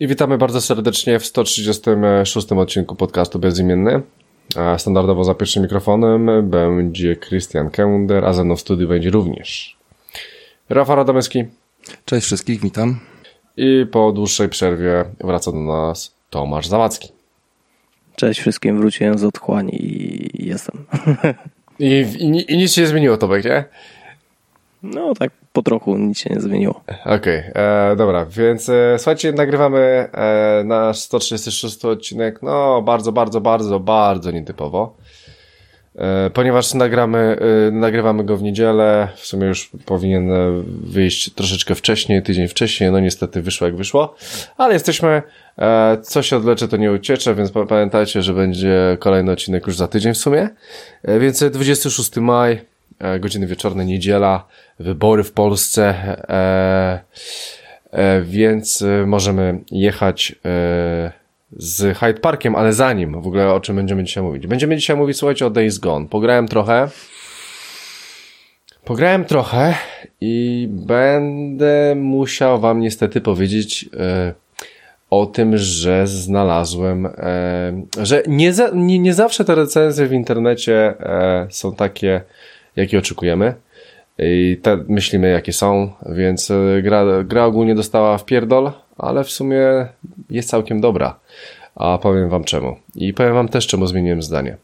I witamy bardzo serdecznie w 136 odcinku podcastu Bezimienny. Standardowo za pierwszym mikrofonem będzie Christian Kender, a ze mną w studiu będzie również Rafał Radomyski. Cześć wszystkich, witam. I po dłuższej przerwie wraca do nas Tomasz Zawadzki. Cześć wszystkim, wróciłem z otchłani i jestem. I, i, i nic się nie zmieniło, Tomek, nie? No tak po trochu nic się nie zmieniło. Okej, okay, e, dobra, więc e, słuchajcie, nagrywamy e, nasz 136 odcinek, no bardzo, bardzo, bardzo, bardzo nietypowo, e, ponieważ nagramy, e, nagrywamy go w niedzielę, w sumie już powinien e, wyjść troszeczkę wcześniej, tydzień wcześniej, no niestety wyszło jak wyszło, ale jesteśmy, e, co się odlecze to nie uciecze, więc pamiętajcie, że będzie kolejny odcinek już za tydzień w sumie, e, więc 26 maj, godziny wieczorne, niedziela, wybory w Polsce, e, e, więc e, możemy jechać e, z Hyde Parkiem, ale zanim w ogóle o czym będziemy dzisiaj mówić. Będziemy dzisiaj mówić, słuchajcie, o Days Gone. Pograłem trochę. Pograłem trochę i będę musiał wam niestety powiedzieć e, o tym, że znalazłem, że nie, za, nie, nie zawsze te recenzje w internecie są takie jakie oczekujemy. I te myślimy, jakie są, więc e, gra, gra ogólnie dostała w pierdol, ale w sumie jest całkiem dobra. A powiem wam czemu. I powiem wam też, czemu zmieniłem zdanie.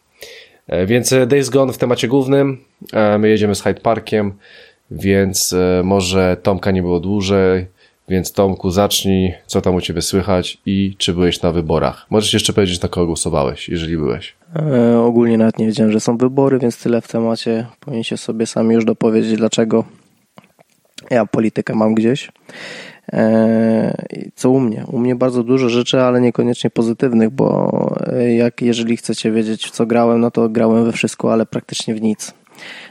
E, więc e, Days Gone w temacie głównym. My jedziemy z Hyde Parkiem, więc może Tomka nie było dłużej. Więc Tomku, zacznij, co tam u Ciebie słychać i czy byłeś na wyborach. Możesz jeszcze powiedzieć, na kogo głosowałeś, jeżeli byłeś. E, ogólnie nawet nie wiedziałem, że są wybory, więc tyle w temacie. Powinniście sobie sami już dopowiedzieć, dlaczego ja politykę mam gdzieś. E, co u mnie? U mnie bardzo dużo rzeczy, ale niekoniecznie pozytywnych, bo e, jak jeżeli chcecie wiedzieć, w co grałem, no to grałem we wszystko, ale praktycznie w nic.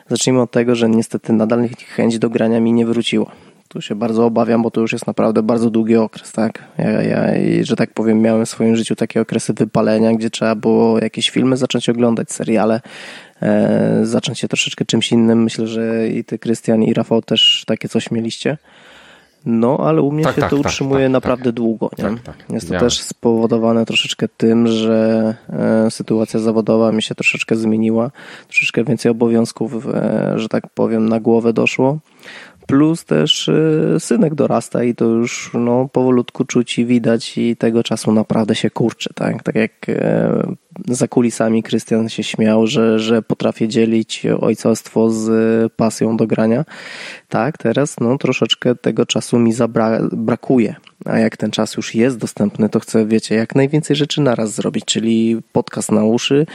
Zacznijmy od tego, że niestety nadal chęć do grania mi nie wróciła. Tu się bardzo obawiam, bo to już jest naprawdę bardzo długi okres, tak? Ja, ja że tak powiem, miałem w swoim życiu takie okresy wypalenia, gdzie trzeba było jakieś filmy zacząć oglądać, seriale, e, zacząć się troszeczkę czymś innym. Myślę, że i ty, Krystian, i Rafał też takie coś mieliście. No, ale u mnie tak, się tak, to tak, utrzymuje tak, naprawdę tak. długo. Nie? Tak, jest to też spowodowane troszeczkę tym, że e, sytuacja zawodowa mi się troszeczkę zmieniła. Troszeczkę więcej obowiązków, e, że tak powiem, na głowę doszło. Plus też e, synek dorasta i to już no, powolutku czuć i widać i tego czasu naprawdę się kurczy, tak? Tak jak e, za kulisami Krystian się śmiał, że, że potrafię dzielić ojcostwo z pasją do grania. Tak, teraz no, troszeczkę tego czasu mi zabra- brakuje a jak ten czas już jest dostępny, to chcę, wiecie, jak najwięcej rzeczy naraz zrobić, czyli podcast na uszy,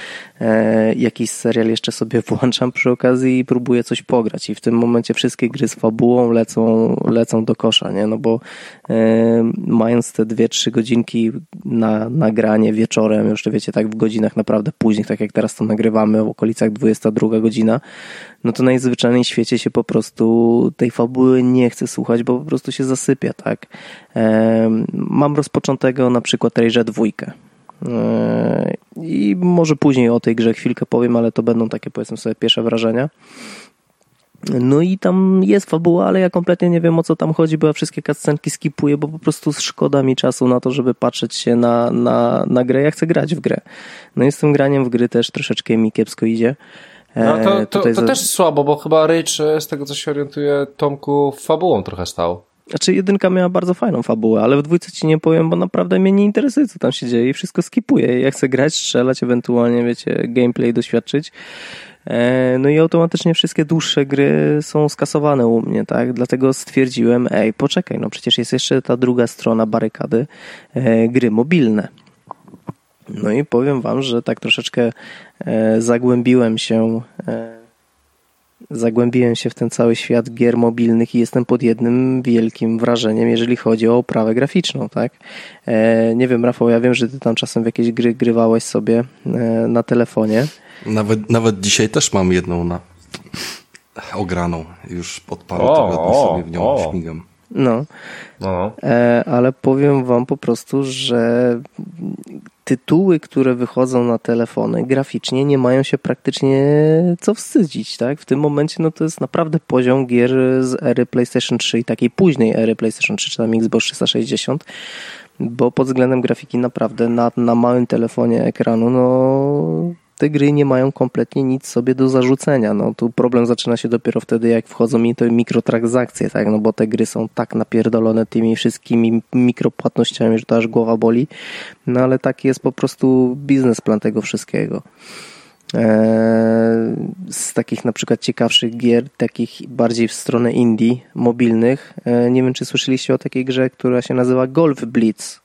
e, jakiś serial jeszcze sobie włączam przy okazji i próbuję coś pograć i w tym momencie wszystkie gry z fabułą lecą, lecą do kosza, nie, no bo e, mając te dwie, trzy godzinki na nagranie wieczorem, już wiecie, tak w godzinach naprawdę późnych, tak jak teraz to nagrywamy w okolicach 22 godzina, no to najzwyczajniej w świecie się po prostu tej fabuły nie chce słuchać, bo po prostu się zasypia, tak. Mam rozpoczętego na przykład Rage dwójkę. E, I może później o tej grze chwilkę powiem, ale to będą takie powiedzmy sobie pierwsze wrażenia. No i tam jest fabuła, ale ja kompletnie nie wiem o co tam chodzi, bo ja wszystkie cutscenki skipuję, bo po prostu szkoda mi czasu na to, żeby patrzeć się na, na, na grę. Ja chcę grać w grę. No i z tym graniem w gry też troszeczkę mi kiepsko idzie. No to, to, to za... też słabo, bo chyba Rich, z tego co się orientuje, Tomku fabułą trochę stał. Znaczy jedynka miała bardzo fajną fabułę, ale w dwójce ci nie powiem, bo naprawdę mnie nie interesuje, co tam się dzieje i wszystko skipuję. Ja chcę grać, strzelać, ewentualnie, wiecie, gameplay doświadczyć. E, no i automatycznie wszystkie dłuższe gry są skasowane u mnie, tak? Dlatego stwierdziłem, ej, poczekaj, no przecież jest jeszcze ta druga strona barykady, e, gry mobilne. No i powiem wam, że tak troszeczkę e, zagłębiłem się zagłębiłem się w ten cały świat gier mobilnych i jestem pod jednym wielkim wrażeniem, jeżeli chodzi o oprawę graficzną, tak? E, nie wiem, Rafał, ja wiem, że ty tam czasem w jakieś gry grywałeś sobie na telefonie. Nawet, nawet dzisiaj też mam jedną na ograną. Już od paru o, tygodni o, sobie w nią o. śmigam. No. no. E, ale powiem wam po prostu, że tytuły, które wychodzą na telefony graficznie nie mają się praktycznie co wstydzić, tak? W tym momencie no to jest naprawdę poziom gier z ery PlayStation 3 i takiej późnej ery PlayStation 3 czy tam Xbox 360 bo pod względem grafiki naprawdę na, na małym telefonie ekranu no te gry nie mają kompletnie nic sobie do zarzucenia. No tu problem zaczyna się dopiero wtedy, jak wchodzą mi te mikrotransakcje, tak? No bo te gry są tak napierdolone tymi wszystkimi mikropłatnościami, że to aż głowa boli. No ale taki jest po prostu biznesplan tego wszystkiego. Eee, z takich na przykład ciekawszych gier, takich bardziej w stronę indie, mobilnych. Eee, nie wiem, czy słyszeliście o takiej grze, która się nazywa Golf Blitz.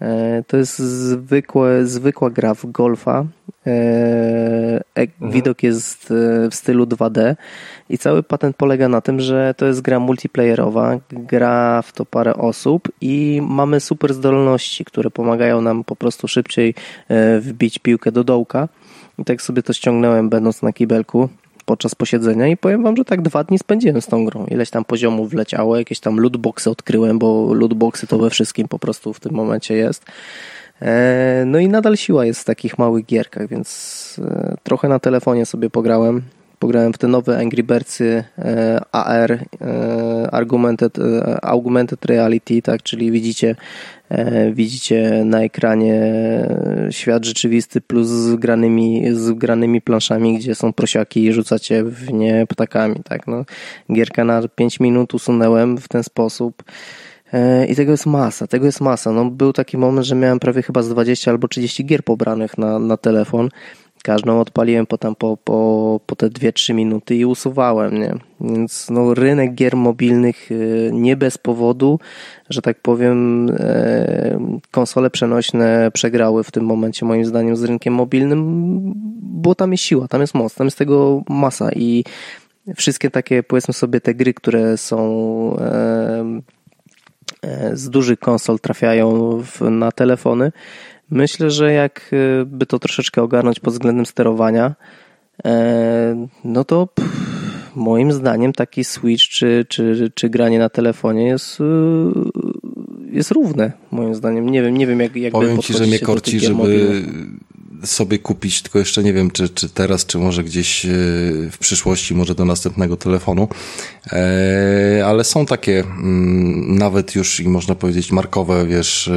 Eee, to jest zwykłe, zwykła gra w golfa. Mhm. Widok jest w stylu 2D i cały patent polega na tym, że to jest gra multiplayerowa, gra w to parę osób i mamy super zdolności, które pomagają nam po prostu szybciej wbić piłkę do dołka. I tak sobie to ściągnąłem, będąc na kibelku podczas posiedzenia i powiem wam, że tak dwa dni spędziłem z tą grą. Ileś tam poziomów wleciało, jakieś tam lootboxy odkryłem, bo lootboxy to we wszystkim po prostu w tym momencie jest. E, no i nadal siła jest w takich małych gierkach, więc e, trochę na telefonie sobie pograłem. Pograłem w te nowe Angry Birdsy e, AR, Augmented, Augmented Reality, tak, czyli widzicie E, widzicie na ekranie świat rzeczywisty plus z granymi, z granymi planszami, gdzie są prosiaki i rzucacie w nie ptakami. Tak? No, gierka na 5 minut usunąłem w ten sposób. E, I tego jest masa, tego jest masa. No, był taki moment, że miałem prawie chyba z 20 albo 30 gier pobranych na, na telefon Każdą odpaliłem potem po, po, po te 2-3 minuty i usuwałem, nie? Więc no, rynek gier mobilnych y, nie bez powodu, że tak powiem, e, konsole przenośne przegrały w tym momencie moim zdaniem z rynkiem mobilnym, bo tam jest siła, tam jest moc, tam jest tego masa i wszystkie takie, powiedzmy sobie, te gry, które są e, z dużych konsol trafiają w, na telefony, Myślę, że jakby to troszeczkę ogarnąć pod względem sterowania, e, no to moim zdaniem taki switch czy, czy, czy granie na telefonie jest, e, jest równe, moim zdaniem. Nie wiem, nie wiem jak, jak Powiem ci, że mnie korci, żeby sobie kupić, tylko jeszcze nie wiem, czy, czy teraz, czy może gdzieś e, w przyszłości, może do następnego telefonu, e, ale są takie mm, nawet już i można powiedzieć markowe, wiesz, e,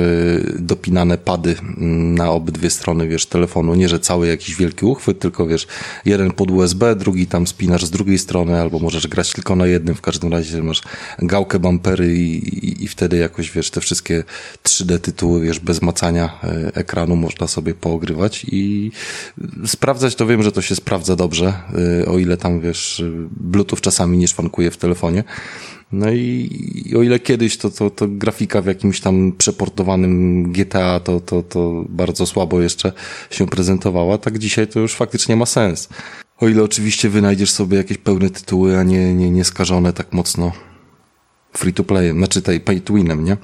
dopinane pady mm, na obydwie strony, wiesz, telefonu. Nie, że cały jakiś wielki uchwyt, tylko wiesz, jeden pod USB, drugi tam spinasz z drugiej strony, albo możesz grać tylko na jednym, w każdym razie masz gałkę bumpery i, i, i wtedy jakoś, wiesz, te wszystkie 3D tytuły, wiesz, bez macania ekranu można sobie poogrywać i sprawdzać to wiem, że to się sprawdza dobrze, y, o ile tam wiesz, Bluetooth czasami nie szwankuje w telefonie. No i, i o ile kiedyś to, to, to grafika w jakimś tam przeportowanym GTA to, to, to bardzo słabo jeszcze się prezentowała, tak dzisiaj to już faktycznie ma sens. O ile oczywiście wynajdziesz sobie jakieś pełne tytuły, a nie, nie, nie skażone tak mocno free to play, znaczy tej pay to winem, nie?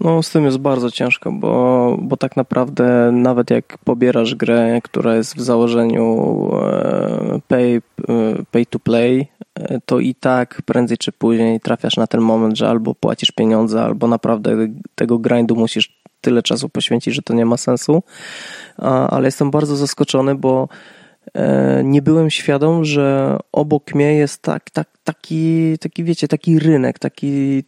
No, z tym jest bardzo ciężko, bo, bo tak naprawdę nawet jak pobierasz grę, która jest w założeniu e, pay, e, pay to play, e, to i tak prędzej czy później trafiasz na ten moment, że albo płacisz pieniądze, albo naprawdę tego grindu musisz tyle czasu poświęcić, że to nie ma sensu. Ale jestem bardzo zaskoczony, bo nie byłem świadom, że obok mnie jest tak, tak, taki, taki, wiecie, taki rynek, taki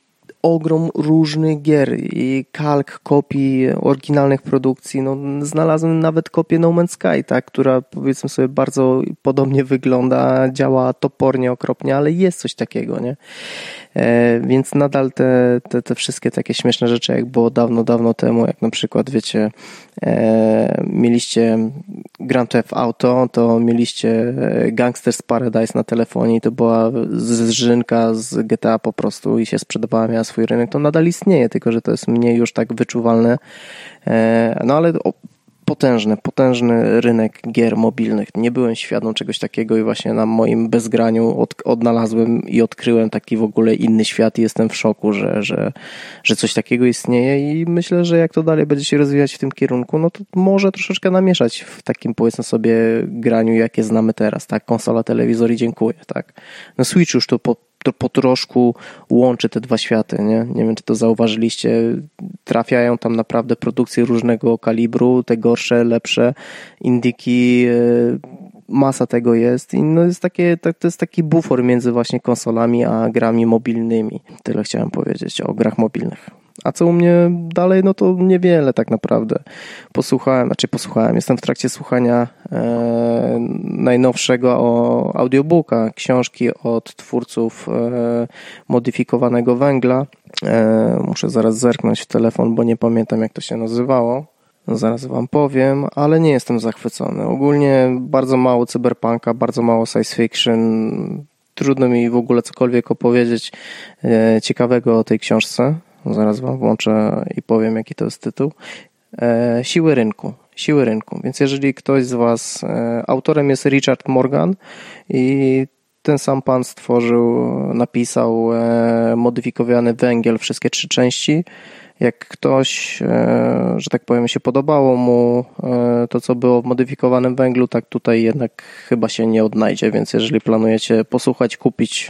ogrom różnych gier i kalk kopii oryginalnych produkcji. No, znalazłem nawet kopię No Man's Sky, tak, która powiedzmy sobie bardzo podobnie wygląda, działa topornie, okropnie, ale jest coś takiego, nie? E, więc nadal te, te, te wszystkie takie śmieszne rzeczy, jak było dawno, dawno temu, jak na przykład, wiecie, e, mieliście Grand Theft Auto, to mieliście Gangster's Paradise na telefonie i to była zżynka z GTA po prostu i się sprzedawała, miała swój rynek. To nadal istnieje, tylko że to jest mniej już tak wyczuwalne. E, no ale potężny, potężny rynek gier mobilnych. Nie byłem świadom czegoś takiego i właśnie na moim bezgraniu od, odnalazłem i odkryłem taki w ogóle inny świat i jestem w szoku, że, że, że coś takiego istnieje i myślę, że jak to dalej będzie się rozwijać w tym kierunku, no to może troszeczkę namieszać w takim powiedzmy sobie graniu, jakie znamy teraz, tak? Konsola, telewizor i dziękuję, tak? No Switch już to po to po troszku łączy te dwa światy, nie? Nie wiem, czy to zauważyliście. Trafiają tam naprawdę produkcje różnego kalibru, te gorsze, lepsze, indyki, e, masa tego jest i no jest takie, to jest taki bufor między właśnie konsolami a grami mobilnymi. Tyle chciałem powiedzieć o grach mobilnych. A co u mnie dalej, no to niewiele tak naprawdę. Posłuchałem, znaczy posłuchałem, jestem w trakcie słuchania e, najnowszego audiobooka, książki od twórców e, modyfikowanego węgla. E, muszę zaraz zerknąć w telefon, bo nie pamiętam jak to się nazywało. Zaraz wam powiem, ale nie jestem zachwycony. Ogólnie bardzo mało cyberpunka, bardzo mało science fiction. Trudno mi w ogóle cokolwiek opowiedzieć e, ciekawego o tej książce. Zaraz wam włączę i powiem, jaki to jest tytuł. E, siły rynku. Siły rynku. Więc jeżeli ktoś z was, e, autorem jest Richard Morgan i ten sam pan stworzył, napisał e, modyfikowany węgiel, wszystkie trzy części. Jak ktoś, że tak powiem, się podobało mu to, co było w modyfikowanym węglu, tak tutaj jednak chyba się nie odnajdzie, więc jeżeli planujecie posłuchać, kupić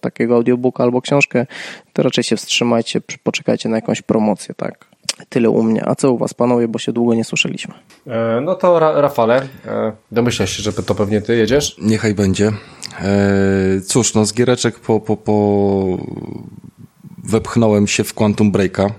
takiego audiobooka albo książkę, to raczej się wstrzymajcie, poczekajcie na jakąś promocję, tak. Tyle u mnie. A co u was, panowie, bo się długo nie słyszeliśmy? E, no to Ra Rafale, e, domyślasz się, że to pewnie ty jedziesz? Niechaj będzie. E, cóż, no z giereczek po, po, po wepchnąłem się w Quantum Breaka.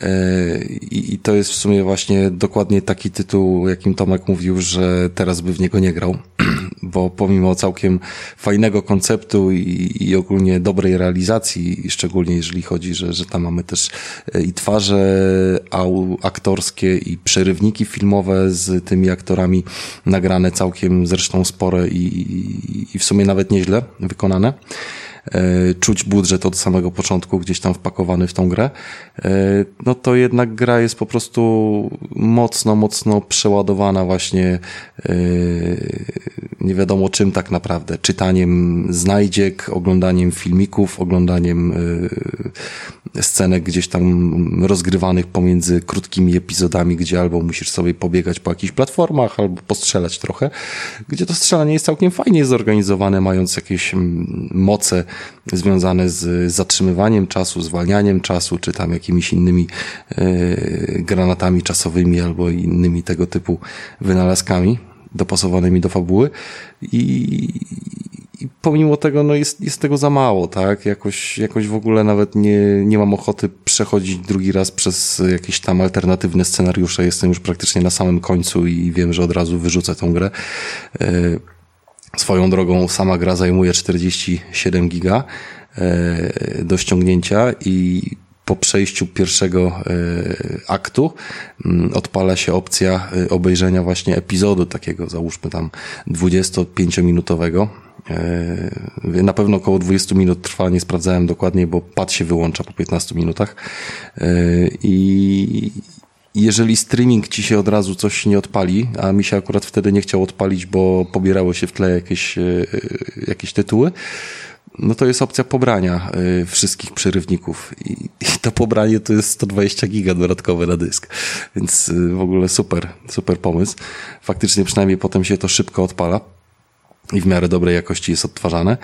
E, I, to jest w sumie właśnie dokładnie taki tytuł, jakim Tomek mówił, że teraz by w niego nie grał, bo pomimo całkiem fajnego konceptu i, i ogólnie dobrej realizacji, szczególnie jeżeli chodzi, że, że tam mamy też e, i twarze aktorskie i przerywniki filmowe z tymi aktorami nagrane całkiem zresztą spore i, i, i w sumie nawet nieźle wykonane. E, czuć budżet od samego początku gdzieś tam wpakowany w tą grę, e, no to jednak gra jest po prostu mocno, mocno przeładowana właśnie e, nie wiadomo czym tak naprawdę. Czytaniem znajdziek, oglądaniem filmików, oglądaniem scenek gdzieś tam rozgrywanych pomiędzy krótkimi epizodami, gdzie albo musisz sobie pobiegać po jakichś platformach, albo postrzelać trochę, gdzie to strzelanie jest całkiem fajnie zorganizowane, mając jakieś mm, moce związane z zatrzymywaniem czasu, zwalnianiem czasu, czy tam jakimiś innymi e, granatami czasowymi albo innymi tego typu wynalazkami dopasowanymi do fabuły i, i pomimo tego, no jest, jest tego za mało, tak? Jakoś, jakoś w ogóle nawet nie, nie mam ochoty przechodzić drugi raz przez jakieś tam alternatywne scenariusze. Jestem już praktycznie na samym końcu i wiem, że od razu wyrzucę tą grę. E, swoją drogą sama gra zajmuje 47 giga e, do ściągnięcia i po przejściu pierwszego e, aktu mm, odpala się opcja obejrzenia właśnie epizodu takiego, załóżmy tam 25-minutowego E, na pewno około 20 minut trwa, nie sprawdzałem dokładnie, bo pad się wyłącza po 15 minutach. E, I jeżeli streaming ci się od razu coś nie odpali, a mi się akurat wtedy nie chciał odpalić, bo pobierało się w tle jakieś, e, jakieś tytuły, no to jest opcja pobrania wszystkich przerywników i, i to pobranie to jest 120 giga dodatkowe na dysk, więc w ogóle super, super pomysł. Faktycznie przynajmniej potem się to szybko odpala i w miarę dobrej jakości jest odtwarzane.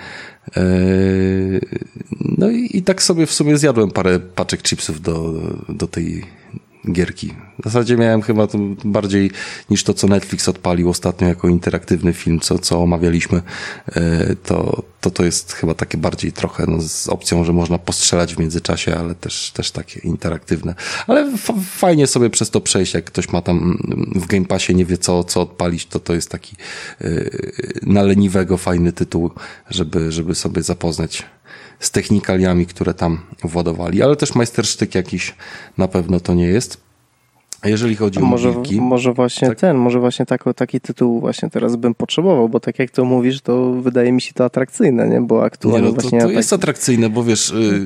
No i, i tak sobie w sumie zjadłem parę paczek chipsów do, do tej gierki. W zasadzie miałem chyba to bardziej niż to, co Netflix odpalił ostatnio jako interaktywny film, co, co omawialiśmy, e, to, to to jest chyba takie bardziej trochę no, z opcją, że można postrzelać w międzyczasie, ale też, też takie interaktywne. Ale fajnie sobie przez to przejść, jak ktoś ma tam w Game Passie nie wie co, co odpalić, to to jest taki yy, na leniwego fajny tytuł, żeby, żeby sobie zapoznać z technikaliami, które tam władowali, ale też majstersztyk jakiś na pewno to nie jest. A jeżeli chodzi o może, mobilki... Może właśnie tak? ten, może właśnie tak, taki tytuł właśnie teraz bym potrzebował, bo tak jak to mówisz, to wydaje mi się to atrakcyjne, nie? Bo aktualnie nie, no, to, właśnie... To jest tak... atrakcyjne, bo wiesz, y,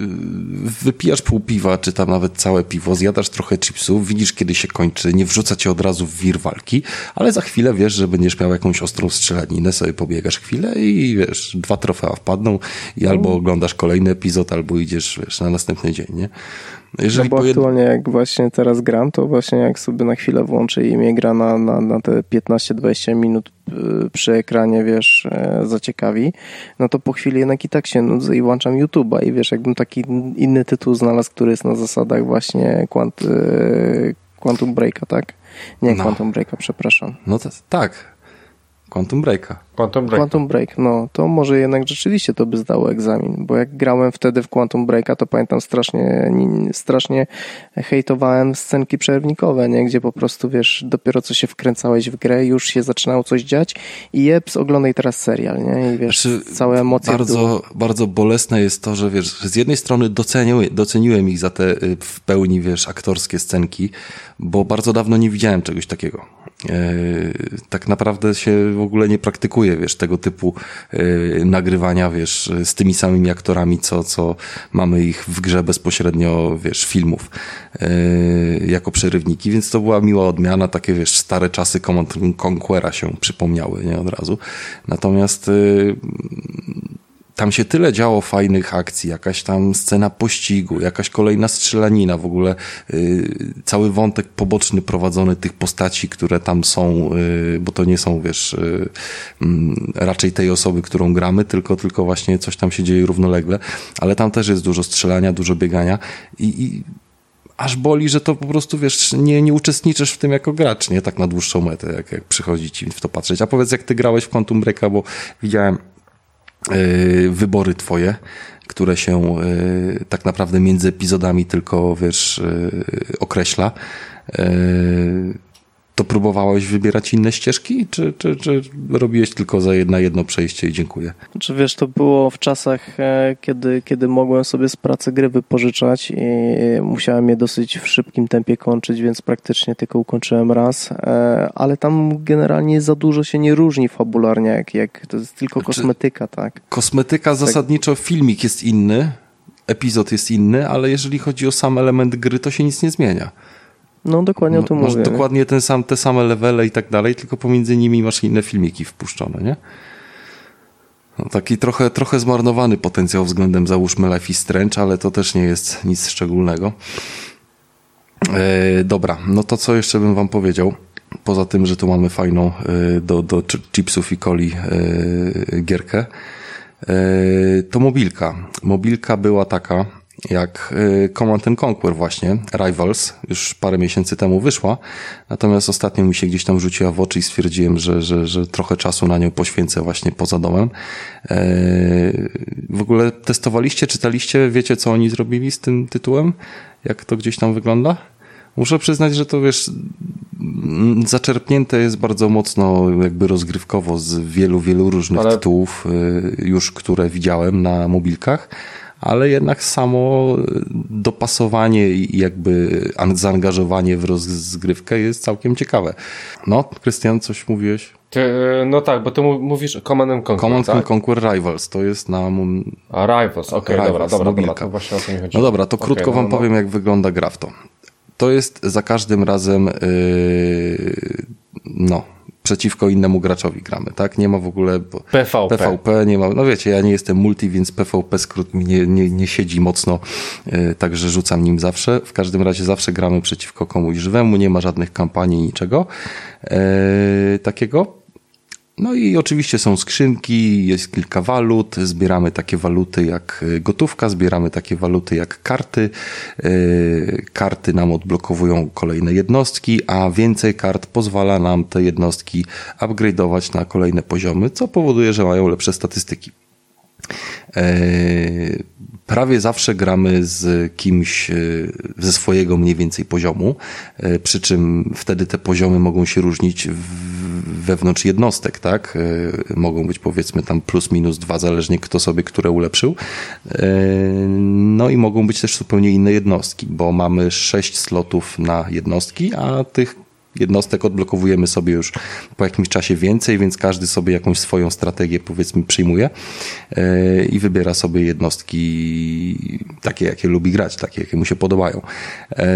wypijasz pół piwa, czy tam nawet całe piwo, zjadasz trochę chipsów, widzisz kiedy się kończy, nie wrzuca cię od razu w wir walki, ale za chwilę wiesz, że będziesz miał jakąś ostrą strzelaninę, sobie pobiegasz chwilę i wiesz, dwa trofea wpadną i albo oglądasz kolejny epizod, albo idziesz wiesz, na następny dzień, nie? Jeżeli no bo aktualnie jak właśnie teraz gram, to właśnie jak sobie na chwilę włączę i mnie gra na, na, na te 15-20 minut y, przy ekranie, wiesz, e, zaciekawi, no to po chwili jednak i tak się nudzę i włączam YouTube'a i wiesz, jakbym taki inny tytuł znalazł, który jest na zasadach właśnie Quant, y, Quantum Breaka, tak? Nie, no. Quantum Breaka, przepraszam. No to, tak, Quantum Breaka. Quantum Break. Quantum Break, no to może jednak rzeczywiście to by zdało egzamin, bo jak grałem wtedy w Quantum Breaka, to pamiętam strasznie, strasznie hejtowałem scenki przerwnikowe, nie? gdzie po prostu wiesz, dopiero co się wkręcałeś w grę, już się zaczynało coś dziać i jeps, oglądaj teraz serial, nie? I wiesz, znaczy, całe emocje. Bardzo, bardzo bolesne jest to, że wiesz, z jednej strony doceniłem, doceniłem ich za te y, w pełni, wiesz, aktorskie scenki, bo bardzo dawno nie widziałem czegoś takiego. E, tak naprawdę się w ogóle nie praktykuje, wiesz, tego typu e, nagrywania, wiesz, z tymi samymi aktorami, co, co mamy ich w grze bezpośrednio, wiesz, filmów e, jako przerywniki, więc to była miła odmiana, takie, wiesz, stare czasy Command Conquera się przypomniały, nie, od razu. Natomiast tam się tyle działo fajnych akcji, jakaś tam scena pościgu, jakaś kolejna strzelanina, w ogóle yy, cały wątek poboczny prowadzony tych postaci, które tam są, yy, bo to nie są, wiesz, yy, raczej tej osoby, którą gramy, tylko, tylko właśnie coś tam się dzieje równolegle, ale tam też jest dużo strzelania, dużo biegania i, i aż boli, że to po prostu, wiesz, nie, nie uczestniczysz w tym jako gracz, nie? Tak na dłuższą metę, jak, jak przychodzi ci w to patrzeć. A powiedz, jak ty grałeś w Quantum Breaka, bo widziałem wybory twoje, które się y, tak naprawdę między epizodami tylko, wiesz, y, określa to próbowałeś wybierać inne ścieżki, czy, czy, czy robiłeś tylko za jedno, jedno przejście i dziękuję? Czy wiesz, to było w czasach, e, kiedy, kiedy mogłem sobie z pracy gry wypożyczać i musiałem je dosyć w szybkim tempie kończyć, więc praktycznie tylko ukończyłem raz, e, ale tam generalnie za dużo się nie różni fabularnie, jak, jak to jest tylko znaczy, kosmetyka, tak? Kosmetyka tak. zasadniczo, filmik jest inny, epizod jest inny, ale jeżeli chodzi o sam element gry, to się nic nie zmienia. No dokładnie o tym masz mówię. dokładnie ten sam, te same levele i tak dalej, tylko pomiędzy nimi masz inne filmiki wpuszczone, nie? No, taki trochę, trochę zmarnowany potencjał względem załóżmy Life is Strange, ale to też nie jest nic szczególnego. E, dobra, no to co jeszcze bym wam powiedział? Poza tym, że tu mamy fajną e, do, do chipsów i coli e, gierkę, e, to mobilka. Mobilka była taka, jak y, Command Conquer właśnie, Rivals, już parę miesięcy temu wyszła, natomiast ostatnio mi się gdzieś tam rzuciła w oczy i stwierdziłem, że, że, że trochę czasu na nią poświęcę właśnie poza domem. E, w ogóle testowaliście, czytaliście, wiecie co oni zrobili z tym tytułem? Jak to gdzieś tam wygląda? Muszę przyznać, że to wiesz, zaczerpnięte jest bardzo mocno jakby rozgrywkowo z wielu, wielu różnych Ale... tytułów y, już, które widziałem na mobilkach ale jednak samo dopasowanie i jakby zaangażowanie w rozgrywkę jest całkiem ciekawe. No, Krystian, coś mówiłeś? Ty, no tak, bo ty mówisz Command Conquer, Command tak? Conquer Rivals, to jest na... A, Rivals, okej, okay, dobra, dobra, dobra, to właśnie o to mi chodzi. No dobra, to okay, krótko no, wam no. powiem, jak wygląda gra w to. To jest za każdym razem yy, no, przeciwko innemu graczowi gramy, tak? Nie ma w ogóle PVP. PvP, nie ma, no wiecie, ja nie jestem multi, więc PvP skrót mi nie, nie, nie siedzi mocno, yy, także rzucam nim zawsze. W każdym razie zawsze gramy przeciwko komuś żywemu, nie ma żadnych kampanii, niczego yy, takiego. No i oczywiście są skrzynki, jest kilka walut, zbieramy takie waluty jak e, gotówka, zbieramy takie waluty jak karty. E, karty nam odblokowują kolejne jednostki, a więcej kart pozwala nam te jednostki upgrade'ować na kolejne poziomy, co powoduje, że mają lepsze statystyki. Prawie zawsze gramy z kimś ze swojego mniej więcej poziomu, przy czym wtedy te poziomy mogą się różnić wewnątrz jednostek, tak? Mogą być powiedzmy tam plus minus dwa, zależnie kto sobie które ulepszył. No i mogą być też zupełnie inne jednostki, bo mamy sześć slotów na jednostki, a tych jednostek odblokowujemy sobie już po jakimś czasie więcej, więc każdy sobie jakąś swoją strategię powiedzmy przyjmuje e, i wybiera sobie jednostki takie, jakie lubi grać, takie, jakie mu się podobają. E,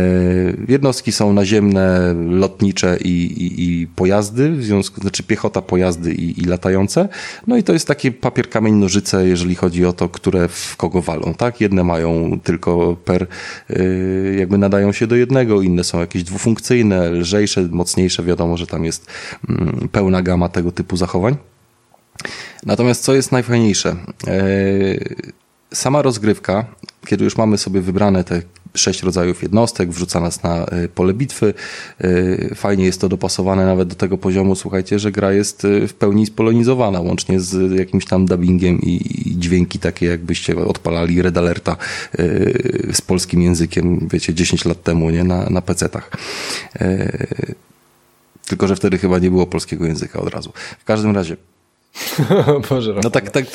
jednostki są naziemne, lotnicze i, i, i pojazdy, w związku, znaczy piechota, pojazdy i, i latające. No i to jest takie papier, kamień, nożyce, jeżeli chodzi o to, które w kogo walą, tak? Jedne mają tylko per, e, jakby nadają się do jednego, inne są jakieś dwufunkcyjne, lżejsze, mocniejsze, wiadomo, że tam jest mm, pełna gama tego typu zachowań. Natomiast co jest najfajniejsze? E, sama rozgrywka, kiedy już mamy sobie wybrane te sześć rodzajów jednostek, wrzuca nas na e, pole bitwy. E, fajnie jest to dopasowane nawet do tego poziomu, słuchajcie, że gra jest w pełni spolonizowana, łącznie z jakimś tam dubbingiem i dźwięki takie, jakbyście odpalali Red Alerta z polskim językiem, wiecie, 10 lat temu, nie, na, na PC-tach. Tylko, że wtedy chyba nie było polskiego języka od razu. W każdym razie. Boże, no tak, tak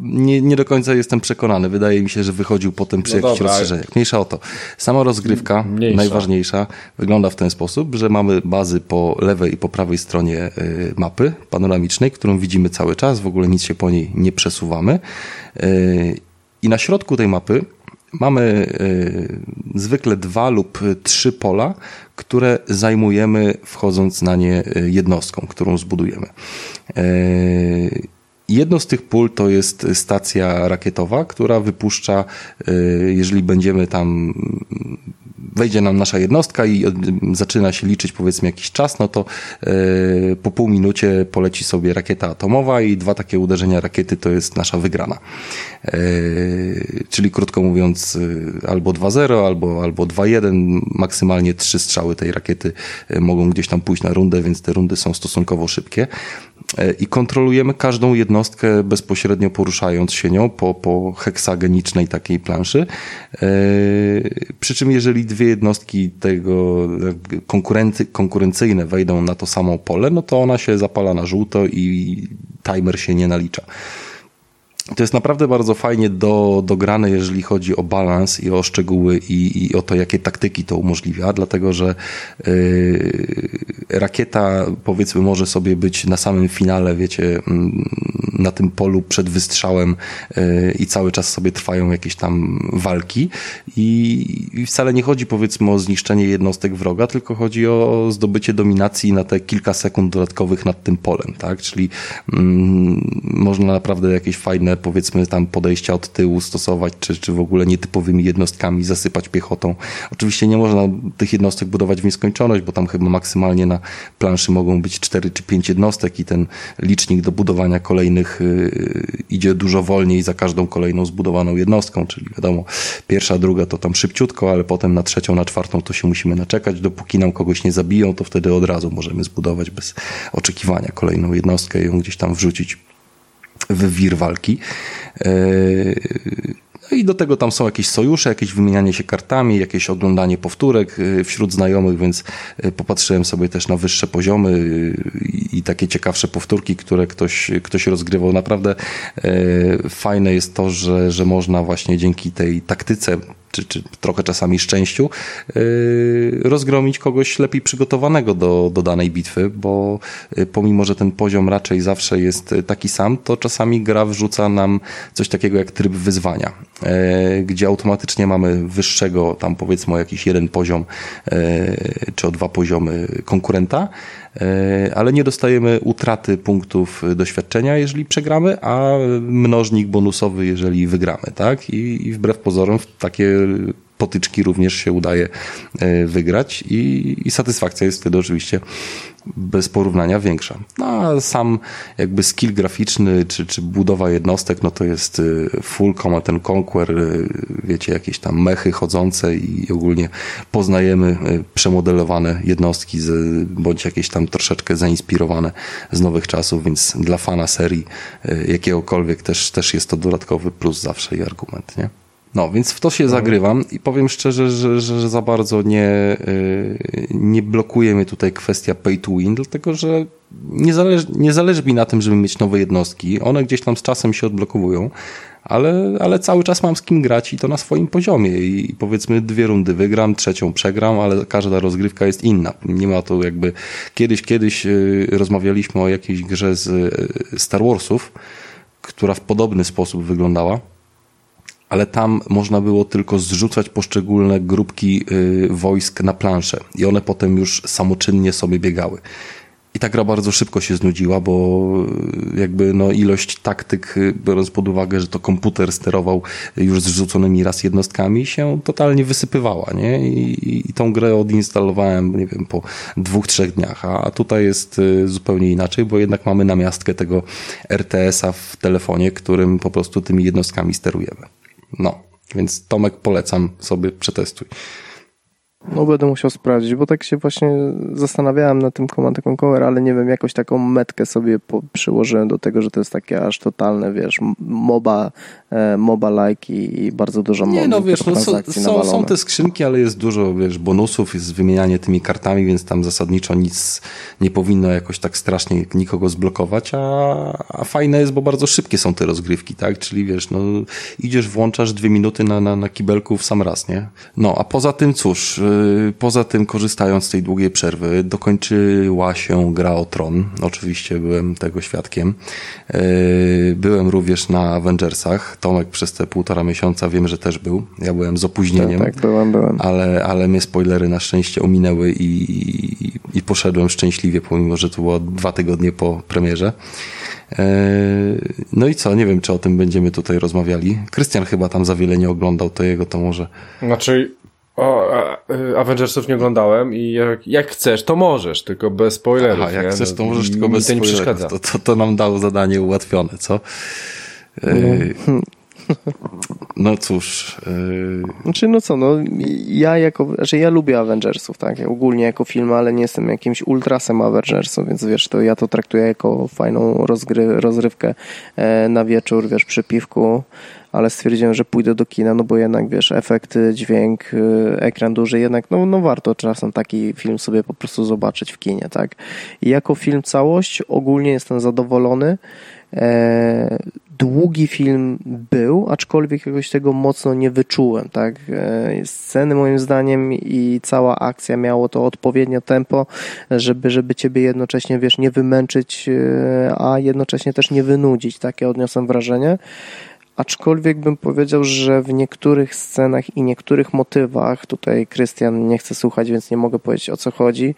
nie, nie do końca jestem przekonany. Wydaje mi się, że wychodził potem przy no jakichś dobra, rozszerzeniach. Mniejsza o to. Sama rozgrywka, Mniejsza. najważniejsza, wygląda w ten sposób, że mamy bazy po lewej i po prawej stronie y, mapy panoramicznej, którą widzimy cały czas, w ogóle nic się po niej nie przesuwamy. Y, I na środku tej mapy mamy y, zwykle dwa lub trzy pola, które zajmujemy wchodząc na nie jednostką, którą zbudujemy. Y, jedno z tych pól to jest stacja rakietowa, która wypuszcza, jeżeli będziemy tam wejdzie nam nasza jednostka i zaczyna się liczyć powiedzmy jakiś czas, no to e, po pół minucie poleci sobie rakieta atomowa i dwa takie uderzenia rakiety to jest nasza wygrana. E, czyli krótko mówiąc e, albo 2-0, albo, albo 2-1, maksymalnie trzy strzały tej rakiety mogą gdzieś tam pójść na rundę, więc te rundy są stosunkowo szybkie. E, i kontrolujemy każdą jednostkę bezpośrednio poruszając się nią po, po heksagenicznej takiej planszy. E, przy czym jeżeli dwie jednostki tego konkurency, konkurencyjne wejdą na to samo pole, no to ona się zapala na żółto i timer się nie nalicza. To jest naprawdę bardzo fajnie do, dograne, jeżeli chodzi o balans i o szczegóły i, i o to, jakie taktyki to umożliwia, dlatego że yy, rakieta, powiedzmy, może sobie być na samym finale, wiecie, mm, na tym polu przed wystrzałem yy, i cały czas sobie trwają jakieś tam walki i, i wcale nie chodzi, powiedzmy, o zniszczenie jednostek wroga, tylko chodzi o zdobycie dominacji na te kilka sekund dodatkowych nad tym polem, tak? Czyli yy, można naprawdę jakieś fajne powiedzmy tam podejścia od tyłu stosować, czy, czy w ogóle nietypowymi jednostkami zasypać piechotą. Oczywiście nie można tych jednostek budować w nieskończoność, bo tam chyba maksymalnie na planszy mogą być 4 czy 5 jednostek i ten licznik do budowania kolejnych yy, idzie dużo wolniej za każdą kolejną zbudowaną jednostką, czyli wiadomo, pierwsza, druga to tam szybciutko, ale potem na trzecią, na czwartą to się musimy naczekać, dopóki nam kogoś nie zabiją, to wtedy od razu możemy zbudować bez oczekiwania kolejną jednostkę i ją gdzieś tam wrzucić w wir walki. E, no i do tego tam są jakieś sojusze, jakieś wymienianie się kartami, jakieś oglądanie powtórek e, wśród znajomych, więc e, popatrzyłem sobie też na wyższe poziomy i takie ciekawsze powtórki, które ktoś, ktoś rozgrywał. Naprawdę fajne jest to, że, że można właśnie dzięki tej taktyce czy, czy trochę czasami szczęściu, yy, rozgromić kogoś lepiej przygotowanego do, do danej bitwy, bo yy, pomimo, że ten poziom raczej zawsze jest taki sam, to czasami gra wrzuca nam coś takiego jak tryb wyzwania, yy, gdzie automatycznie mamy wyższego, tam powiedzmy o jakiś jeden poziom, czy o dwa poziomy konkurenta, ale nie dostajemy utraty punktów doświadczenia, jeżeli przegramy, a mnożnik bonusowy, jeżeli wygramy, tak? I, i wbrew pozorom takie potyczki również się udaje wygrać i, i satysfakcja jest wtedy oczywiście bez porównania większa. No, a sam jakby skill graficzny, czy, czy budowa jednostek, no to jest y, full Command and Conquer, y, wiecie, jakieś tam mechy chodzące i ogólnie poznajemy przemodelowane jednostki, z, bądź jakieś tam troszeczkę zainspirowane z nowych czasów, więc dla fana serii jakiegokolwiek też, też jest to dodatkowy plus zawsze i argument, nie? No, więc w to się zagrywam i powiem szczerze, że, że, że za bardzo nie, yy, nie blokuje mnie tutaj kwestia pay to win, dlatego że nie zależy, nie zależy mi na tym, żeby mieć nowe jednostki. One gdzieś tam z czasem się odblokowują, ale, ale cały czas mam z kim grać i to na swoim poziomie. I powiedzmy dwie rundy wygram, trzecią przegram, ale każda rozgrywka jest inna. Nie ma to jakby. Kiedyś, kiedyś yy, rozmawialiśmy o jakiejś grze z yy, Star Warsów, która w podobny sposób wyglądała ale tam można było tylko zrzucać poszczególne grupki y, wojsk na planszę i one potem już samoczynnie sobie biegały. I ta gra bardzo szybko się znudziła, bo y, jakby no ilość taktyk, y, biorąc pod uwagę, że to komputer sterował już zrzuconymi raz jednostkami, się totalnie wysypywała, nie? I, i tą grę odinstalowałem, nie wiem, po dwóch, trzech dniach. A, a tutaj jest zupełnie inaczej, bo jednak mamy namiastkę tego RTS-a w telefonie, którym po prostu tymi jednostkami sterujemy. No, więc Tomek polecam sobie przetestuj. No będę musiał sprawdzić, bo tak się właśnie zastanawiałem na tym Command Conquer, ale nie wiem, jakoś taką metkę sobie po, przyłożyłem do tego, że to jest takie aż totalne, wiesz, MOBA, e, MOBA-like i, i, bardzo dużo Nie, no wiesz, no, są, są, są, te skrzynki, ale jest dużo, wiesz, bonusów, jest wymienianie tymi kartami, więc tam zasadniczo nic nie powinno jakoś tak strasznie nikogo zblokować, a, a fajne jest, bo bardzo szybkie są te rozgrywki, tak, czyli wiesz, no idziesz, włączasz dwie minuty na, na, na kibelku w sam raz, nie? No, a poza tym cóż, Y, poza tym, korzystając z tej długiej przerwy, dokończyła się gra o Tron. Oczywiście byłem tego świadkiem. Y, byłem również na Avengersach. Tomek przez te półtora miesiąca wiem, że też był. Ja byłem z opóźnieniem. Tak, tak byłem, byłem. Ale, ale mnie spoilery na szczęście ominęły i, i, i poszedłem szczęśliwie, pomimo, że to było dwa tygodnie po premierze. Y, no i co, nie wiem, czy o tym będziemy tutaj rozmawiali. Krystian chyba tam za wiele nie oglądał, to jego to może. Znaczy, o, y, Avengersów nie oglądałem i jak, jak chcesz, to możesz, tylko bez spoilerów. Aha, jak nie? chcesz, to możesz, tylko bez spoilerów. To, to, to nam dało zadanie ułatwione, co? Yy, no cóż. Yy... Znaczy, no co, no ja jako, znaczy ja lubię Avengersów, tak, ogólnie jako film, ale nie jestem jakimś ultrasem Avengersów, więc wiesz, to ja to traktuję jako fajną rozgry, rozrywkę e, na wieczór, wiesz, przy piwku, ale stwierdziłem, że pójdę do kina, no bo jednak, wiesz, efekty, dźwięk, y, ekran duży, jednak, no, no warto czasem taki film sobie po prostu zobaczyć w kinie, tak. I jako film całość ogólnie jestem zadowolony. E, długi film był, aczkolwiek jakoś tego mocno nie wyczułem, tak. E, sceny moim zdaniem i cała akcja miało to odpowiednie tempo, żeby, żeby ciebie jednocześnie, wiesz, nie wymęczyć, e, a jednocześnie też nie wynudzić. Takie odniosłem wrażenie. Aczkolwiek bym powiedział, że w niektórych scenach i niektórych motywach, tutaj Krystian nie chce słuchać, więc nie mogę powiedzieć o co chodzi,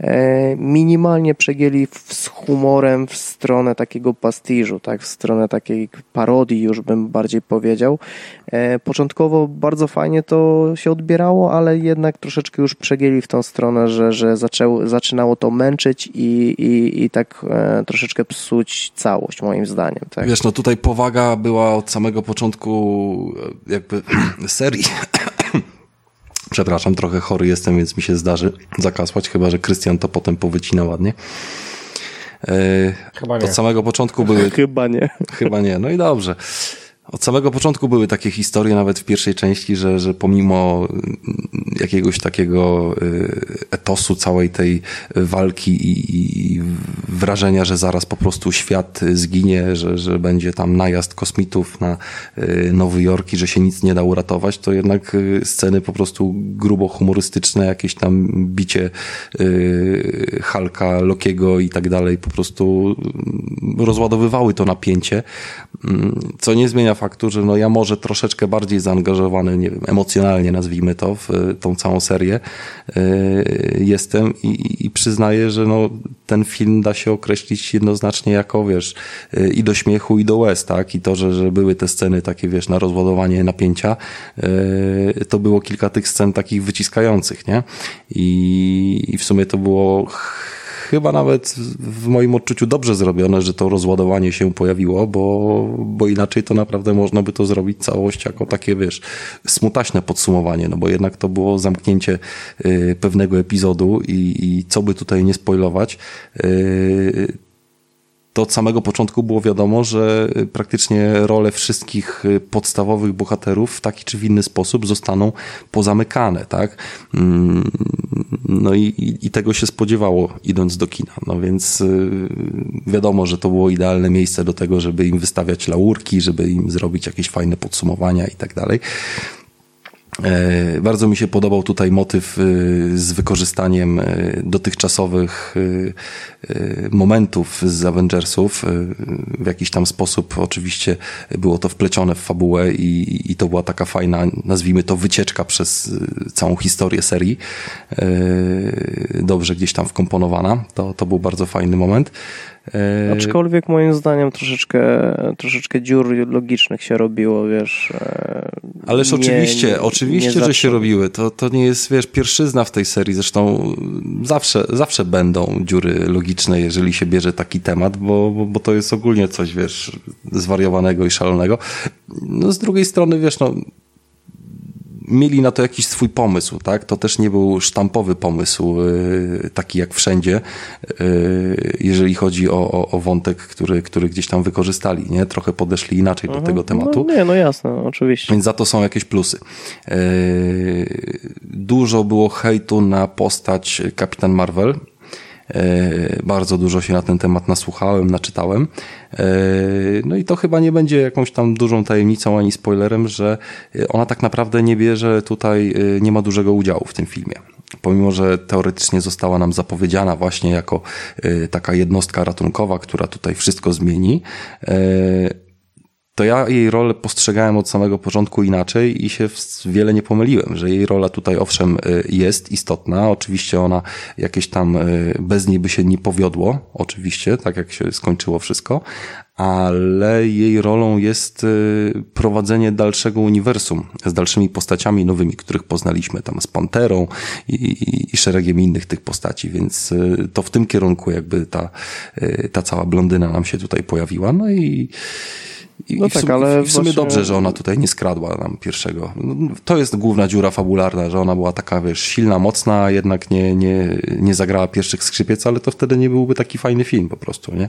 e, minimalnie przegięli z humorem w stronę takiego pastiżu, tak, w stronę takiej parodii już bym bardziej powiedział. E, początkowo bardzo fajnie to się odbierało, ale jednak troszeczkę już przegięli w tą stronę, że, że zaczęło, zaczynało to męczyć i, i, i tak e, troszeczkę psuć całość moim zdaniem. Tak? Wiesz, no tutaj powaga była od samego początku e, jakby serii. Przepraszam, trochę chory jestem, więc mi się zdarzy zakasłać, chyba że Krystian to potem powycina ładnie. Chyba nie. Od samego początku były. Chyba nie. Chyba nie. No i dobrze. Od samego początku były takie historie, nawet w pierwszej części, że, że pomimo mm, jakiegoś takiego y, etosu całej tej walki i, i wrażenia, że zaraz po prostu świat zginie, że, że będzie tam najazd kosmitów na y, Nowy Jork i że się nic nie da uratować, to jednak y, sceny po prostu grubo humorystyczne, jakieś tam bicie Halka, Lokiego i tak dalej po prostu rozładowywały to napięcie. Mm, co nie zmienia faktu, że no ja może troszeczkę bardziej zaangażowany, nie wiem, emocjonalnie nazwijmy to, w tą całą serię jestem i, i przyznaję, że no ten film da się określić jednoznacznie jako, wiesz, i do śmiechu, i do łez, tak? I to, że, że były te sceny takie, wiesz, na rozładowanie napięcia, to było kilka tych scen takich wyciskających, nie? I, i w sumie to było chyba nawet w moim odczuciu dobrze zrobione, że to rozładowanie się pojawiło, bo, bo inaczej to naprawdę można by to zrobić całość jako takie, wiesz, smutaśne podsumowanie, no bo jednak to było zamknięcie y, pewnego epizodu i, i co by tutaj nie spoilować, y, to od samego początku było wiadomo, że praktycznie role wszystkich podstawowych bohaterów w taki czy w inny sposób zostaną pozamykane, tak? Mm, no i, i tego się spodziewało idąc do kina. No więc y, wiadomo, że to było idealne miejsce do tego, żeby im wystawiać laurki, żeby im zrobić jakieś fajne podsumowania i tak dalej. E, bardzo mi się podobał tutaj motyw e, z wykorzystaniem e, dotychczasowych momentów z Avengersów. W jakiś tam sposób oczywiście było to wplecione w fabułę i, i to była taka fajna, nazwijmy to wycieczka przez całą historię serii. Dobrze gdzieś tam wkomponowana. To, to był bardzo fajny moment. E, Aczkolwiek moim zdaniem troszeczkę, troszeczkę dziur logicznych się robiło, wiesz. E, Ależ nie, oczywiście, nie, oczywiście, nie że się robiły. To, to nie jest, wiesz, pierwszyzna w tej serii. Zresztą zawsze, zawsze będą dziury logiczne, jeżeli się bierze taki temat, bo, bo, bo to jest ogólnie coś, wiesz, zwariowanego i szalonego. No z drugiej strony, wiesz, no mieli na to jakiś swój pomysł, tak? To też nie był sztampowy pomysł, y, taki jak wszędzie, y, jeżeli chodzi o, o, o wątek, który, który gdzieś tam wykorzystali, nie? Trochę podeszli inaczej mhm. do tego tematu. No, nie, no jasne, oczywiście. Więc za to są jakieś plusy. Y, dużo było hejtu na postać Kapitan Marvel, bardzo dużo się na ten temat nasłuchałem, naczytałem. E, no i to chyba nie będzie jakąś tam dużą tajemnicą ani spoilerem, że ona tak naprawdę nie bierze tutaj, e, nie ma dużego udziału w tym filmie pomimo że teoretycznie została nam zapowiedziana właśnie jako taka jednostka ratunkowa, która tutaj wszystko zmieni, to ja jej rolę postrzegałem od samego początku inaczej i się wiele nie pomyliłem, że jej rola tutaj owszem y, jest istotna, oczywiście ona jakieś tam y, bez niej by się nie powiodło, oczywiście, tak jak się skończyło wszystko, ale jej rolą jest y, prowadzenie dalszego uniwersum z dalszymi postaciami nowymi, których poznaliśmy tam z Panterą i, i, i szeregiem innych tych postaci, więc to w tym kierunku jakby ta, ta cała blondyna nam się tutaj pojawiła, no i i, no i tak, sumie, ale w sumie właśnie... dobrze, że ona tutaj nie skradła nam pierwszego. To jest główna dziura fabularna, że ona była taka, wiesz, silna, mocna, jednak nie, nie, nie zagrała pierwszych skrzypiec, ale to wtedy nie byłby taki fajny film po prostu, nie?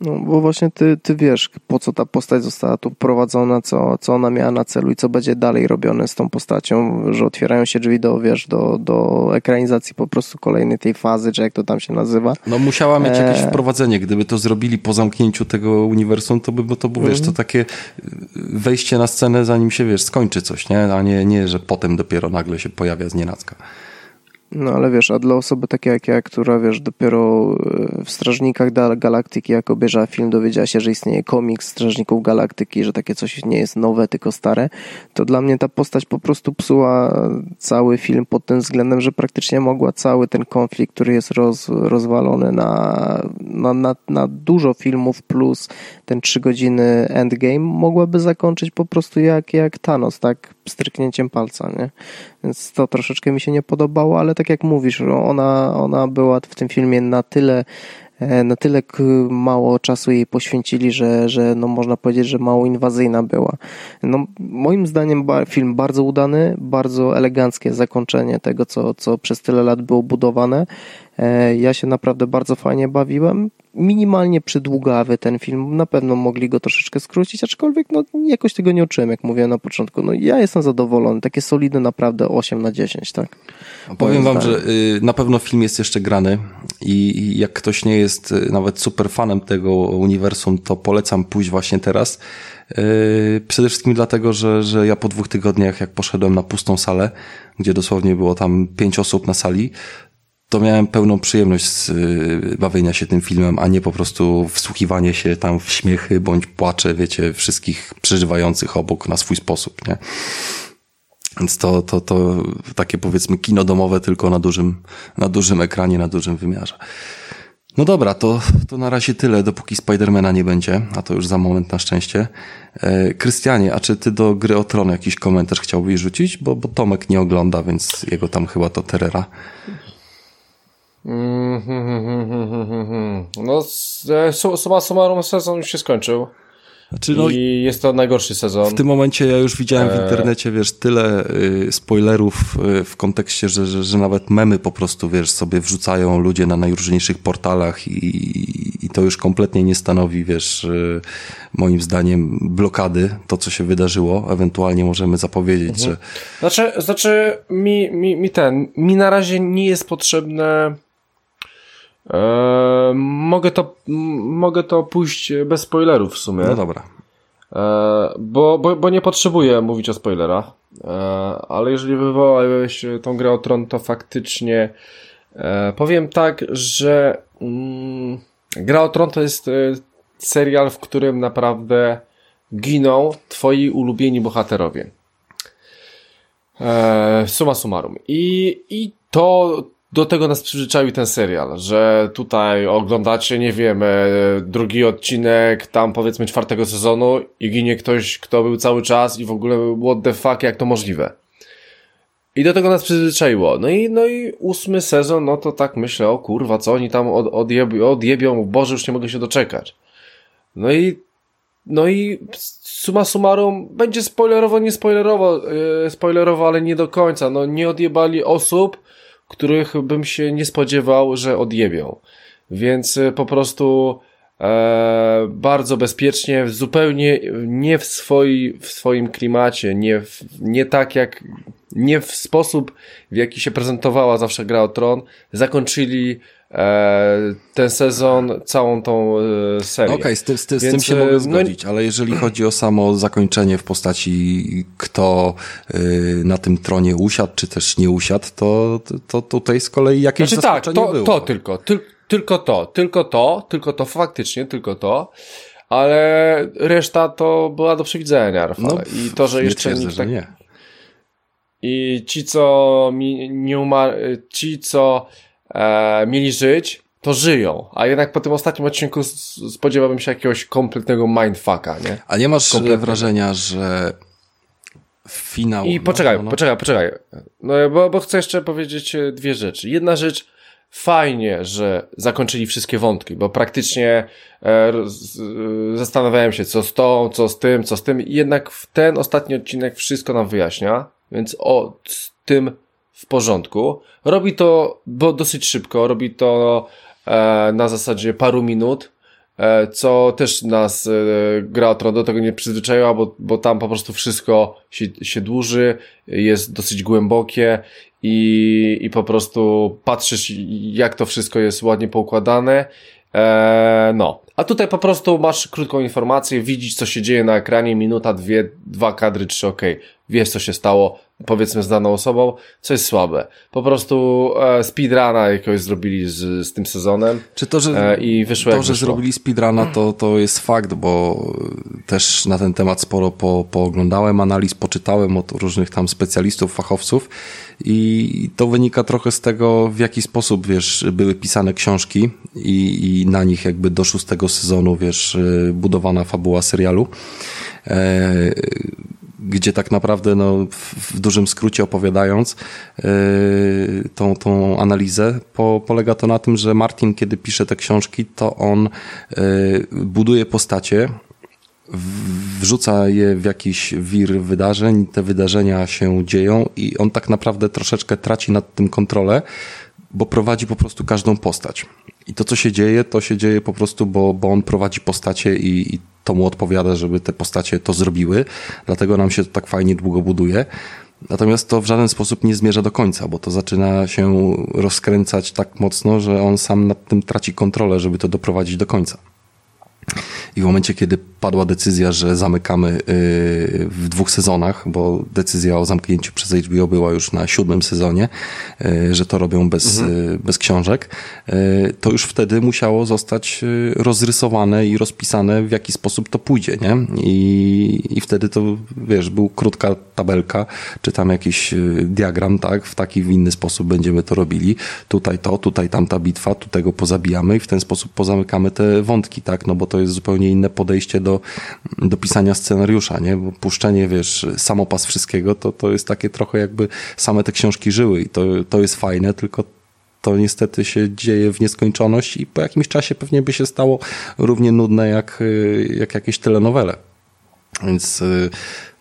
No, bo właśnie ty, ty wiesz, po co ta postać została tu prowadzona, co, co ona miała na celu i co będzie dalej robione z tą postacią, że otwierają się drzwi do, wiesz, do, do ekranizacji po prostu kolejnej tej fazy, czy jak to tam się nazywa. No musiała mieć jakieś e... wprowadzenie. Gdyby to zrobili po zamknięciu tego uniwersum, to by bo to było, mm. wiesz, to takie wejście na scenę, zanim się, wiesz, skończy coś, nie? A nie, nie że potem dopiero nagle się pojawia z nienacka. No ale wiesz, a dla osoby takiej jak ja, która wiesz, dopiero e, w Strażnikach Galaktyki, jak obejrzała film, dowiedziała się, że istnieje komiks Strażników Galaktyki, że takie coś nie jest nowe, tylko stare, to dla mnie ta postać po prostu psuła cały film pod tym względem, że praktycznie mogła cały ten konflikt, który jest roz, rozwalony na, na, na, na dużo filmów plus ten trzy godziny endgame, mogłaby zakończyć po prostu jak, jak Thanos, tak? Stryknięciem palca, nie? Więc to troszeczkę mi się nie podobało, ale tak jak mówisz, ona, ona była w tym filmie na tyle e, na tyle mało czasu jej poświęcili, że, że no można powiedzieć, że mało inwazyjna była. No, moim zdaniem film bardzo udany, bardzo eleganckie zakończenie tego, co, co przez tyle lat było budowane. E, ja się naprawdę bardzo fajnie bawiłem minimalnie przydługawy ten film. Na pewno mogli go troszeczkę skrócić, aczkolwiek no, jakoś tego nie uczyłem, jak mówiłem na początku. No, ja jestem zadowolony. Takie solidne naprawdę 8 na 10, tak? Powiem wam, że y, na pewno film jest jeszcze grany i, i jak ktoś nie jest y, nawet super fanem tego uniwersum, to polecam pójść właśnie teraz. Y, przede wszystkim dlatego, że, że ja po dwóch tygodniach, jak poszedłem na pustą salę, gdzie dosłownie było tam pięć osób na sali, to miałem pełną przyjemność z y, bawienia się tym filmem, a nie po prostu wsłuchiwanie się tam w śmiechy bądź płacze, wiecie, wszystkich przeżywających obok na swój sposób, nie? Więc to, to, to takie powiedzmy kino domowe tylko na dużym, na dużym ekranie, na dużym wymiarze. No dobra, to, to na razie tyle, dopóki Spidermana nie będzie, a to już za moment na szczęście. E, Krystianie, a czy ty do gry o tron jakiś komentarz chciałbyś rzucić? Bo, bo Tomek nie ogląda, więc jego tam chyba to terera. No, suma summarum sezon już się skończył. Znaczy, no, I jest to najgorszy sezon. W tym momencie ja już widziałem w e, internecie, wiesz, tyle y, spoilerów y, w kontekście, że, że, że nawet memy po prostu, wiesz, sobie wrzucają ludzie na najróżniejszych portalach i, i to już kompletnie nie stanowi, wiesz, y, moim zdaniem blokady, to co się wydarzyło. Ewentualnie możemy zapowiedzieć, mhm. że... Znaczy, znaczy mi, mi, mi ten, mi na razie nie jest potrzebne Eee, mogę, to, mogę to pójść bez spoilerów w sumie. No dobra. Eee, bo, bo, bo nie potrzebuję mówić o spoilerach. Eee, ale jeżeli wywołałeś tą grę o tron, to faktycznie e, powiem tak, że mm, Gra o Tron to jest e, serial, w którym naprawdę giną twoi ulubieni bohaterowie. E, suma summarum. I, i to, do tego nas przyzwyczaił ten serial, że tutaj oglądacie, nie wiem, drugi odcinek tam powiedzmy czwartego sezonu i ginie ktoś, kto był cały czas i w ogóle what the fuck, jak to możliwe. I do tego nas przyzwyczaiło. No i, no i ósmy sezon, no to tak myślę, o kurwa, co oni tam od, odjebią, odjebią, Boże, już nie mogę się doczekać. No i, no i suma summarum, będzie spoilerowo, nie spoilerowo, yy, spoilerowo, ale nie do końca. No nie odjebali osób, których bym się nie spodziewał, że odjebią. Więc e, po prostu e, bardzo bezpiecznie, zupełnie nie w, swoi, w swoim klimacie, nie, w, nie tak jak, nie w sposób, w jaki się prezentowała zawsze gra o tron, zakończyli ten sezon, całą tą e, serię. Okej, okay, z, z, z, tym się mogę no zgodzić, no... ale jeżeli chodzi o samo zakończenie w postaci kto na tym tronie usiadł, czy też nie usiadł, to, to tutaj z kolei jakieś znaczy, tak, to, było. to tylko, ty, tylko to, tylko to, tylko to, faktycznie, tylko to. Ale reszta to była do przewidzenia, Rafale. No, I to, że jeszcze nikt tak... nie. I ci, co mi nie umarł, ci, co e, mieli żyć, to żyją. A jednak po tym ostatnim odcinku spodziewałbym się jakiegoś kompletnego mindfucka, nie? A nie masz wrażenia, że finał... I poczekaj, no, no. poczekaj, poczekaj. No, bo, bo chcę jeszcze powiedzieć e, dwie rzeczy. Jedna rzecz, fajnie, że zakończyli wszystkie wątki, bo praktycznie e, zastanawiałem się, co z tą, co z tym, co z tym. I jednak w ten ostatni odcinek wszystko nam wyjaśnia, więc o z tym w porządku. Robi to bo dosyć szybko, robi to e, na zasadzie paru minut, e, co też nas e, gra do tego nie przyzwyczaiła, bo, bo tam po prostu wszystko się, się dłuży, jest dosyć głębokie i, i po prostu patrzysz jak to wszystko jest ładnie poukładane. E, no, a tutaj po prostu masz krótką informację, widzisz co się dzieje na ekranie, minuta, dwie, dwa kadry, trzy, ok, wiesz co się stało, powiedzmy z daną osobą, co jest słabe. Po prostu e, speedruna jakiegoś zrobili z, z tym sezonem Czy to, że, e, i wyszło to, że wyszło. zrobili speedruna, to, to jest fakt, bo też na ten temat sporo po, pooglądałem analiz, poczytałem od różnych tam specjalistów, fachowców i to wynika trochę z tego, w jaki sposób, wiesz, były pisane książki i, i na nich jakby do szóstego sezonu, wiesz, budowana fabuła serialu. E, gdzie tak naprawdę, no, w, dużym skrócie opowiadając yy, tą, tą analizę, po, polega to na tym, że Martin, kiedy pisze te książki, to on yy, buduje postacie, wrzuca je w jakiś wir wydarzeń, te wydarzenia się dzieją i on tak naprawdę troszeczkę traci nad tym kontrolę, bo prowadzi po prostu każdą postać. I to, co się dzieje, to się dzieje po prostu, bo, bo on prowadzi postacie i, i to mu odpowiada, żeby te postacie to zrobiły. Dlatego nam się to tak fajnie długo buduje. Natomiast to w żaden sposób nie zmierza do końca, bo to zaczyna się rozkręcać tak mocno, że on sam nad tym traci kontrolę, żeby to doprowadzić do końca. I w momencie, kiedy padła decyzja, że zamykamy y, w dwóch sezonach, bo decyzja o zamknięciu przez HBO była już na siódmym sezonie, y, że to robią bez, mhm. Y, bez książek, to już wtedy musiało zostać rozrysowane i rozpisane, w jaki sposób to pójdzie, nie? I, i wtedy to, wiesz, był krótka tabelka, czy tam jakiś diagram, tak? W taki, w inny sposób będziemy to robili. Tutaj to, tutaj tamta bitwa, tu tego pozabijamy i w ten sposób pozamykamy te wątki, tak? No bo to jest zupełnie inne podejście do, do pisania scenariusza, nie? Bo puszczenie, wiesz, samopas wszystkiego, to, to jest takie trochę jakby same te książki żyły i to, to jest fajne, tylko to niestety się dzieje w nieskończoność i po jakimś czasie pewnie by się stało równie nudne jak, jak jakieś telenowele. Więc y,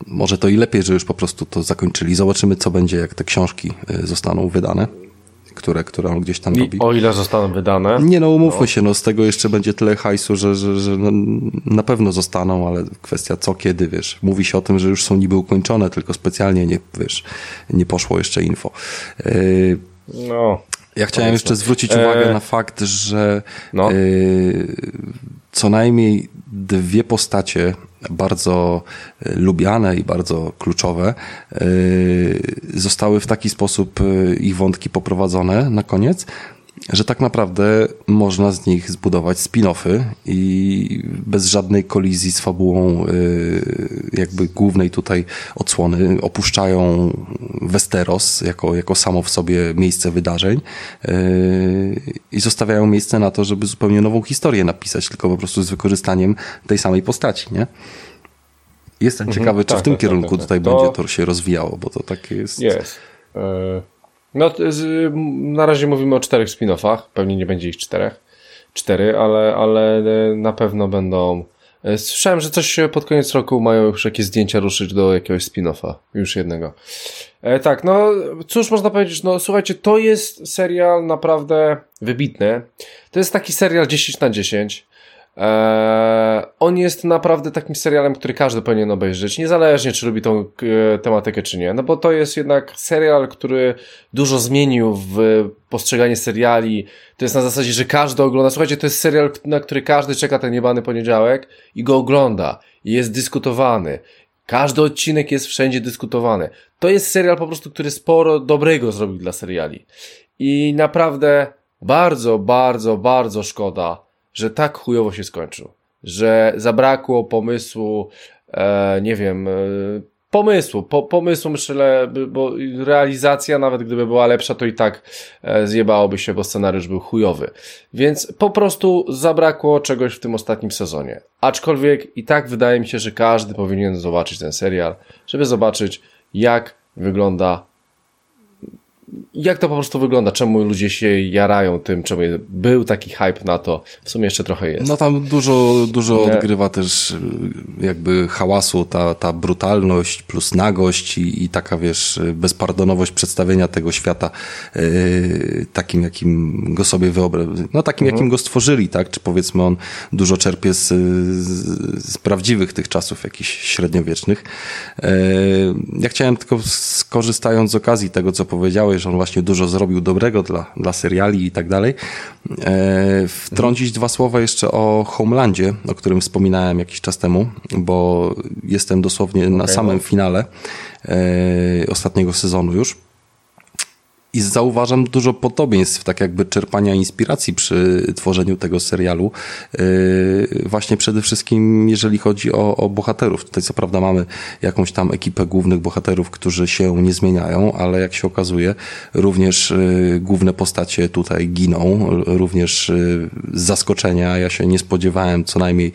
może to i lepiej, że już po prostu to zakończyli. Zobaczymy, co będzie, jak te książki y, zostaną wydane które, które on gdzieś tam I robi. O ile zostaną wydane? Nie no, umówmy no. się, no z tego jeszcze będzie tyle hajsu, że, że, że no, na pewno zostaną, ale kwestia co, kiedy, wiesz. Mówi się o tym, że już są niby ukończone, tylko specjalnie nie, wiesz, nie poszło jeszcze info. Yy, no. Ja chciałem jeszcze zwrócić uwagę e... na fakt, że no. yy, co najmniej dwie postacie bardzo e, lubiane i bardzo kluczowe, e, zostały w taki sposób ich wątki poprowadzone na koniec, że tak naprawdę można z nich zbudować spin-offy i bez żadnej kolizji z fabułą jakby głównej tutaj odsłony opuszczają Westeros jako, jako samo w sobie miejsce wydarzeń i zostawiają miejsce na to, żeby zupełnie nową historię napisać, tylko po prostu z wykorzystaniem tej samej postaci, nie? Jestem mhm, ciekawy, czy tak, w tym tak, tak kierunku tak, tak, tutaj to... będzie to się rozwijało, bo to takie jest... Jest. No, na razie mówimy o czterech spin-offach, pewnie nie będzie ich czterech, cztery, ale, ale e, na pewno będą... E, słyszałem, że coś pod koniec roku mają już jakieś zdjęcia ruszyć do jakiegoś spin-offa, już jednego. E, tak, no cóż można powiedzieć, no słuchajcie, to jest serial naprawdę wybitny. To jest taki serial 10 na 10. Eee, on jest naprawdę takim serialem, który każdy powinien obejrzeć, niezależnie czy lubi tą e, tematykę, czy nie. No bo to jest jednak serial, który dużo zmienił w postrzeganie seriali. To jest na zasadzie, że każdy ogląda. Słuchajcie, to jest serial, na który każdy czeka ten niebany poniedziałek i go ogląda. I jest dyskutowany. Każdy odcinek jest wszędzie dyskutowany. To jest serial po prostu, który sporo dobrego zrobił dla seriali. I naprawdę bardzo, bardzo, bardzo szkoda, że tak chujowo się skończył. Że zabrakło pomysłu, e, nie wiem, e, pomysłu, po, pomysłu myślę, bo realizacja nawet gdyby była lepsza, to i tak e, zjebałoby się, bo scenariusz był chujowy. Więc po prostu zabrakło czegoś w tym ostatnim sezonie. Aczkolwiek i tak wydaje mi się, że każdy powinien zobaczyć ten serial, żeby zobaczyć jak wygląda jak to po prostu wygląda? Czemu ludzie się jarają tym? Czemu był taki hype na to? W sumie jeszcze trochę jest. No tam dużo, dużo odgrywa też jakby hałasu, ta, ta brutalność plus nagość i, i taka, wiesz, bezpardonowość przedstawienia tego świata yy, takim, jakim go sobie wyobrazili. No takim, mhm. jakim go stworzyli, tak? Czy powiedzmy on dużo czerpie z, z, z prawdziwych tych czasów jakichś średniowiecznych. Yy, ja chciałem tylko skorzystając z okazji tego, co powiedziałeś, że on właśnie dużo zrobił dobrego dla, dla seriali i tak dalej. E, wtrącić dwa słowa jeszcze o Homelandzie, o którym wspominałem jakiś czas temu, bo jestem dosłownie na samym no. finale e, ostatniego sezonu już i zauważam dużo podobieństw, tak jakby czerpania inspiracji przy tworzeniu tego serialu. Yy, właśnie przede wszystkim, jeżeli chodzi o, o bohaterów. Tutaj co prawda mamy jakąś tam ekipę głównych bohaterów, którzy się nie zmieniają, ale jak się okazuje, również yy, główne postacie tutaj giną, również yy, z zaskoczenia. Ja się nie spodziewałem co najmniej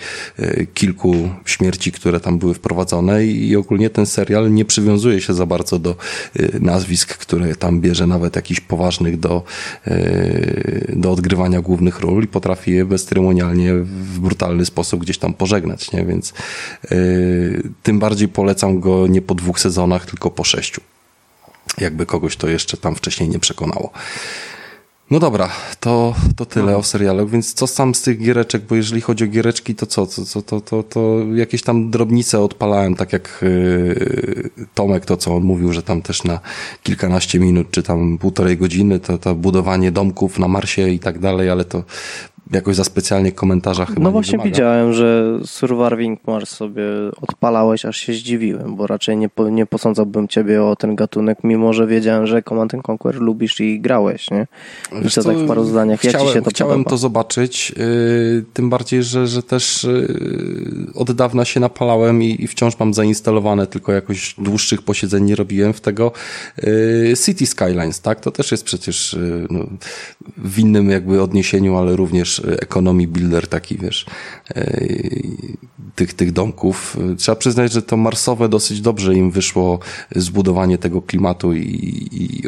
kilku śmierci, które tam były wprowadzone i ogólnie ten serial nie przywiązuje się za bardzo do nazwisk, które tam bierze nawet nawet jakichś poważnych do, e, do odgrywania głównych ról i potrafi je bezceremonialnie w brutalny sposób gdzieś tam pożegnać, nie? Więc e, tym bardziej polecam go nie po dwóch sezonach, tylko po sześciu. Jakby kogoś to jeszcze tam wcześniej nie przekonało. No dobra, to, to tyle o serialu, więc co sam z tych giereczek, bo jeżeli chodzi o giereczki, to co, to, to, to, to, to jakieś tam drobnice odpalałem, tak jak yy, Tomek, to co on mówił, że tam też na kilkanaście minut, czy tam półtorej godziny, to, to budowanie domków na Marsie i tak dalej, ale to jakoś za specjalnie komentarza chyba No właśnie wymaga. widziałem, że Surviving Mars sobie odpalałeś, aż się zdziwiłem, bo raczej nie, po, nie posądzałbym ciebie o ten gatunek, mimo że wiedziałem, że Command Conquer lubisz i grałeś, nie? I Wiesz to tak w paru zdaniach, chciałem, ci się to Chciałem podoba? to zobaczyć, yy, tym bardziej, że, że też yy, od dawna się napalałem i, i wciąż mam zainstalowane, tylko jakoś dłuższych posiedzeń nie robiłem w tego yy, City Skylines, tak? To też jest przecież yy, no, w innym jakby odniesieniu, ale również economy builder taki, wiesz, yy, tych, tych domków. Trzeba przyznać, że to marsowe dosyć dobrze im wyszło zbudowanie tego klimatu i, i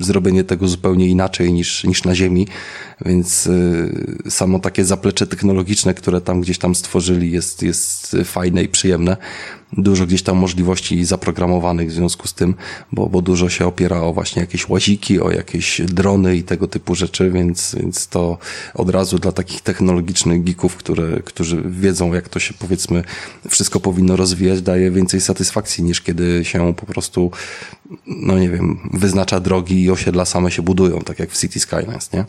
zrobienie tego zupełnie inaczej niż, niż na Ziemi, więc y, samo takie zaplecze technologiczne, które tam gdzieś tam stworzyli jest, jest fajne i przyjemne. Dużo gdzieś tam możliwości zaprogramowanych w związku z tym, bo, bo dużo się opiera o właśnie jakieś łaziki, o jakieś drony i tego typu rzeczy, więc, więc to od razu dla takich technologicznych geeków, które, którzy wiedzą, jak to się powiedzmy wszystko powinno rozwijać, daje więcej satysfakcji niż kiedy się po prostu, no nie wiem, wyznacza drogi i osiedla same się budują, tak jak w City Skylines, nie?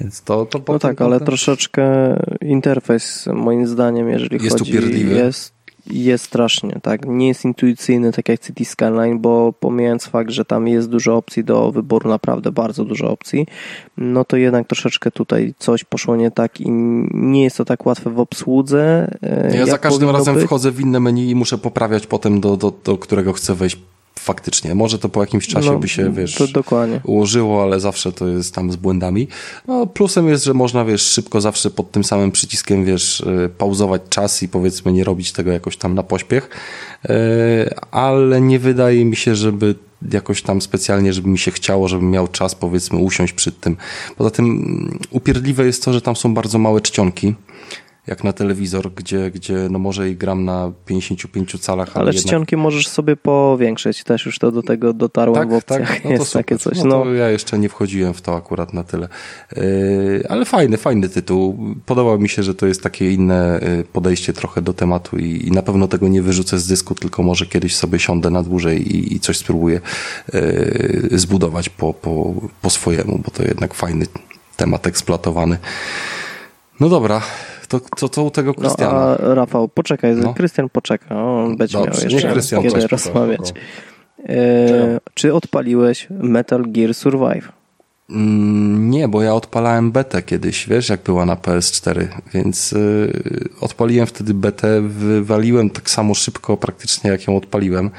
Więc to, to No tak, ale troszeczkę interfejs moim zdaniem, jeżeli Jest chodzi... upierdliwy. Jest jest strasznie, tak. Nie jest intuicyjny, tak jak City Skyline, bo pomijając fakt, że tam jest dużo opcji do wyboru, naprawdę bardzo dużo opcji, no to jednak troszeczkę tutaj coś poszło nie tak i nie jest to tak łatwe w obsłudze. e, Ja za każdym razem być. wchodzę w inne menu i muszę poprawiać potem do, do, do którego chcę wejść faktycznie. Może to po jakimś czasie No, by się, wiesz, ułożyło, ale zawsze to jest tam z błędami. No, plusem jest, że można, wiesz, szybko zawsze pod tym samym przyciskiem, wiesz, y, pauzować czas i powiedzmy nie robić tego jakoś tam na pośpiech, Y, ale nie wydaje mi się, żeby jakoś tam specjalnie, żeby mi się chciało, żebym miał czas, powiedzmy, usiąść przed tym. Poza tym mm, upierdliwe jest to, że tam są bardzo małe czcionki, jak na telewizor, gdzie, gdzie no może i gram na 55 calach, ale, Ale jednak... czcionki możesz sobie powiększyć, też już to do tego dotarłem w opcjach. no to jest super. takie coś. No, No, to ja jeszcze nie wchodziłem w to akurat na tyle. Yy, ale fajny, fajny tytuł. Podobał mi się, że to jest takie inne yy, podejście trochę do tematu i, i na pewno tego nie wyrzucę z dysku, tylko może kiedyś sobie siądę na dłużej i, i coś spróbuję yy, zbudować po, po, po swojemu, bo to jednak fajny temat eksploatowany. No dobra, to, to, to u tego no Krystiana. a Rafał, poczekaj, No. Krystian poczeka, on będzie Dobrze, miał jeszcze Krystian kiedy rozmawiać. E, czy odpaliłeś Metal Gear Survive? Mm, Nie, bo ja odpalałem betę kiedyś, wiesz, jak była na PS4, więc yy, odpaliłem wtedy betę, wywaliłem tak samo szybko praktycznie jak ją odpaliłem.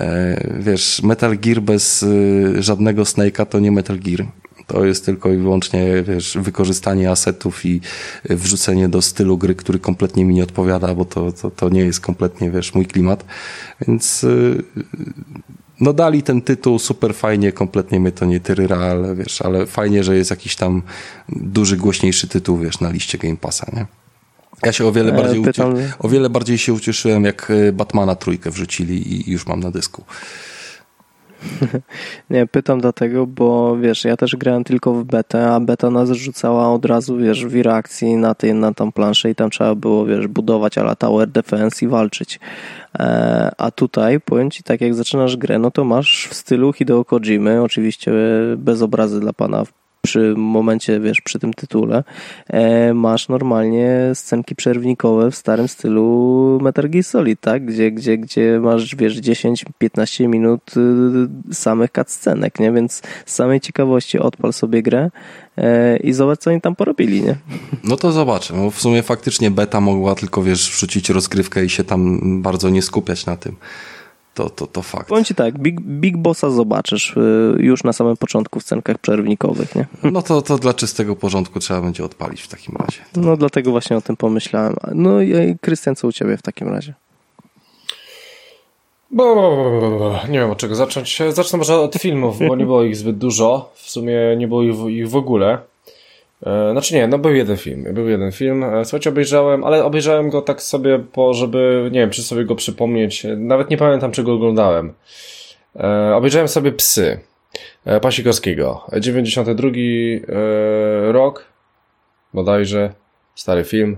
E, wiesz, Metal Gear bez y, żadnego Snake'a to nie Metal Gear. To jest tylko i wyłącznie, wiesz, wykorzystanie asetów i y, wrzucenie do stylu gry, który kompletnie mi nie odpowiada, bo to, to, to nie jest kompletnie, wiesz, mój klimat. Więc y, no dali ten tytuł super fajnie, kompletnie mnie to nie tyryra, ale wiesz, ale fajnie, że jest jakiś tam duży, głośniejszy tytuł, wiesz, na liście Game Passa, nie? Ja się o wiele E, bardziej, o wiele bardziej się ucieszyłem, jak e, Batmana trójkę wrzucili i już mam na dysku. Nie, pytam dlatego, bo wiesz, ja też grałem tylko w betę, a beta nas rzucała od razu, wiesz, w reakcji na, tej, na tą planszę i tam trzeba było, wiesz, budować ala tower defense i walczyć. E, a tutaj, powiem Ci, tak jak zaczynasz grę, no to masz w stylu Hideo Kojimy, oczywiście bez obrazy dla Pana przy momencie, wiesz, przy tym tytule, e, masz normalnie scenki przerwnikowe w starym stylu Metal Gear Solid, tak? Gdzie, gdzie, gdzie masz, wiesz, 10-15 minut y, samych cutscenek, nie? Więc z samej ciekawości odpal sobie grę e, i zobacz, co oni tam porobili, nie? No to zobaczę. W sumie faktycznie beta mogła tylko, wiesz, wrzucić rozgrywkę i się tam bardzo nie skupiać na tym. To, to, to fakt. Powiem Ci tak, Big, Big Bossa zobaczysz y, już na samym początku w scenkach przerwnikowych, nie? No to, to dla czystego porządku trzeba będzie odpalić w takim razie. No dlatego właśnie o tym pomyślałem. No i Krystian, co u Ciebie w takim razie? Bo, nie wiem od czego zacząć. Zacznę może od filmów, bo nie było ich zbyt dużo. W sumie nie było ich w, ich w ogóle. E, Znaczy nie, no był jeden film. Był jeden film. E, Słuchajcie, obejrzałem, ale obejrzałem go tak sobie po, żeby, nie wiem, czy sobie go przypomnieć. Nawet nie pamiętam, czego oglądałem. E, Obejrzałem sobie Psy. e, Pasikowskiego. 92 e, rok. Bodajże. Stary film.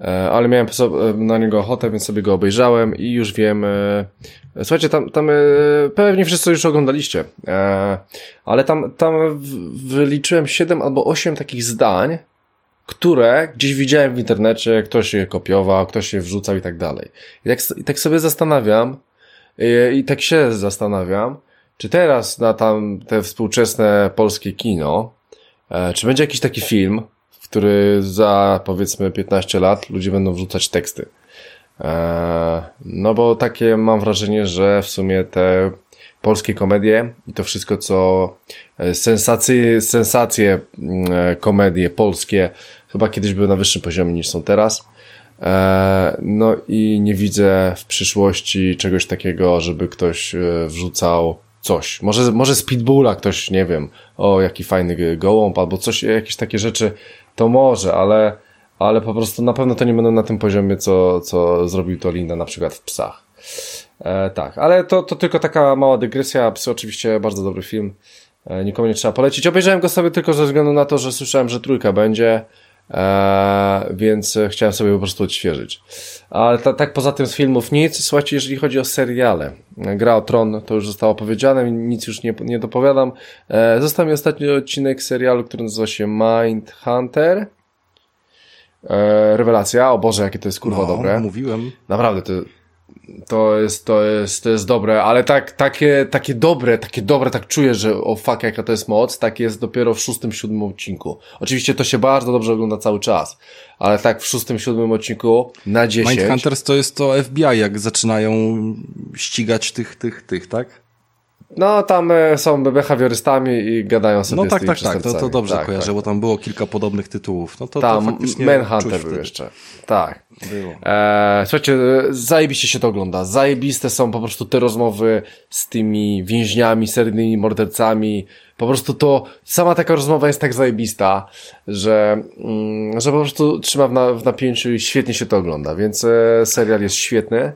E, ale miałem po- na niego ochotę, więc sobie go obejrzałem i już wiem. e, Słuchajcie, tam, tam e, pewnie wszyscy już oglądaliście, e, ale tam, tam wyliczyłem 7 albo 8 takich zdań, które gdzieś widziałem w internecie, ktoś je kopiował, ktoś je wrzucał i tak dalej. I tak, i tak sobie zastanawiam, i, i tak się zastanawiam, czy teraz na tam te współczesne polskie kino, e, czy będzie jakiś taki film, który za powiedzmy 15 lat ludzie będą wrzucać teksty. E, no bo takie mam wrażenie, że w sumie te polskie komedie i to wszystko, co e, sensacje, sensacje mm, komedie polskie chyba kiedyś były na wyższym poziomie niż są teraz. E, no i nie widzę w przyszłości czegoś takiego, żeby ktoś wrzucał coś. Może, może Speedbulla ktoś, nie wiem, o jaki fajny gołąb albo coś, jakieś takie rzeczy, to może, ale, ale po prostu na pewno to nie będą na tym poziomie, co, co zrobił to Linda na przykład w Psach. E, tak, ale to, to tylko taka mała dygresja. Psy oczywiście bardzo dobry film. E, nikomu nie trzeba polecić. Obejrzałem go sobie tylko ze względu na to, że słyszałem, że trójka będzie. E, więc chciałem sobie po prostu odświeżyć. Ale ta, tak poza tym z filmów nic. Słuchajcie, jeżeli chodzi o seriale. Gra o Tron, to już zostało powiedziane, nic już nie, nie dopowiadam. E, został mi ostatni odcinek serialu, który nazywa się Mind Hunter. E, rewelacja, o Boże, jakie to jest kurwa no, dobre. mówiłem. Naprawdę, to, to jest, to jest, to jest dobre, ale tak, takie, takie dobre, takie dobre, tak czuję, że o fuck, jaka to jest moc, tak jest dopiero w szóstym, siódmym odcinku. Oczywiście to się bardzo dobrze ogląda cały czas, ale tak w szóstym, siódmym odcinku na dziesięć. Mindhunters to jest to FBI, jak zaczynają ścigać tych, tych, tych, tak? No, tam e, są behawiorystami i gadają sobie No tak, tak, tak, to, to dobrze tak, kojarzę, tak. bo tam było kilka podobnych tytułów. No to, tam to Manhunter był jeszcze. Tak. Było. E, słuchajcie, zajebiście się to ogląda. Zajebiste są po prostu te rozmowy z tymi więźniami, seryjnymi mordercami. Po prostu to, sama taka rozmowa jest tak zajebista, że, mm, że po prostu trzyma w, na, w napięciu i świetnie się to ogląda, więc e, serial jest świetny.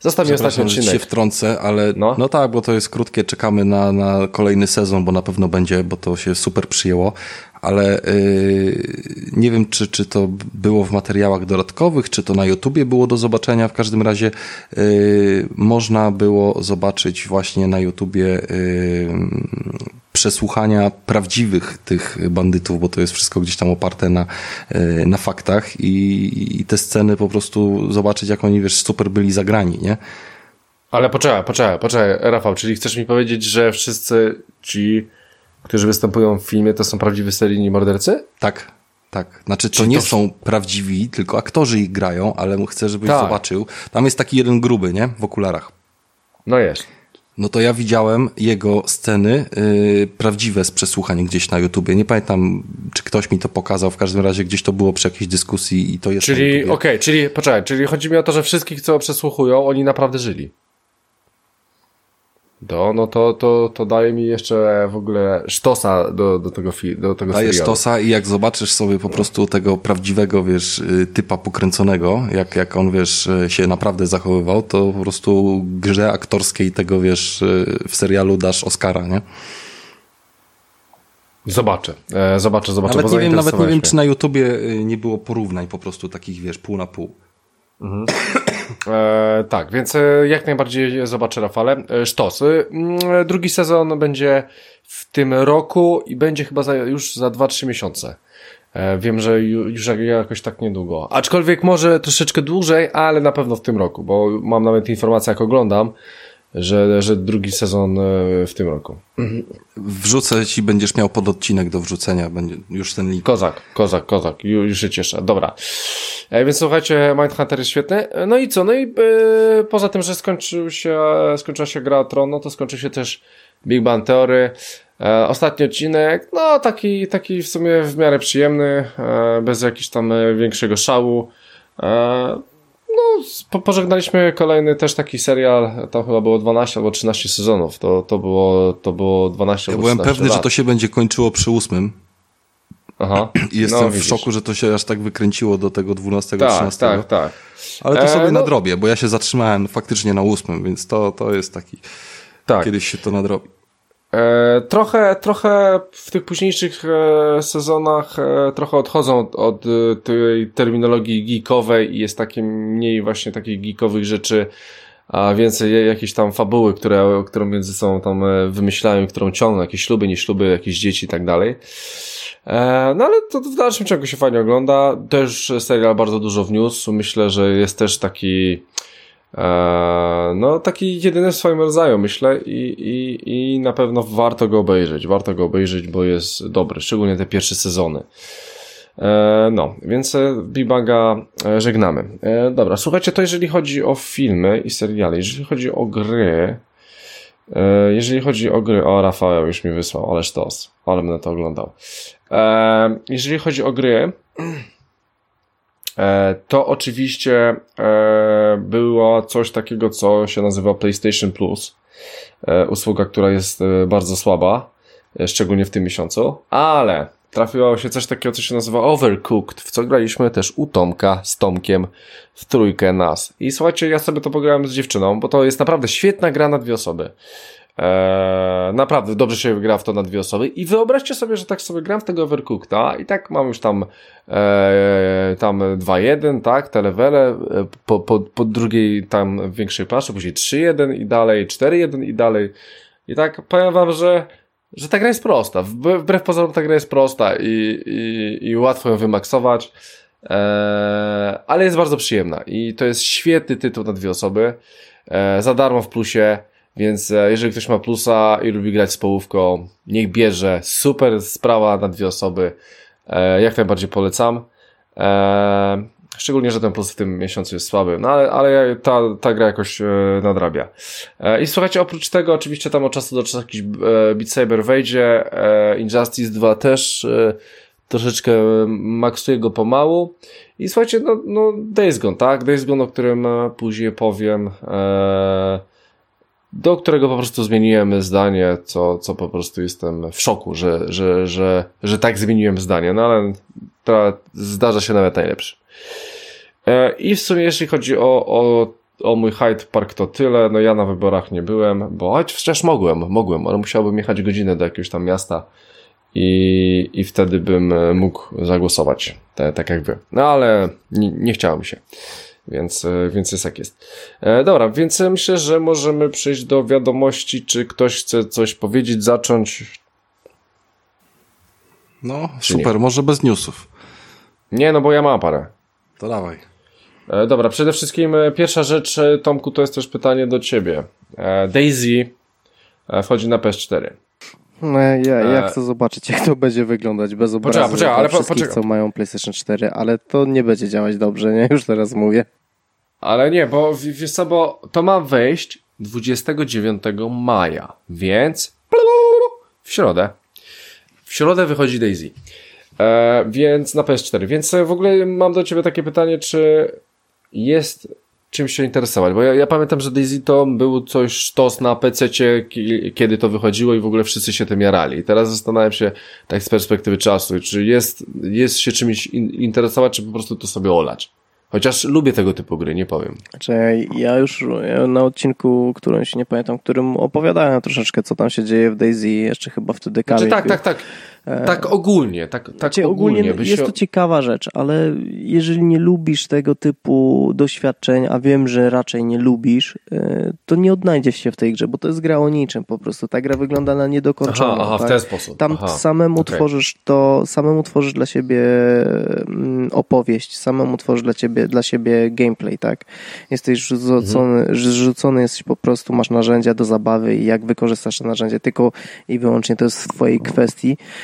Zostaw mi ostatni odcinek. się wtrącę, ale no. no tak, bo to jest krótkie, czekamy na, na kolejny sezon, bo na pewno będzie, bo to się super przyjęło, ale yy, nie wiem, czy, czy to było w materiałach dodatkowych, czy to na YouTubie było do zobaczenia. W każdym razie yy, można było zobaczyć właśnie na YouTubie yy, przesłuchania prawdziwych tych bandytów, bo to jest wszystko gdzieś tam oparte na, yy, na faktach i, i te sceny po prostu zobaczyć, jak oni, wiesz, super byli zagrani, nie? Ale poczekaj, poczekaj, poczekaj, Rafał, czyli chcesz mi powiedzieć, że wszyscy ci którzy występują w filmie, to są prawdziwi seryjni mordercy? Tak, tak. Znaczy, to Czy nie to... są prawdziwi, tylko aktorzy ich grają, ale chcę, żebyś tak. zobaczył. Tam jest taki jeden gruby, nie? W okularach. No jest. No to ja widziałem jego sceny yy, prawdziwe z przesłuchań gdzieś na YouTubie. Nie pamiętam, czy ktoś mi to pokazał. W każdym razie gdzieś to było przy jakiejś dyskusji i to jest. Czyli, okej, okay, czyli poczekaj, czyli chodzi mi o to, że wszystkich, co przesłuchują, oni naprawdę żyli. To, no to, to, to daje mi jeszcze w ogóle sztosa do, do tego, fi, do tego Daje serialu. sztosa i jak zobaczysz sobie po prostu tego prawdziwego, wiesz, y, typa pokręconego, jak, jak on, wiesz, y, się naprawdę zachowywał, to po prostu grze aktorskiej tego, wiesz, y, w serialu dasz Oscara, nie? Zobaczę, e, zobaczę, zobaczę. Nawet nie wiem, nawet nie wiem, czy na YouTubie nie było porównań po prostu takich, wiesz, pół na pół. Mhm. E, tak, więc e, jak najbardziej zobaczę Rafale. E, sztos. E, drugi sezon będzie w tym roku i będzie chyba za, już za 2-3 miesiące. E, wiem, że już jakoś tak niedługo. Aczkolwiek może troszeczkę dłużej, ale na pewno w tym roku, bo mam nawet informację, jak oglądam, że, że drugi sezon e, w tym roku. Wrzucę ci, będziesz miał pododcinek do wrzucenia, będzie już ten link. Kozak, kozak, kozak, już się cieszę. Dobra. E, więc słuchajcie, Mindhunter jest świetny. E, no i co? No i e, poza tym, że skończył się, skończyła się gra o Tron, no to skończył się też Big Bang Theory. E, ostatni odcinek, no taki, taki w sumie w miarę przyjemny, e, bez jakiegoś tam większego szału. E, no, pożegnaliśmy kolejny też taki serial, tam chyba było 12 albo 13 sezonów, to, to, było, to było 12 ja albo 13 byłem pewny, lat. że to się będzie kończyło przy ósmym. Aha. I jestem no, w szoku, że to się aż tak wykręciło do tego 12, tak, 13. Tak, tak. Ale to sobie e, no... nadrobię, bo ja się zatrzymałem faktycznie na ósmym, więc to, to jest taki... Tak. Kiedyś się to nadrobi. E, trochę, trochę w tych późniejszych e, sezonach e, trochę odchodzą od, od tej terminologii geekowej i jest takie mniej właśnie takich geekowych rzeczy, a więcej jakieś tam fabuły, które, które między sobą tam wymyślają, którą ciągną, jakieś śluby, nie śluby, jakieś dzieci i tak dalej. No ale to w dalszym ciągu się fajnie ogląda. Też serial bardzo dużo wniósł. Myślę, że jest też taki no taki jedyny w swoim rodzaju, myślę i, i, i na pewno warto go obejrzeć. Warto go obejrzeć, bo jest dobry, szczególnie te pierwsze sezony. E, no, więc Bibaga żegnamy. Dobra, słuchajcie, to jeżeli chodzi o filmy i seriale, jeżeli chodzi o gry, jeżeli chodzi o gry, o Rafał już mi wysłał, ale sztos, ale będę to oglądał. E, jeżeli chodzi o gry, e, to oczywiście e, było coś takiego, co się nazywa PlayStation Plus. Usługa, która jest bardzo słaba, szczególnie w tym miesiącu, ale trafiło się coś takiego, co się nazywa Overcooked, w co graliśmy też u Tomka z Tomkiem w trójkę nas. I słuchajcie, ja sobie to pograłem z dziewczyną, bo to jest naprawdę świetna gra na dwie osoby. Eee, naprawdę dobrze się gra w to na dwie osoby. I wyobraźcie sobie, że tak sobie gram w tego Overcookta i tak mam już tam e, tam 2-1, tak, te levele, e, po, po, po drugiej tam większej planszy, później 3-1 i dalej, 4-1 i dalej. I tak powiem wam, że że ta gra jest prosta, wbrew pozorom ta gra jest prosta i, i, i łatwo ją wymaksować, eee, ale jest bardzo przyjemna. I to jest świetny tytuł na dwie osoby, eee, za darmo w plusie, więc e, jeżeli ktoś ma plusa i lubi grać z połówką, niech bierze. Super sprawa na dwie osoby. E, jak najbardziej polecam. E, szczególnie, że ten plus w tym miesiącu jest słaby, no ale, ale ta, ta gra jakoś nadrabia. I słuchajcie, oprócz tego oczywiście tam od czasu do czasu jakiś Beat Saber wejdzie, Injustice 2 też troszeczkę maksuje go pomału. I słuchajcie, no, no Days Gone, tak? Days Gone, o którym później powiem. Do którego po prostu zmieniłem zdanie, co, co po prostu jestem w szoku, że, że, że, że tak zmieniłem zdanie, no ale to zdarza się nawet najlepszy. E, I w sumie jeśli chodzi o, o, o mój Hyde Park to tyle, no ja na wyborach nie byłem, bo choć wciąż mogłem, mogłem, ale musiałbym jechać godzinę do jakiegoś tam miasta i, i wtedy bym mógł zagłosować, tak, tak jak wy. No ale nie, nie chciałem się. Więc, e, więc jest jak jest. E, dobra, więc myślę, że możemy przejść do wiadomości. Czy ktoś chce coś powiedzieć, zacząć? No, super, nie? może bez newsów. Nie, no bo ja mam parę. To dawaj. E, dobra, przede wszystkim pierwsza rzecz, Tomku, to jest też pytanie do ciebie. Daisy wchodzi na PS4. No, ja, ja chcę zobaczyć, jak to będzie wyglądać bez obrazu poczekaj, poczekaj, ale wszystkich, poczekaj. co mają PlayStation 4, ale to nie będzie działać dobrze, nie? Już teraz mówię. Ale nie, bo wiesz co, bo to ma wejść 29 maja, więc w środę. W środę wychodzi Daisy. E, więc na PS4. Więc w ogóle mam do ciebie takie pytanie, czy jest czymś się interesować, bo ja, ja pamiętam, że Daisy to był coś sztos na PC, kiedy to wychodziło i w ogóle wszyscy się tym jarali. I teraz zastanawiam się tak z perspektywy czasu, czy jest, jest się czymś in, interesować, czy po prostu to sobie olać. Chociaż lubię tego typu gry, nie powiem. Znaczy, ja już na odcinku, którymś nie pamiętam, którym opowiadałem troszeczkę, co tam się dzieje w Daisy, jeszcze chyba wtedy Znaczy, tak, tak, tak. E, tak ogólnie, tak, tak znaczy, ogólnie. ogólnie jest to ciekawa rzecz, ale jeżeli nie lubisz tego typu doświadczeń, a wiem, że raczej nie lubisz, e, to nie odnajdziesz się w tej grze, bo to jest gra o niczym po prostu. Ta gra wygląda na niedokończoną. Aha, aha tak? w ten sposób. Tam aha, samemu okay. tworzysz to, samemu tworzysz dla siebie mm, opowieść, samemu tworzysz dla ciebie, dla siebie gameplay, tak? Jesteś rzucony, mhm. rzucony jesteś po prostu, masz narzędzia do zabawy i jak wykorzystasz te narzędzia, tylko i wyłącznie to jest w twojej kwestii.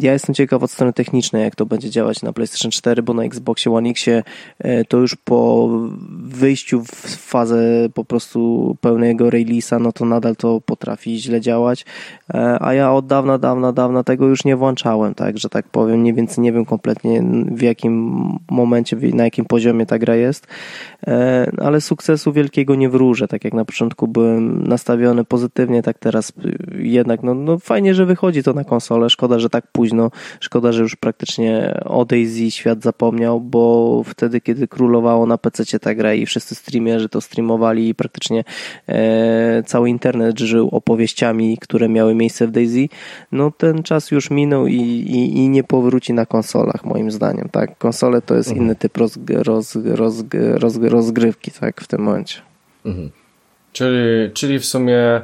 Ja jestem ciekaw od strony technicznej, jak to będzie działać na PlayStation 4, bo na Xboxie One X e, to już po wyjściu w fazę po prostu pełnego release'a, no to nadal to potrafi źle działać, e, a ja od dawna, dawna, dawna tego już nie włączałem, tak, że tak powiem, nie, więc nie wiem kompletnie w jakim momencie, na jakim poziomie ta gra jest, e, ale sukcesu wielkiego nie wróżę, tak jak na początku byłem nastawiony pozytywnie, tak teraz jednak, no, no fajnie, że wychodzi to na konsolę. Szkoda, że tak późno. Szkoda, że już praktycznie o Daisy świat zapomniał, bo wtedy, kiedy królowało na PC ta gra i wszyscy streamerzy to streamowali i praktycznie e, cały internet żył opowieściami, które miały miejsce w Daisy, no ten czas już minął i, i, i nie powróci na konsolach, moim zdaniem. Tak, konsole to jest mhm. inny typ roz, roz, roz, roz, rozgrywki, tak, w tym momencie. Mhm. Czyli, czyli w sumie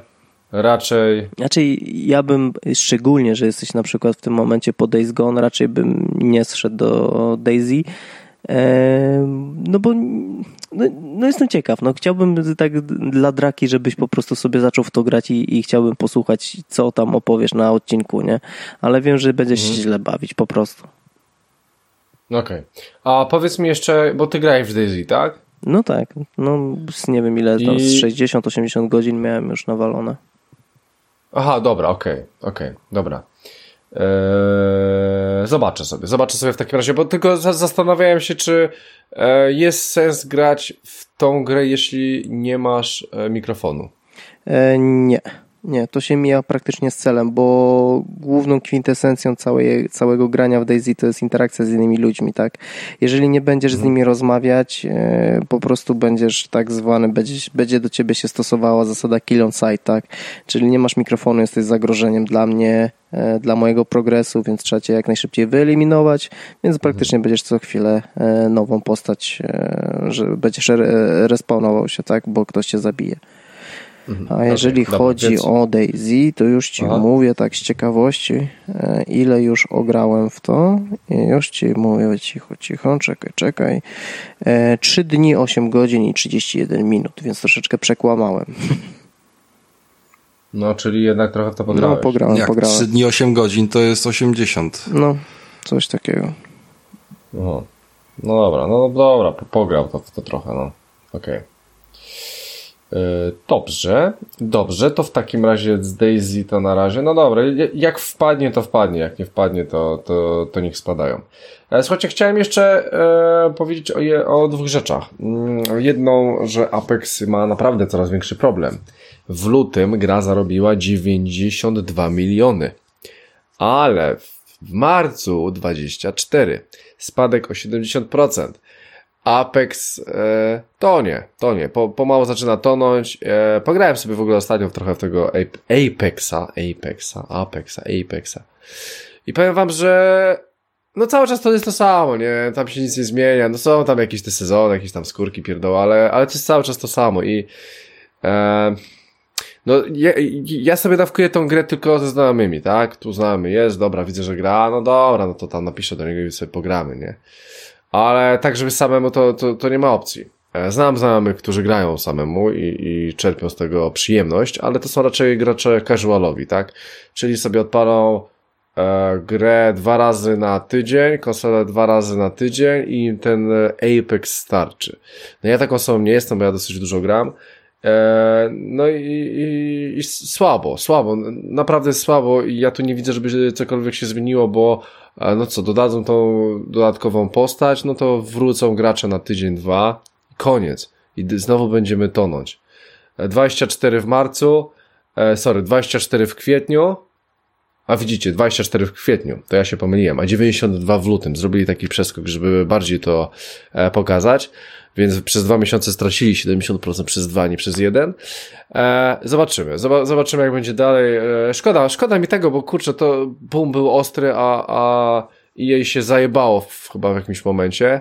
raczej... Znaczy ja bym, szczególnie, że jesteś na przykład w tym momencie po Days Gone, raczej bym nie zszedł do Daisy, no bo no, no, jestem ciekaw. No, chciałbym tak dla Draki, żebyś po prostu sobie zaczął w to grać i, i chciałbym posłuchać, co tam opowiesz na odcinku, nie? Ale wiem, że będziesz mhm. się źle bawić po prostu. Okej. Okay. A powiedz mi jeszcze, bo ty grałeś w Daisy, tak? No tak. No nie wiem ile, I... tam z 60-80 godzin miałem już nawalone. Aha, dobra, okej, okay, okej, okay, dobra. Eee, zobaczę sobie, zobaczę sobie w takim razie, bo tylko zastanawiałem się, czy e, jest sens grać w tą grę, jeśli nie masz e, mikrofonu. E, nie. Nie, to się mija praktycznie z celem, bo główną kwintesencją całej, całego grania w Daisy to jest interakcja z innymi ludźmi, tak? Jeżeli nie będziesz z mhm. nimi rozmawiać, e, po prostu będziesz tak zwany, będzie, będzie do ciebie się stosowała zasada kill on site, tak? Czyli nie masz mikrofonu, jesteś zagrożeniem dla mnie, e, dla mojego progresu, więc trzeba cię jak najszybciej wyeliminować, więc praktycznie mhm. będziesz co chwilę e, nową postać, że będziesz respawnował się, tak? Bo ktoś cię zabije. Mhm. A jeżeli okay, chodzi dobra, więc... o Daisy, to już ci Aha. mówię tak z ciekawości, e, ile już ograłem w to. I już ci mówię cicho, cicho, czekaj, czekaj. 3 e, dni, 8 godzin i 31 minut, więc troszeczkę przekłamałem. No, czyli jednak trochę w to pograłeś. No, pograłem, Jak pograłem. 3 dni, 8 godzin to jest 80. No, coś takiego. No, no dobra, no dobra, pograł to, to trochę, no. Okej. Okay. E, dobrze, dobrze, to w takim razie z Daisy to na razie, no dobra, jak wpadnie to wpadnie, jak nie wpadnie to, to, to niech spadają. E, słuchajcie, chciałem jeszcze e, powiedzieć o, je, o dwóch rzeczach. Mm, jedną, że Apex ma naprawdę coraz większy problem. W lutym gra zarobiła 92 miliony, ale w marcu 24, spadek o 70%. Apex e, tonie, tonie, po, pomału zaczyna tonąć. E, pograłem sobie w ogóle ostatnio trochę w tego Apexa, Apexa, Apexa, Apexa. I powiem wam, że no cały czas to jest to samo, nie? Tam się nic nie zmienia. No są tam jakieś te sezony, jakieś tam skórki pierdoła, ale, ale to jest cały czas to samo i e, no ja, ja sobie dawkuję tą grę tylko ze znajomymi, tak? Tu znajomy jest, dobra, widzę, że gra, no dobra, no to tam napiszę do niego i sobie pogramy, nie? Ale tak, żeby samemu to, to, to nie ma opcji. E, znam znajomych, którzy grają samemu i, i czerpią z tego przyjemność, ale to są raczej gracze casualowi, tak? Czyli sobie odpalą e, grę dwa razy na tydzień, konsolę dwa razy na tydzień i ten Apex starczy. No ja taką osobą nie jestem, bo ja dosyć dużo gram. E, no i, i, i, słabo, słabo, naprawdę słabo i ja tu nie widzę, żeby cokolwiek się zmieniło, bo no co, dodadzą tą dodatkową postać, no to wrócą gracze na tydzień, dwa, koniec. I znowu będziemy tonąć. 24 w marcu, e, sorry, 24 w kwietniu, a widzicie, 24 w kwietniu, to ja się pomyliłem, a 92 w lutym. Zrobili taki przeskok, żeby bardziej to e, pokazać więc przez dwa miesiące stracili 70% przez dwa, nie przez jeden. E, zobaczymy, zobaczymy jak będzie dalej. E, szkoda, szkoda mi tego, bo kurczę, to boom był ostry, a, a jej się zajebało w, chyba w jakimś momencie.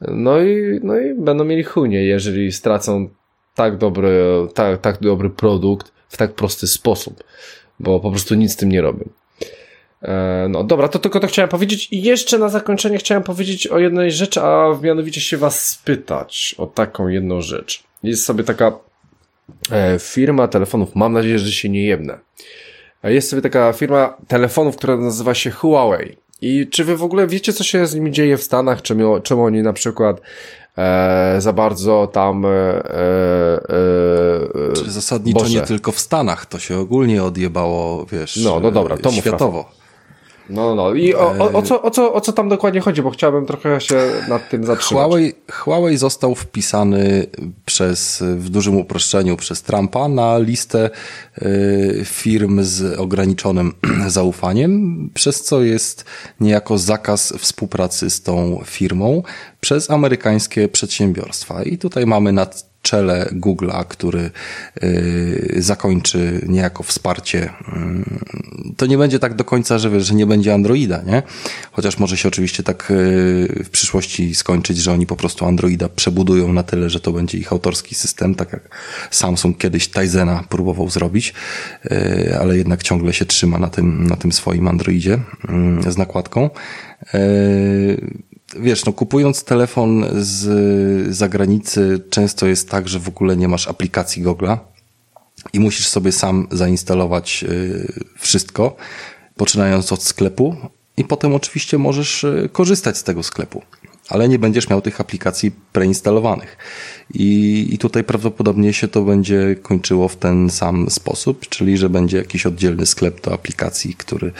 No i, no i będą mieli chunie, jeżeli stracą tak dobry, tak, tak dobry produkt w tak prosty sposób, bo po prostu nic z tym nie robią. E, no dobra, to tylko to chciałem powiedzieć. I jeszcze na zakończenie chciałem powiedzieć o jednej rzeczy, a mianowicie się was spytać o taką jedną rzecz. Jest sobie taka e, firma telefonów, mam nadzieję, że się nie jebnę. E, jest sobie taka firma telefonów, która nazywa się Huawei. I czy wy w ogóle wiecie, co się z nimi dzieje w Stanach? Czemu, czemu oni na przykład e, za bardzo tam. E, e, Czy zasadniczo Boże. nie tylko w Stanach, to się ogólnie odjebało, wiesz. No, no dobra, to światowo. No, no. I o, o, o, co, o, co, o co tam dokładnie chodzi? Bo chciałbym trochę się nad tym zatrzymać. Huawei, Huawei został wpisany przez, w dużym uproszczeniu przez Trumpa na listę y, firm z ograniczonym zaufaniem, przez co jest niejako zakaz współpracy z tą firmą przez amerykańskie przedsiębiorstwa. I tutaj mamy nad czele Google'a, który y, zakończy niejako wsparcie, y, to nie będzie tak do końca, że, że nie będzie Androida, nie? Chociaż może się oczywiście tak y, w przyszłości skończyć, że oni po prostu Androida przebudują na tyle, że to będzie ich autorski system, tak jak Samsung kiedyś Tizena próbował zrobić, ale jednak ciągle się trzyma na tym, na tym swoim Androidzie z nakładką wiesz, no kupując telefon z zagranicy, często jest tak, że w ogóle nie masz aplikacji Google'a i musisz sobie sam zainstalować y, wszystko, poczynając od sklepu i potem oczywiście możesz y, korzystać z tego sklepu ale nie będziesz miał tych aplikacji preinstalowanych. I, I tutaj prawdopodobnie się to będzie kończyło w ten sam sposób, czyli że będzie jakiś oddzielny sklep do aplikacji, który,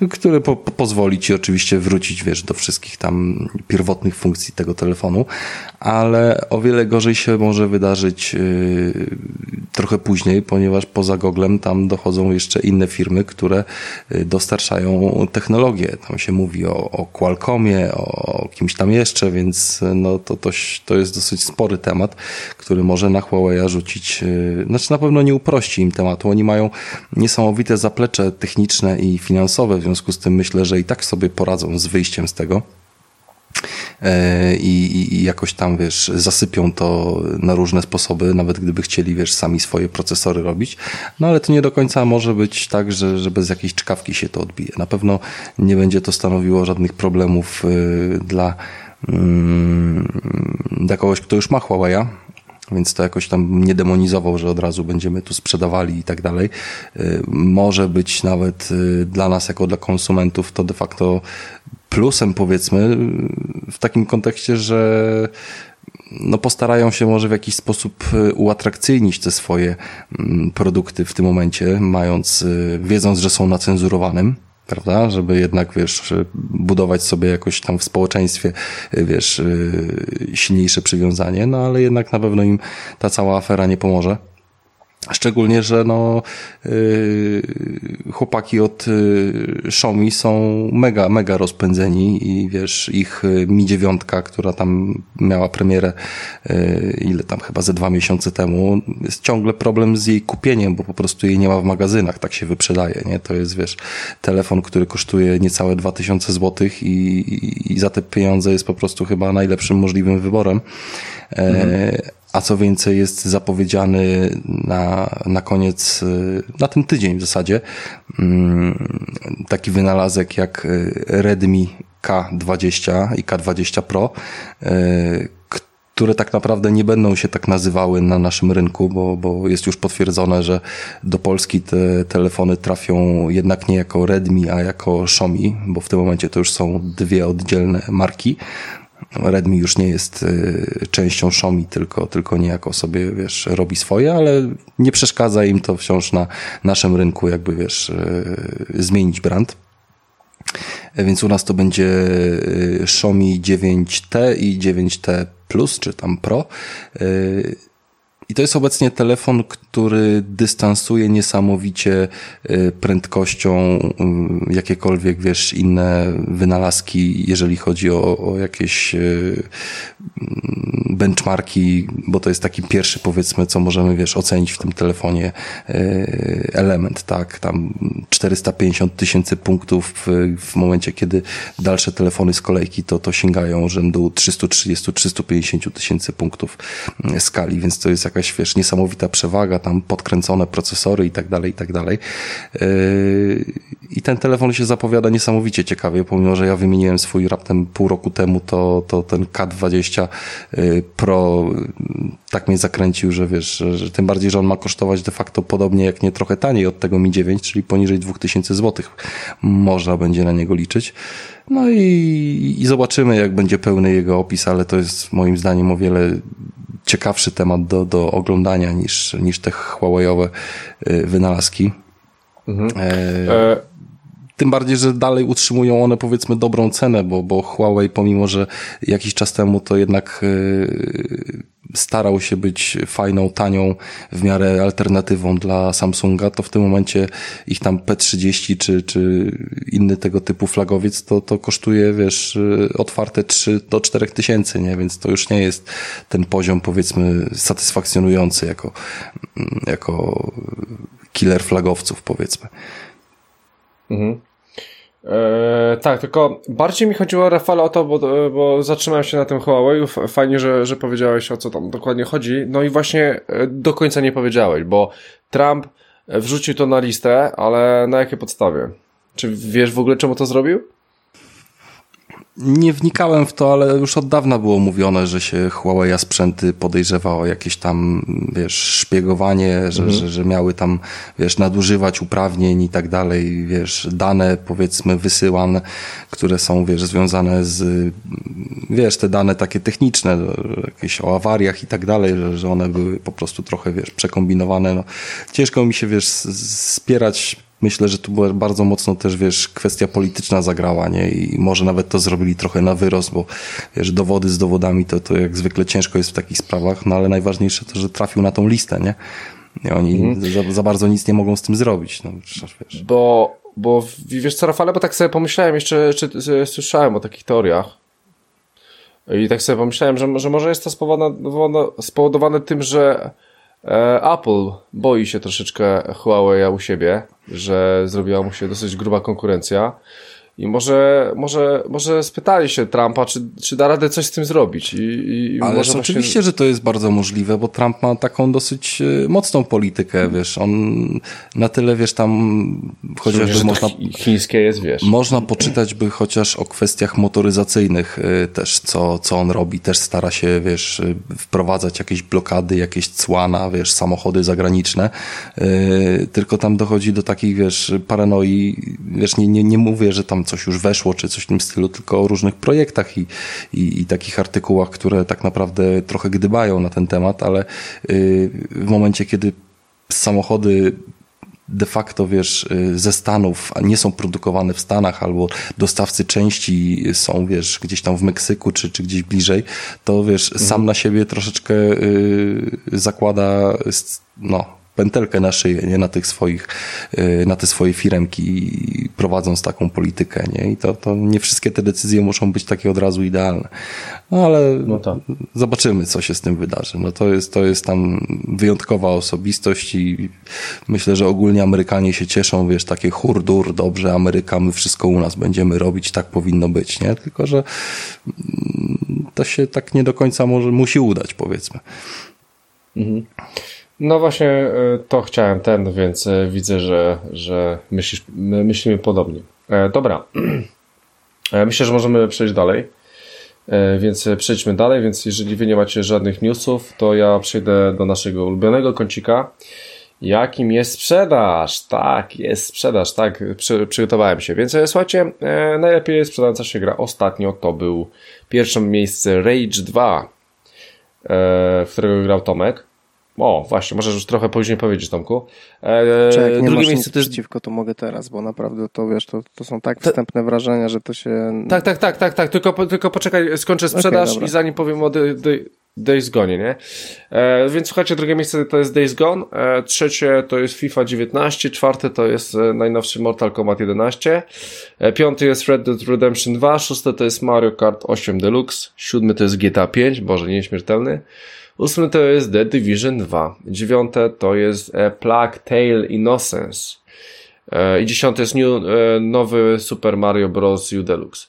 yy, który po, po pozwoli ci oczywiście wrócić, wiesz, do wszystkich tam pierwotnych funkcji tego telefonu, ale o wiele gorzej się może wydarzyć yy, trochę później, ponieważ poza Googlem tam dochodzą jeszcze inne firmy, które yy, dostarczają technologię. Tam się mówi o, o Qualcommie, o kimś tam jeszcze, więc no to, to, to jest dosyć spory temat, który może na Huawei rzucić, y, znaczy na pewno nie uprości im tematu. Oni mają niesamowite zaplecze techniczne i finansowe, w związku z tym myślę, że i tak sobie poradzą z wyjściem z tego. E, I, i, jakoś tam, wiesz, zasypią to na różne sposoby, nawet gdyby chcieli, wiesz, sami swoje procesory robić. No ale to nie do końca może być tak, że, że bez jakiejś czkawki się to odbije. Na pewno nie będzie to stanowiło żadnych problemów y, dla, dla kogoś, kto już ma Huawei'a, więc to jakoś tam nie demonizował, że od razu będziemy tu sprzedawali i tak dalej. Y, może być nawet y, dla nas, jako dla konsumentów, to de facto plusem powiedzmy w takim kontekście, że no postarają się może w jakiś sposób y, uatrakcyjnić te swoje mm, produkty w tym momencie, mając, wiedząc, że są na cenzurowanym prawda? Żeby jednak, wiesz, budować sobie jakoś tam w społeczeństwie, y, wiesz, silniejsze przywiązanie, no ale jednak na pewno im ta cała afera nie pomoże. Szczególnie, że no, yy, chłopaki od yy, Xiaomi są mega, mega rozpędzeni i wiesz, ich y, Mi 9, która tam miała premierę yy, ile tam chyba ze dwa miesiące temu, jest ciągle problem z jej kupieniem, bo po prostu jej nie ma w magazynach, tak się wyprzedaje, nie? To jest, wiesz, telefon, który kosztuje niecałe 2000 złotych i, i, i za te pieniądze jest po prostu chyba najlepszym możliwym wyborem. E, mhm a co więcej jest zapowiedziany na, na koniec, y, na ten tydzień w zasadzie, mm, taki wynalazek jak y, Redmi K20 i K20 Pro, y, które tak naprawdę nie będą się tak nazywały na naszym rynku, bo, bo jest już potwierdzone, że do Polski te telefony trafią jednak nie jako Redmi, a jako Xiaomi, bo w tym momencie to już są dwie oddzielne marki. Redmi już nie jest y, częścią Xiaomi, tylko, tylko niejako sobie, wiesz, robi swoje, ale nie przeszkadza im to wciąż na naszym rynku, jakby, wiesz, y, zmienić brand. Więc u nas to będzie y, Xiaomi 9T i 9T Plus, czy tam Pro. I to jest obecnie telefon, który dystansuje niesamowicie y, prędkością y, jakiekolwiek, wiesz, inne wynalazki, jeżeli chodzi o, o jakieś y, benchmarki, bo to jest taki pierwszy, powiedzmy, co możemy, wiesz, ocenić w tym telefonie element, tak, tam 450 tysięcy punktów w, momencie, kiedy dalsze telefony z kolejki to, to sięgają rzędu 330-350 tysięcy punktów skali, więc to jest jakaś, wiesz, niesamowita przewaga, tam podkręcone procesory i tak dalej, i tak dalej. Yy, I ten telefon się zapowiada niesamowicie ciekawie, pomimo, że ja wymieniłem swój raptem pół roku temu, to, to ten K20 yy, Pro tak mnie zakręcił, że wiesz, że, że tym bardziej, że on ma kosztować de facto podobnie, jak nie trochę taniej od tego Mi 9, czyli poniżej 2000 zł. Można będzie na niego liczyć. No i, i zobaczymy, jak będzie pełny jego opis, ale to jest moim zdaniem o wiele ciekawszy temat do, do oglądania niż, niż te Huawei'owe y, wynalazki. Mhm. E, e tym bardziej, że dalej utrzymują one powiedzmy dobrą cenę, bo, bo Huawei pomimo, że jakiś czas temu to jednak yy, starał się być fajną, tanią, w miarę alternatywą dla Samsunga, to w tym momencie ich tam P30 czy, czy inny tego typu flagowiec to, to kosztuje, wiesz, otwarte 3 do 4 tysięcy, nie? Więc to już nie jest ten poziom, powiedzmy, satysfakcjonujący jako, jako killer flagowców, powiedzmy. Mhm. Eee, tak, tylko bardziej mi chodziło, Rafale, o to, bo, bo zatrzymałem się na tym Huawei. Fajnie, że, że powiedziałeś, o co tam dokładnie chodzi. No i właśnie e, do końca nie powiedziałeś, bo Trump wrzucił to na listę, ale na jakiej podstawie? Czy wiesz w ogóle, czemu to zrobił? Nie wnikałem w to, ale już od dawna było mówione, że się Huawei sprzęty podejrzewa o jakieś tam, wiesz, szpiegowanie, że, mhm. że, że miały tam, wiesz, nadużywać uprawnień i tak dalej, wiesz, dane, powiedzmy, wysyłane, które są, wiesz, związane z, wiesz, te dane takie techniczne, jakieś o awariach i tak dalej, że, że one były po prostu trochę, wiesz, przekombinowane. No, ciężko mi się, wiesz, spierać myślę, że tu była bardzo mocno też, wiesz, kwestia polityczna zagrała, nie? I może nawet to zrobili trochę na wyrost, bo wiesz, dowody z dowodami to, to jak zwykle ciężko jest w takich sprawach, no ale najważniejsze to, że trafił na tą listę, nie? I oni mhm. za, za, bardzo nic nie mogą z tym zrobić, no, wiesz. Bo, bo wiesz co, Rafale, bo tak sobie pomyślałem jeszcze, czy, czy słyszałem o takich teoriach, i tak sobie pomyślałem, że, że może jest to spowodowane, spowodowane tym, że e, Apple boi się troszeczkę Huawei u siebie że zrobiła mu się dosyć gruba konkurencja. I może, może, może spytali się Trumpa, czy, czy da radę coś z tym zrobić. I, i Ale może oczywiście, właśnie... że to jest bardzo możliwe, bo Trump ma taką dosyć e, mocną politykę, wiesz, on na tyle, wiesz, tam chociażby można... Chińskie jest, wiesz. Można poczytać by chociaż o kwestiach motoryzacyjnych e, też, co, co on robi, też stara się, wiesz, e, wprowadzać jakieś blokady, jakieś cłana, wiesz, samochody zagraniczne, tylko tam dochodzi do takich, wiesz, paranoi, wiesz, nie, nie, nie mówię, że tam coś już weszło, czy coś w tym stylu, tylko o różnych projektach i, i, i takich artykułach, które tak naprawdę trochę gdybają na ten temat, ale yy, w momencie, kiedy samochody de facto, wiesz, y, ze Stanów nie są produkowane w Stanach albo dostawcy części są, wiesz, gdzieś tam w Meksyku czy, czy gdzieś bliżej, to wiesz, mhm. sam na siebie troszeczkę yy, zakłada, no, pętelkę na szyję, nie? Na tych swoich, y, na te swoje firemki prowadząc taką politykę, nie? I to, to nie wszystkie te decyzje muszą być takie od razu idealne. No ale no tak. zobaczymy, co się z tym wydarzy. No to jest, to jest tam wyjątkowa osobistość i myślę, że ogólnie Amerykanie się cieszą, wiesz, takie hurdur, dobrze, Ameryka, my wszystko u nas będziemy robić, tak powinno być, nie? Tylko, że mm, to się tak nie do końca może musi udać, powiedzmy. Mhm. No właśnie e, to chciałem ten, więc e, widzę, że, że myślisz, myślimy podobnie. E, dobra. Myślę, że możemy przejść dalej. Więc przejdźmy dalej, więc jeżeli wy nie macie żadnych newsów, to ja przejdę do naszego ulubionego kącika. Jakim jest sprzedaż? Tak, jest sprzedaż, tak, przy, przygotowałem się. Więc słuchajcie, najlepiej sprzedająca się gra ostatnio to był pierwsze miejsce Rage 2, w którego grał Tomek. O, właśnie, możesz już trochę później powiedzieć, Tomku. E, Czek, nie drugie miejsce to jest... przeciwko, to mogę teraz, bo naprawdę to, wiesz, to, to są tak wstępne wrażenia, że to się... Tak, tak, tak, tak, tak, tylko, tylko poczekaj, skończę sprzedaż okay, i zanim powiem o Days Gone, nie? E, więc słuchajcie, drugie miejsce to jest Days Gone, e, trzecie to jest FIFA 19, czwarte to jest e, najnowszy Mortal Kombat 11, e, piąty jest Red Dead Redemption 2, szóste to jest Mario Kart 8 Deluxe, siódmy to jest GTA 5, boże, nieśmiertelny, Ósme to jest The Division 2. Dziewiąte to jest e, Plague Tale Innocence. E, I dziesiąte jest new, e, nowy Super Mario Bros. U Deluxe.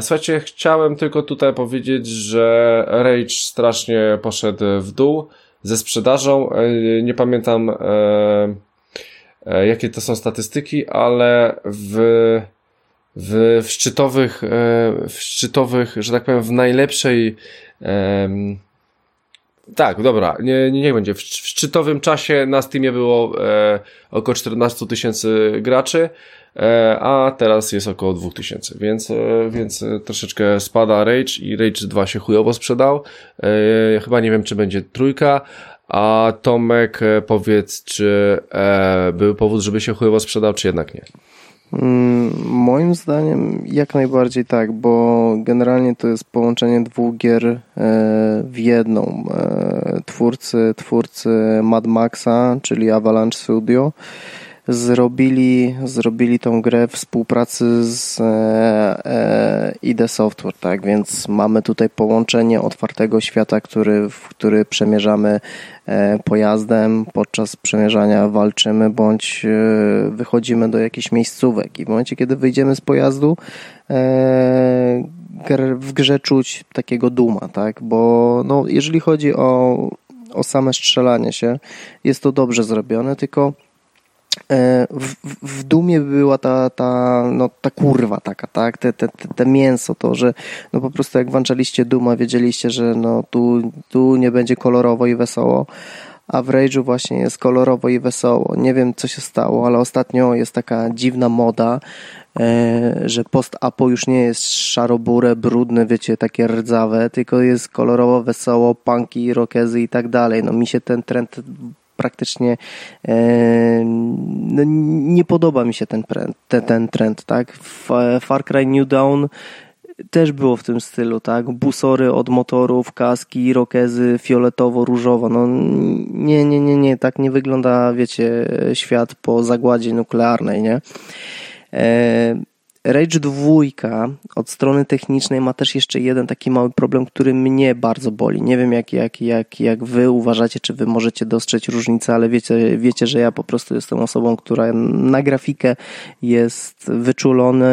Słuchajcie, chciałem tylko tutaj powiedzieć, że Rage strasznie poszedł w dół ze sprzedażą. Nie pamiętam jakie to są statystyki, ale w, w, w szczytowych, w szczytowych, że tak powiem, w najlepszej tak, dobra, nie, nie, niech będzie. W, w szczytowym czasie na Steamie było e, około 14 tysięcy graczy, e, a teraz jest około 2000, więc, e, więc e, troszeczkę spada Rage i Rage 2 się chujowo sprzedał. E, chyba nie wiem, czy będzie trójka, a Tomek e, powiedz, czy był powód, żeby się chujowo sprzedał, czy jednak nie? Mm, moim zdaniem jak najbardziej tak, bo generalnie to jest połączenie dwóch gier e, w jedną. E, twórcy, twórcy Mad Maxa, czyli Avalanche Studio, zrobili, zrobili tą grę w współpracy z e, ID Software, tak, więc mamy tutaj połączenie otwartego świata, który, w który przemierzamy E, pojazdem, podczas przemierzania walczymy bądź e, wychodzimy do jakichś miejscówek. I w momencie, kiedy wyjdziemy z pojazdu, e, w grze czuć takiego duma, tak? Bo no, jeżeli chodzi o, o same strzelanie się, jest to dobrze zrobione, tylko w, w Dumie była ta, ta, no, ta kurwa taka, tak? Te, te, te mięso, to, że no po prostu jak włączaliście Duma, wiedzieliście, że no tu, tu nie będzie kolorowo i wesoło, a w Rage'u właśnie jest kolorowo i wesoło. Nie wiem, co się stało, ale ostatnio jest taka dziwna moda, e, że post-apo już nie jest szarobure, brudne, wiecie, takie rdzawe, tylko jest kolorowo, wesoło, punki, rokezy i tak dalej. No mi się ten trend praktycznie no, nie podoba mi się ten, ten, ten trend, tak? Far Cry New Dawn też było w tym stylu, tak? Busory od motorów, kaski, rokezy fioletowo-różowo. No nie, nie, nie, nie, tak nie wygląda, wiecie, świat po zagładzie nuklearnej, nie? E, Rage 2 od strony technicznej ma też jeszcze jeden taki mały problem, który mnie bardzo boli. Nie wiem jak, jak, jak, jak wy uważacie, czy wy możecie dostrzec różnicę, ale wiecie, wiecie, że ja po prostu jestem osobą, która na grafikę jest wyczulony,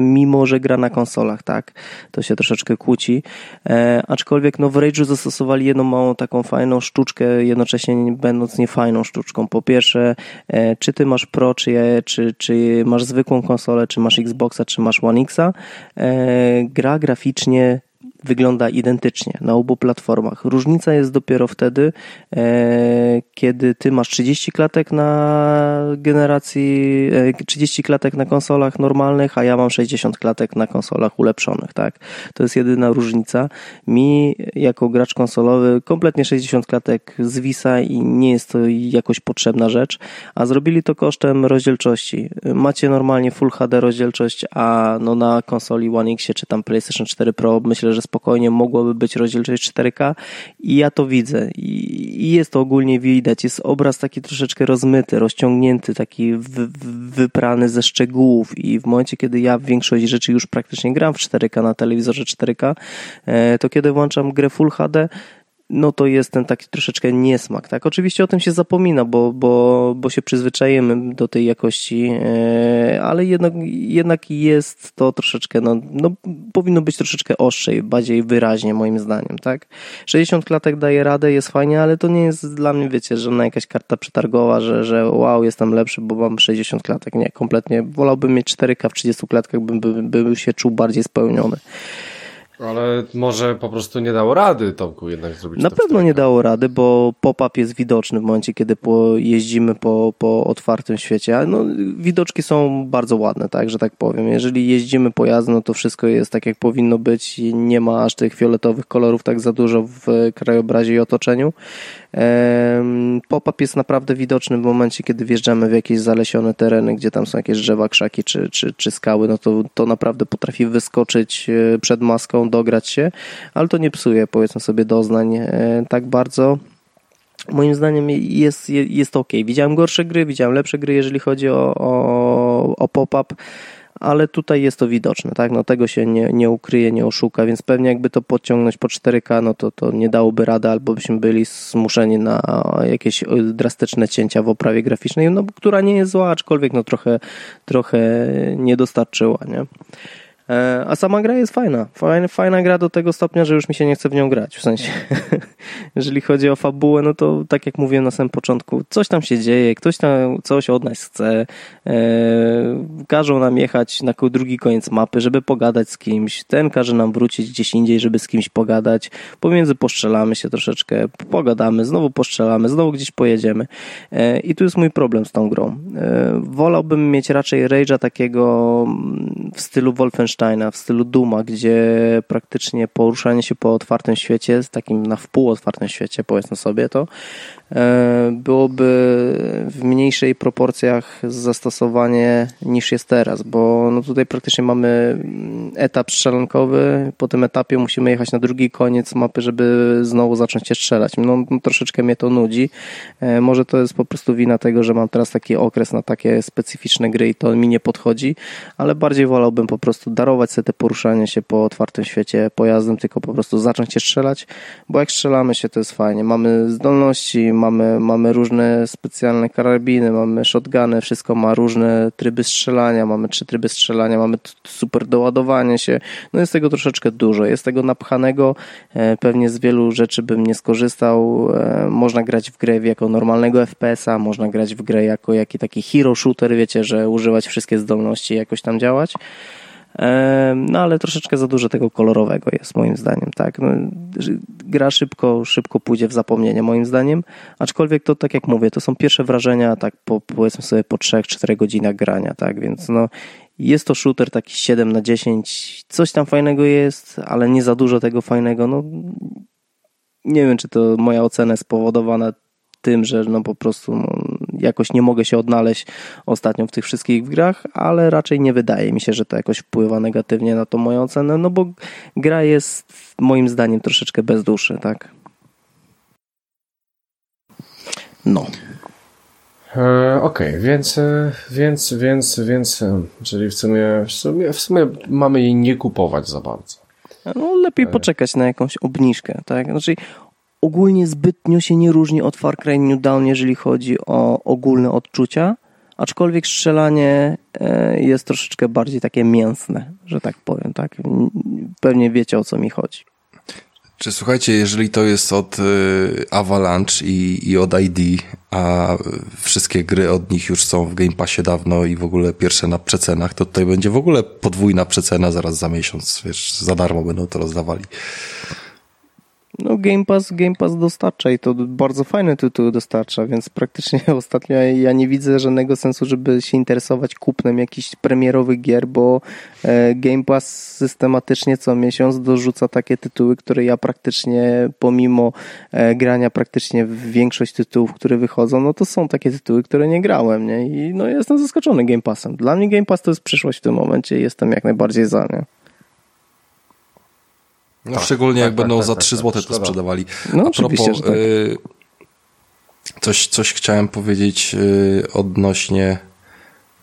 mimo że gra na konsolach, tak? To się troszeczkę kłóci. E, aczkolwiek no w Rage'u zastosowali jedną małą taką fajną sztuczkę, jednocześnie będąc niefajną sztuczką. Po pierwsze, e, czy ty masz Pro, czy, czy, czy masz zwykłą konsolę, czy masz Xbox Xboxa czy masz One Xa, e, gra graficznie wygląda identycznie na obu platformach. Różnica jest dopiero wtedy, e, kiedy ty masz 30 klatek na generacji, 30 e, klatek na konsolach normalnych, a ja mam 60 klatek na konsolach ulepszonych, tak? To jest jedyna różnica. Mi, jako gracz konsolowy, kompletnie 60 klatek zwisa i nie jest to jakoś potrzebna rzecz, a zrobili to kosztem rozdzielczości. Macie normalnie Full HD rozdzielczość, a no na konsoli One X czy tam PlayStation 4 Pro myślę, że spokojnie mogłoby być rozdzielczość 4K i ja to widzę. I jest to ogólnie widać, jest obraz taki troszeczkę rozmyty, rozciągnięty, taki wyprany ze szczegółów. I w momencie, kiedy ja większość rzeczy już praktycznie gram w 4K na telewizorze 4K, e, to kiedy włączam grę Full HD, no to jest ten taki troszeczkę niesmak, tak? Oczywiście o tym się zapomina, bo, bo, bo się przyzwyczajemy do tej jakości, e, ale jednak, jednak jest to troszeczkę, no, no powinno być troszeczkę ostrzej, bardziej wyraźnie moim zdaniem, tak? 60 klatek daje radę, jest fajnie, ale to nie jest dla mnie, wiecie, żadna jakaś karta przetargowa, że, że wow, jestem lepszy, bo mam 60 klatek. Nie, kompletnie. Wolałbym mieć 4K w 30 klatkach, bym, bym, bym się czuł bardziej spełniony. Ale może po prostu nie dało rady Tomku jednak zrobić Na pewno nie dało rady, bo pop-up jest widoczny w momencie, kiedy jeździmy po, po otwartym świecie. No, widoczki są bardzo ładne, tak, że tak powiem. Jeżeli jeździmy pojazdem, no to wszystko jest tak, jak powinno być. Nie ma aż tych fioletowych kolorów tak za dużo w krajobrazie i otoczeniu. Pop-up jest naprawdę widoczny w momencie, kiedy wjeżdżamy w jakieś zalesione tereny, gdzie tam są jakieś drzewa, krzaki czy, czy, czy skały, no to, to naprawdę potrafi wyskoczyć e, przed maską, dograć się, ale to nie psuje, powiedzmy sobie, doznań e, tak bardzo. Moim zdaniem jest, jest ok. Widziałem gorsze gry, widziałem lepsze gry, jeżeli chodzi o, o, o pop-up ale tutaj jest to widoczne, tak? No tego się nie, nie ukryje, nie oszuka, więc pewnie jakby to podciągnąć po 4K, no to, to nie dałoby rady, albo byśmy byli zmuszeni na jakieś drastyczne cięcia w oprawie graficznej, no która nie jest zła, aczkolwiek no trochę, trochę nie dostarczyła, nie? E, a sama gra jest fajna. fajna. Fajna gra do tego stopnia, że już mi się nie chce w nią grać. W sensie, jeżeli chodzi o fabułę, no to tak jak mówiłem na samym początku, coś tam się dzieje, ktoś tam coś od nas chce. E, każą nam jechać na drugi koniec mapy, żeby pogadać z kimś. Ten każe nam wrócić gdzieś indziej, żeby z kimś pogadać. Pomiędzy postrzelamy się troszeczkę, pogadamy, znowu postrzelamy, znowu gdzieś pojedziemy. E, I tu jest mój problem z tą grą. wolałbym mieć raczej rage'a takiego mm, w stylu Wolfenstein W stylu Duma, gdzie praktycznie poruszanie się po otwartym świecie, takim na wpół otwartym świecie, powiedzmy sobie to, byłoby w mniejszej proporcjach zastosowanie niż jest teraz, bo no tutaj praktycznie mamy mm, etap strzelankowy, po tym etapie musimy jechać na drugi koniec mapy, żeby znowu zacząć się strzelać. No, no troszeczkę mnie to nudzi. E, może to jest po prostu wina tego, że mam teraz taki okres na takie specyficzne gry i to mi nie podchodzi, ale bardziej wolałbym po prostu darować sobie te poruszanie się po otwartym świecie pojazdem, tylko po prostu zacząć się strzelać, bo jak strzelamy się to jest fajnie. Mamy zdolności, mamy, mamy różne specjalne karabiny, mamy shotguny, wszystko ma różne tryby strzelania, mamy trzy tryby strzelania, mamy super doładowanie się, no jest tego troszeczkę dużo, jest tego napchanego, e, pewnie z wielu rzeczy bym nie skorzystał, e, można grać w grę jako normalnego FPS-a, można grać w grę jako jaki taki hero shooter, wiecie, że używać wszystkie zdolności i jakoś tam działać. No ale troszeczkę za dużo tego kolorowego jest moim zdaniem, tak. No, gra szybko, szybko pójdzie w zapomnienie moim zdaniem, aczkolwiek to tak jak mówię, to są pierwsze wrażenia tak po, powiedzmy sobie po 3-4 godzinach grania, tak, więc no jest to shooter taki 7 na 10, coś tam fajnego jest, ale nie za dużo tego fajnego, no nie wiem, czy to moja ocena jest spowodowana tym, że no po prostu no, jakoś nie mogę się odnaleźć ostatnio w tych wszystkich grach, ale raczej nie wydaje mi się, że to jakoś wpływa negatywnie na tą moją ocenę, no bo gra jest moim zdaniem troszeczkę bez duszy, tak? No. E, Okej, okay, więc, e, więc, więc, więc, e, czyli w sumie, w sumie, w sumie mamy jej nie kupować za bardzo. No, lepiej e. poczekać na jakąś obniżkę, tak? Znaczy, ogólnie zbytnio się nie różni od Far Cry New Dawn, jeżeli chodzi o ogólne odczucia, aczkolwiek strzelanie e, jest troszeczkę bardziej takie mięsne, że tak powiem, tak? Pewnie wiecie o co mi chodzi. Czy słuchajcie, jeżeli to jest od y, Avalanche i, i od ID, a wszystkie gry od nich już są w Game Passie dawno i w ogóle pierwsze na przecenach, to tutaj będzie w ogóle podwójna przecena zaraz za miesiąc, wiesz, za darmo będą to rozdawali. No Game Pass, Game Pass dostarcza i to bardzo fajne tytuły dostarcza, więc praktycznie ostatnio ja nie widzę żadnego sensu, żeby się interesować kupnem jakichś premierowych gier, bo e, Game Pass systematycznie co miesiąc dorzuca takie tytuły, które ja praktycznie pomimo e, grania praktycznie w większość tytułów, które wychodzą, no to są takie tytuły, które nie grałem, nie? I no jestem zaskoczony Game Passem. Dla mnie Game Pass to jest przyszłość w tym momencie i jestem jak najbardziej za, nie? No, tak, szczególnie tak, jak tak, będą tak, za 3 tak, zł to sprzedawali. No, A propos, y, coś, coś chciałem powiedzieć y, odnośnie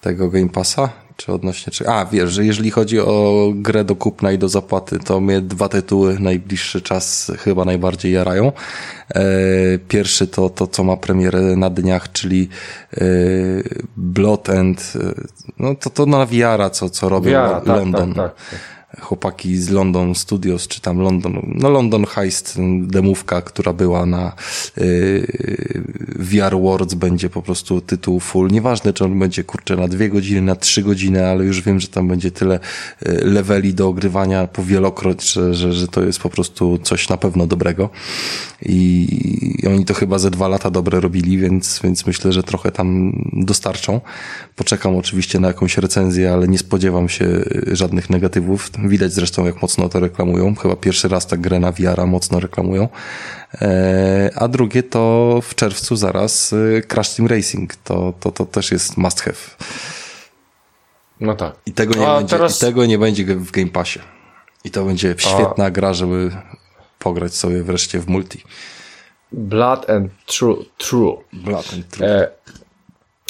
tego Game Passa, czy odnośnie, czy, a wiesz, że jeżeli chodzi o grę do kupna i do zapłaty, to mnie dwa tytuły najbliższy czas chyba najbardziej jarają. E, pierwszy to, to, co ma premierę na dniach, czyli e, Blood End, e, no to, to na VR, co, co robią VR, London. Tak, tak, tak chłopaki z London Studios, czy tam London, no London Heist, demówka, która była na yy, VR Worlds, będzie po prostu tytuł full. Nieważne, czy on będzie, kurczę, na dwie godziny, na trzy godziny, ale już wiem, że tam będzie tyle y, leveli do ogrywania powielokroć, że, że, że to jest po prostu coś na pewno dobrego. I, I oni to chyba ze dwa lata dobre robili, więc, więc myślę, że trochę tam dostarczą. Poczekam oczywiście na jakąś recenzję, ale nie spodziewam się żadnych negatywów Widać zresztą, jak mocno to reklamują. Chyba pierwszy raz tak grę na VR mocno reklamują. E, a drugie to w czerwcu zaraz e, Crash Team Racing. To, to, to też jest must have. No tak. I tego nie, będzie, teraz... i tego nie będzie w Game Passie. I to będzie świetna a... gra, żeby pograć sobie wreszcie w multi. Blood and True. true. Blood and True. E,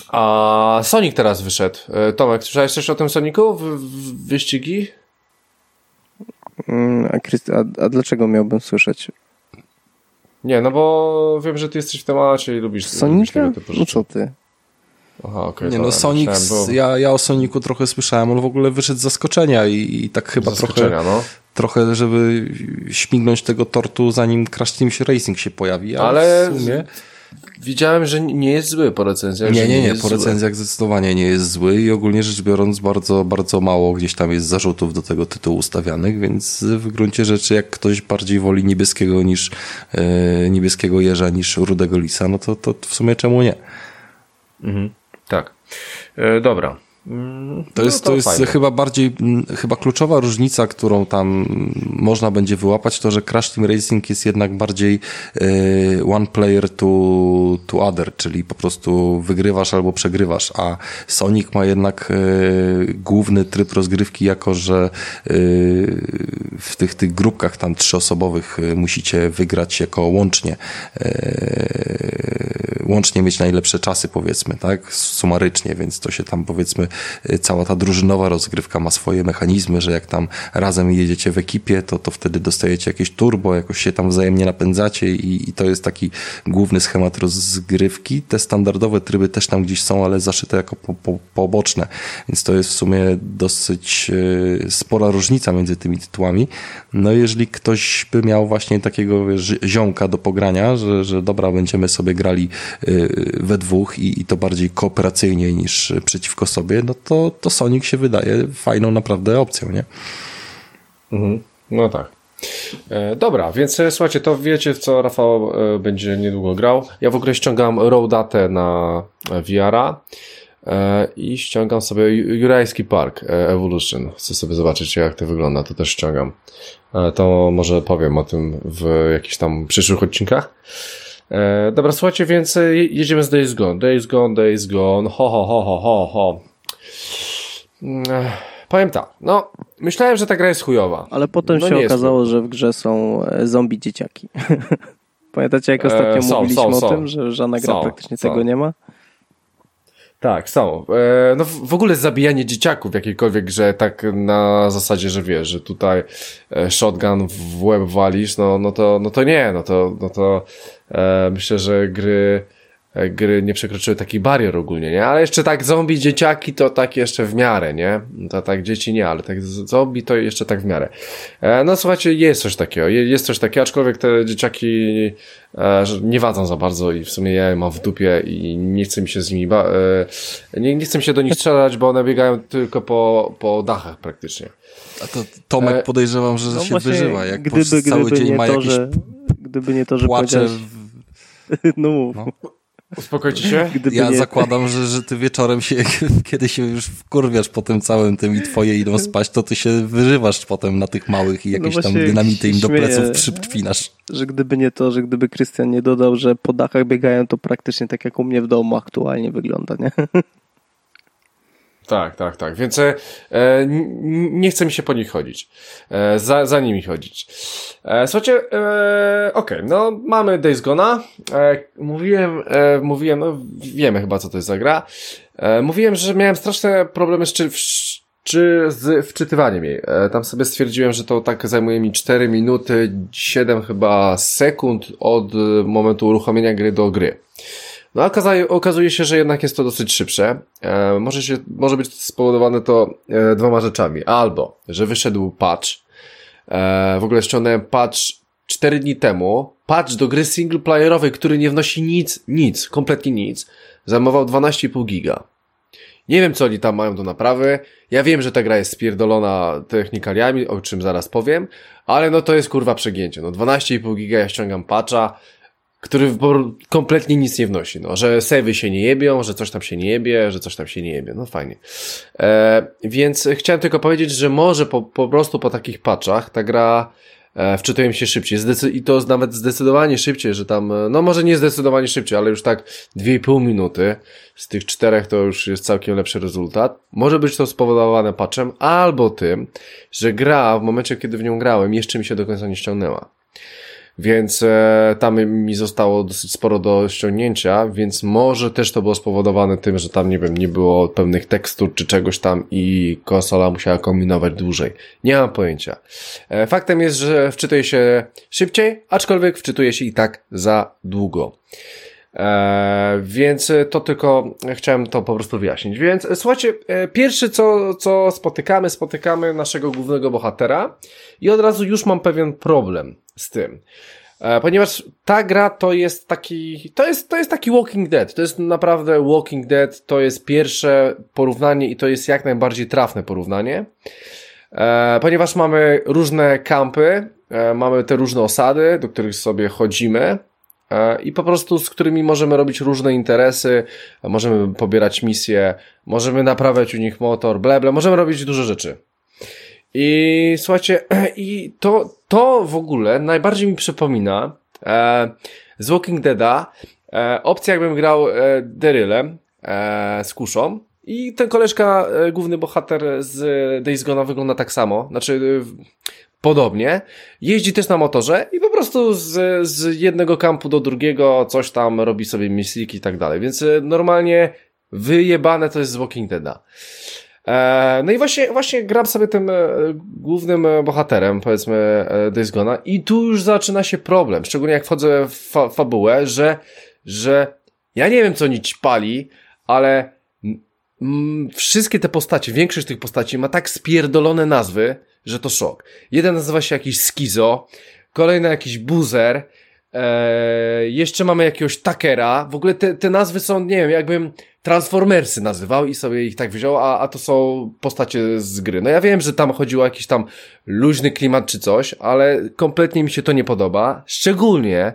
a Sonic teraz wyszedł. E, Tomek, słyszałeś coś o tym Sonicu? W, w, wyścigi? Mm, a, Christ, a, a dlaczego miałbym słyszeć? Nie, no bo wiem, że ty jesteś w temacie i lubisz Sonika? No co ty? Aha, okay, nie, no Sonic, bo... ja, ja o Soniku trochę słyszałem, on w ogóle wyszedł z zaskoczenia i, i tak chyba trochę, no. trochę, żeby śmignąć tego tortu, zanim Crash Team Racing się pojawi, ale, ale w sumie... Widziałem, że nie jest zły po recenzjach. Nie, nie, nie, nie po recenzjach zły. zdecydowanie nie jest zły i ogólnie rzecz biorąc bardzo, bardzo mało gdzieś tam jest zarzutów do tego tytułu ustawianych, więc w gruncie rzeczy jak ktoś bardziej woli niebieskiego niż e, niebieskiego jeża niż rudego lisa, no to, to w sumie czemu nie? Mhm, tak. E, dobra. To jest, no to, to jest chyba bardziej, mm, chyba kluczowa różnica, którą tam można będzie wyłapać, to że Crash Team Racing jest jednak bardziej y, one player to, to other, czyli po prostu wygrywasz albo przegrywasz, a Sonic ma jednak y, główny tryb rozgrywki, jako że y, w tych, tych grupkach tam trzyosobowych musicie wygrać jako łącznie łącznie mieć najlepsze czasy, powiedzmy, tak, sumarycznie, więc to się tam, powiedzmy, cała ta drużynowa rozgrywka ma swoje mechanizmy, że jak tam razem jedziecie w ekipie, to, to wtedy dostajecie jakieś turbo, jakoś się tam wzajemnie napędzacie i, i to jest taki główny schemat rozgrywki. Te standardowe tryby też tam gdzieś są, ale zaszyte jako po, po, poboczne, więc to jest w sumie dosyć e, spora różnica między tymi tytułami. No jeżeli ktoś by miał właśnie takiego ziomka do pogrania, że, że dobra, będziemy sobie grali Y, we dwóch i, i to bardziej kooperacyjnie niż przeciwko sobie, no to, to Sonic się wydaje fajną naprawdę opcją, nie? Mhm. No tak. E, dobra, więc e, słuchajcie, to wiecie, w co Rafał e, będzie niedługo grał. Ja w ogóle ściągam Roadatę na VR-a i ściągam sobie Jurajski Park Evolution. Chcę sobie zobaczyć, jak to wygląda, to też ściągam. to może powiem o tym w jakichś tam przyszłych odcinkach. Dobra, słuchajcie, więc jedziemy z Days Gone. Days Gone, Days Gone, ho, ho, ho, ho, ho, ho. E, powiem tak, no, myślałem, że ta gra jest chujowa. Ale potem no, się okazało, że w grze są e, zombie dzieciaki. Pamiętacie, jak ostatnio e, są, mówiliśmy są, o są. tym, że żadna gra praktycznie tego nie ma? Tak, są. E, no w ogóle zabijanie dzieciaków w jakiejkolwiek grze, tak na zasadzie, że wiesz, że tutaj e, shotgun w łeb walisz, no, no, to, no to nie, no to, no to e, myślę, że gry E, gry nie przekroczyły takich barier ogólnie, nie? Ale jeszcze tak zombie, dzieciaki to tak jeszcze w miarę, nie? To tak dzieci nie, ale tak zombie to jeszcze tak w miarę. E, no słuchajcie, jest coś takiego, jest coś takiego, aczkolwiek te dzieciaki e, nie wadzą za bardzo i w sumie ja je mam w dupie i nie chcę mi się z nimi ba nie, nie chcę mi się do nich strzelać, bo one biegają tylko po, po dachach praktycznie. A to Tomek podejrzewam, że no się wyżywa, jak gdyby, gdyby cały dzień ma jakieś że, gdyby nie to, że płacze no mów. No. Uspokojcie się. Gdyby ja nie... zakładam, że, że ty wieczorem się, kiedy się już wkurwiasz po tym całym tym i twoje idą spać, to ty się wyżywasz potem na tych małych i no jakieś no tam dynamity im do pleców przypinasz. Że gdyby nie to, że gdyby Krystian nie dodał, że po dachach biegają, to praktycznie tak jak u mnie w domu aktualnie wygląda, nie? Tak, tak, tak. Więc e, nie chce mi się po nich chodzić. E, za, za nimi chodzić. E, słuchajcie, e, okej, okay, no mamy Days Gona. E, mówiłem, e, mówiłem, no wiemy chyba co to jest za gra. E, mówiłem, że miałem straszne problemy z, czy, w, czy z wczytywaniem jej. E, tam sobie stwierdziłem, że to tak zajmuje mi 4 minuty, 7 chyba sekund od momentu uruchomienia gry do gry. No okazuje, okazuje się, że jednak jest to dosyć szybsze. E, może, się, może być spowodowane to e, dwoma rzeczami. Albo, że wyszedł patch. E, w ogóle ściągnąłem patch 4 dni temu. Patch do gry singleplayerowej, który nie wnosi nic, nic, kompletnie nic. Zajmował 12,5 giga. Nie wiem, co oni tam mają do naprawy. Ja wiem, że ta gra jest spierdolona technikaliami, o czym zaraz powiem, ale no to jest kurwa przegięcie. No 12,5 giga ja ściągam patcha, który kompletnie nic nie wnosi, no, że sewy się nie jebią, że coś tam się nie jebie, że coś tam się nie jebie, no fajnie. E, więc chciałem tylko powiedzieć, że może po, po prostu po takich patchach ta gra e, wczytuje mi się szybciej Zdecy i to nawet zdecydowanie szybciej, że tam, e, no może nie zdecydowanie szybciej, ale już tak 2,5 minuty z tych czterech to już jest całkiem lepszy rezultat. Może być to spowodowane patchem albo tym, że gra w momencie, kiedy w nią grałem jeszcze mi się do końca nie ściągnęła więc e, tam mi zostało dosyć sporo do ściągnięcia, więc może też to było spowodowane tym, że tam, nie wiem, nie było pełnych tekstur czy czegoś tam i konsola musiała kombinować dłużej. Nie mam pojęcia. E, faktem jest, że wczytuje się szybciej, aczkolwiek wczytuje się i tak za długo. E, więc to tylko chciałem to po prostu wyjaśnić. Więc e, słuchajcie, e, pierwszy co, co spotykamy, spotykamy naszego głównego bohatera i od razu już mam pewien problem z tym. E, ponieważ ta gra to jest taki, to jest, to jest taki Walking Dead. To jest naprawdę Walking Dead. To jest pierwsze porównanie i to jest jak najbardziej trafne porównanie. E, ponieważ mamy różne kampy, e, mamy te różne osady, do których sobie chodzimy i po prostu z którymi możemy robić różne interesy, możemy pobierać misje, możemy naprawiać u nich motor, ble, ble, możemy robić dużo rzeczy. I słuchajcie, i to, to w ogóle najbardziej mi przypomina e, z Walking Deada e, opcja jakbym grał e, Derylem e, z kuszą i ten koleżka, e, główny bohater z Days Gone wygląda tak samo, znaczy e, podobnie. Jeździ też na motorze i po prostu z, z jednego kampu do drugiego coś tam robi sobie misliki i tak dalej. Więc e, normalnie wyjebane to jest z Walking Deada. E, no i właśnie, właśnie gram sobie tym e, głównym e, bohaterem, powiedzmy, Days Gona i tu już zaczyna się problem, szczególnie jak wchodzę w fa fabułę, że, że ja nie wiem, co oni pali, ale wszystkie te postacie, większość tych postaci ma tak spierdolone nazwy, że to szok. Jeden nazywa się jakiś Skizo, kolejny jakiś Buzer, e, jeszcze mamy jakiegoś Takera, w ogóle te, te nazwy są, nie wiem, jakbym Transformersy nazywał i sobie ich tak wziął, a, a to są postacie z gry. No ja wiem, że tam chodziło o jakiś tam luźny klimat czy coś, ale kompletnie mi się to nie podoba. Szczególnie,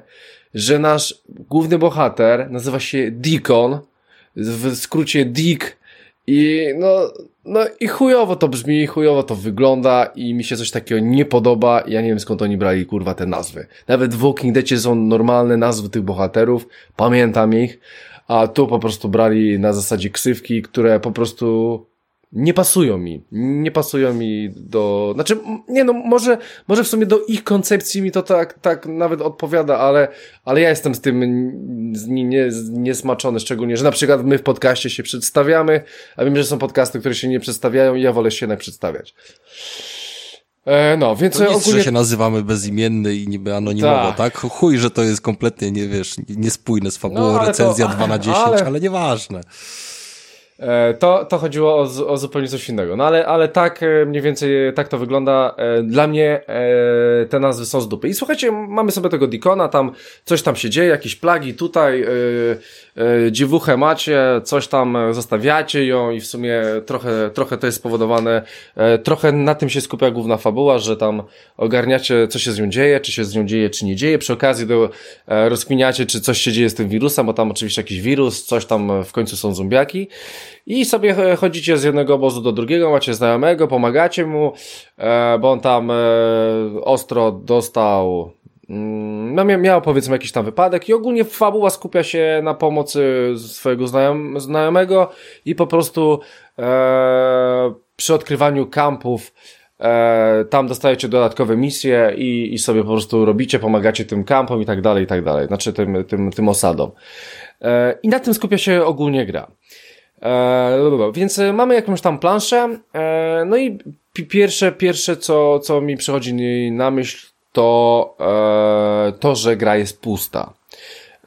że nasz główny bohater nazywa się Deacon, w skrócie Dick i no, no i chujowo to brzmi, chujowo to wygląda i mi się coś takiego nie podoba. Ja nie wiem skąd oni brali kurwa te nazwy. Nawet w Walking Deadzie są normalne nazwy tych bohaterów, pamiętam ich, a tu po prostu brali na zasadzie ksywki, które po prostu nie pasują mi. Nie pasują mi do, znaczy, nie no, może, może w sumie do ich koncepcji mi to tak, tak nawet odpowiada, ale, ale ja jestem z tym nie, nie, niesmaczony, szczególnie, że na przykład my w podcaście się przedstawiamy, a wiem, że są podcasty, które się nie przedstawiają i ja wolę się jednak przedstawiać. E, no, więc to nic, ogólnie... że się nazywamy bezimienny i niby anonimowo, tak. tak? Chuj, że to jest kompletnie, nie wiesz, niespójne z fabułą, no, recenzja to, 2 na 10, ale, ale nieważne. E, to, to chodziło o, o, zupełnie coś innego. No ale, ale tak e, mniej więcej tak to wygląda. E, dla mnie te nazwy są z dupy. I słuchajcie, mamy sobie tego Dikona, tam coś tam się dzieje, jakieś plagi tutaj, dziewuchę macie, coś tam zostawiacie ją i w sumie trochę, trochę to jest spowodowane, trochę na tym się skupia główna fabuła, że tam ogarniacie, co się z nią dzieje, czy się z nią dzieje, czy nie dzieje. Przy okazji do, rozkminiacie, czy coś się dzieje z tym wirusem, bo tam oczywiście jakiś wirus, coś tam w końcu są zombiaki. I sobie chodzicie z jednego obozu do drugiego, macie znajomego, pomagacie mu, e, bo on tam e, ostro dostał mm, no miał powiedzmy jakiś tam wypadek i ogólnie fabuła skupia się na pomocy swojego znajom, znajomego i po prostu e, przy odkrywaniu kampów e, tam dostajecie dodatkowe misje i, i sobie po prostu robicie, pomagacie tym kampom i tak dalej, i tak dalej, znaczy tym, tym, tym osadom. E, I na tym skupia się ogólnie gra. E, więc e, mamy jakąś tam planszę, e, no i pierwsze, pierwsze co, co mi przychodzi na myśl, to e, to, że gra jest pusta.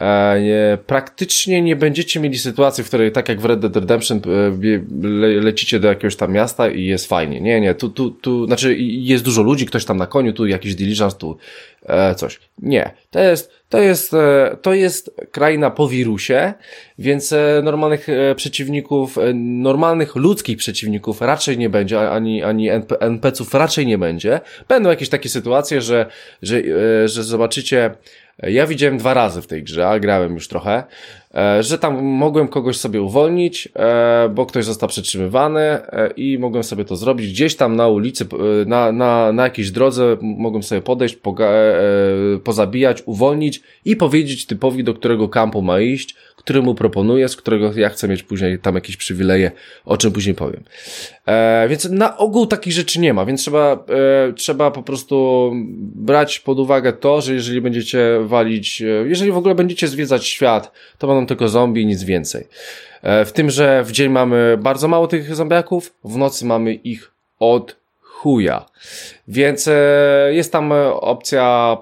E, praktycznie nie będziecie mieli sytuacji, w której tak jak w Red Dead Redemption e, le, lecicie do jakiegoś tam miasta i jest fajnie. Nie, nie, tu, tu, tu, znaczy jest dużo ludzi, ktoś tam na koniu, tu jakiś diligence, tu e, coś. Nie. To jest, to jest, e, to jest kraina po wirusie, więc e, normalnych e, przeciwników, normalnych ludzkich przeciwników raczej nie będzie, ani, ani NPC-ów raczej nie będzie. Będą jakieś takie sytuacje, że, że, że zobaczycie ja widziałem dwa razy w tej grze, a grałem już trochę, e, że tam mogłem kogoś sobie uwolnić, e, bo ktoś został przetrzymywany e, i mogłem sobie to zrobić. Gdzieś tam na ulicy, na, na, na jakiejś drodze mogłem sobie podejść, poga, pozabijać, uwolnić i powiedzieć typowi, do którego kampu ma iść, który mu proponuję, z którego ja chcę mieć później tam jakieś przywileje, o czym później powiem. E, więc na ogół takich rzeczy nie ma, więc trzeba, e, trzeba po prostu brać pod uwagę to, że jeżeli będziecie walić, e, jeżeli w ogóle będziecie zwiedzać świat, to będą tylko zombie i nic więcej. E, w tym, że w dzień mamy bardzo mało tych zombiaków, w nocy mamy ich od chuja. Więc e, jest tam opcja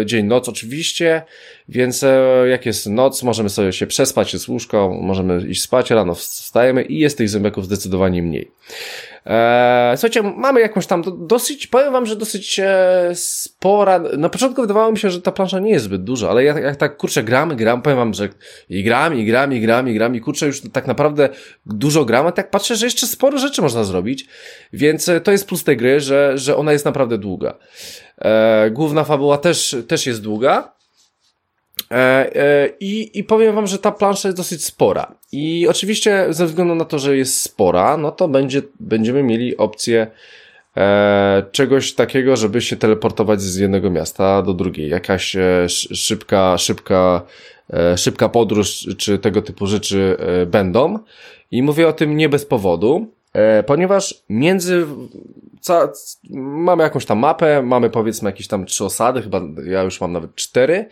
e, dzień-noc oczywiście, więc e, jak jest noc, możemy sobie się przespać, jest łóżko, możemy iść spać, rano wstajemy i jest tych zębiaków zdecydowanie mniej. Eee, słuchajcie, mamy jakąś tam dosyć, powiem wam, że dosyć e, spora, na początku wydawało mi się, że ta plansza nie jest zbyt duża, ale jak, jak tak kurczę gram, gram, powiem wam, że i gram, i gram, i gram, i gram, i kurczę już tak naprawdę dużo gram, a tak patrzę, że jeszcze sporo rzeczy można zrobić, więc e, to jest plus tej gry, że, że ona jest naprawdę długa. Eee, główna fabuła też, też jest długa, I, I powiem wam, że ta plansza jest dosyć spora. I oczywiście ze względu na to, że jest spora, no to będzie, będziemy mieli opcję e, czegoś takiego, żeby się teleportować z jednego miasta do drugiej. Jakaś e, szybka, szybka, e, szybka podróż, czy tego typu rzeczy e, będą. I mówię o tym nie bez powodu, e, ponieważ między, ca, mamy jakąś tam mapę, mamy powiedzmy jakieś tam trzy osady, chyba ja już mam nawet cztery, e,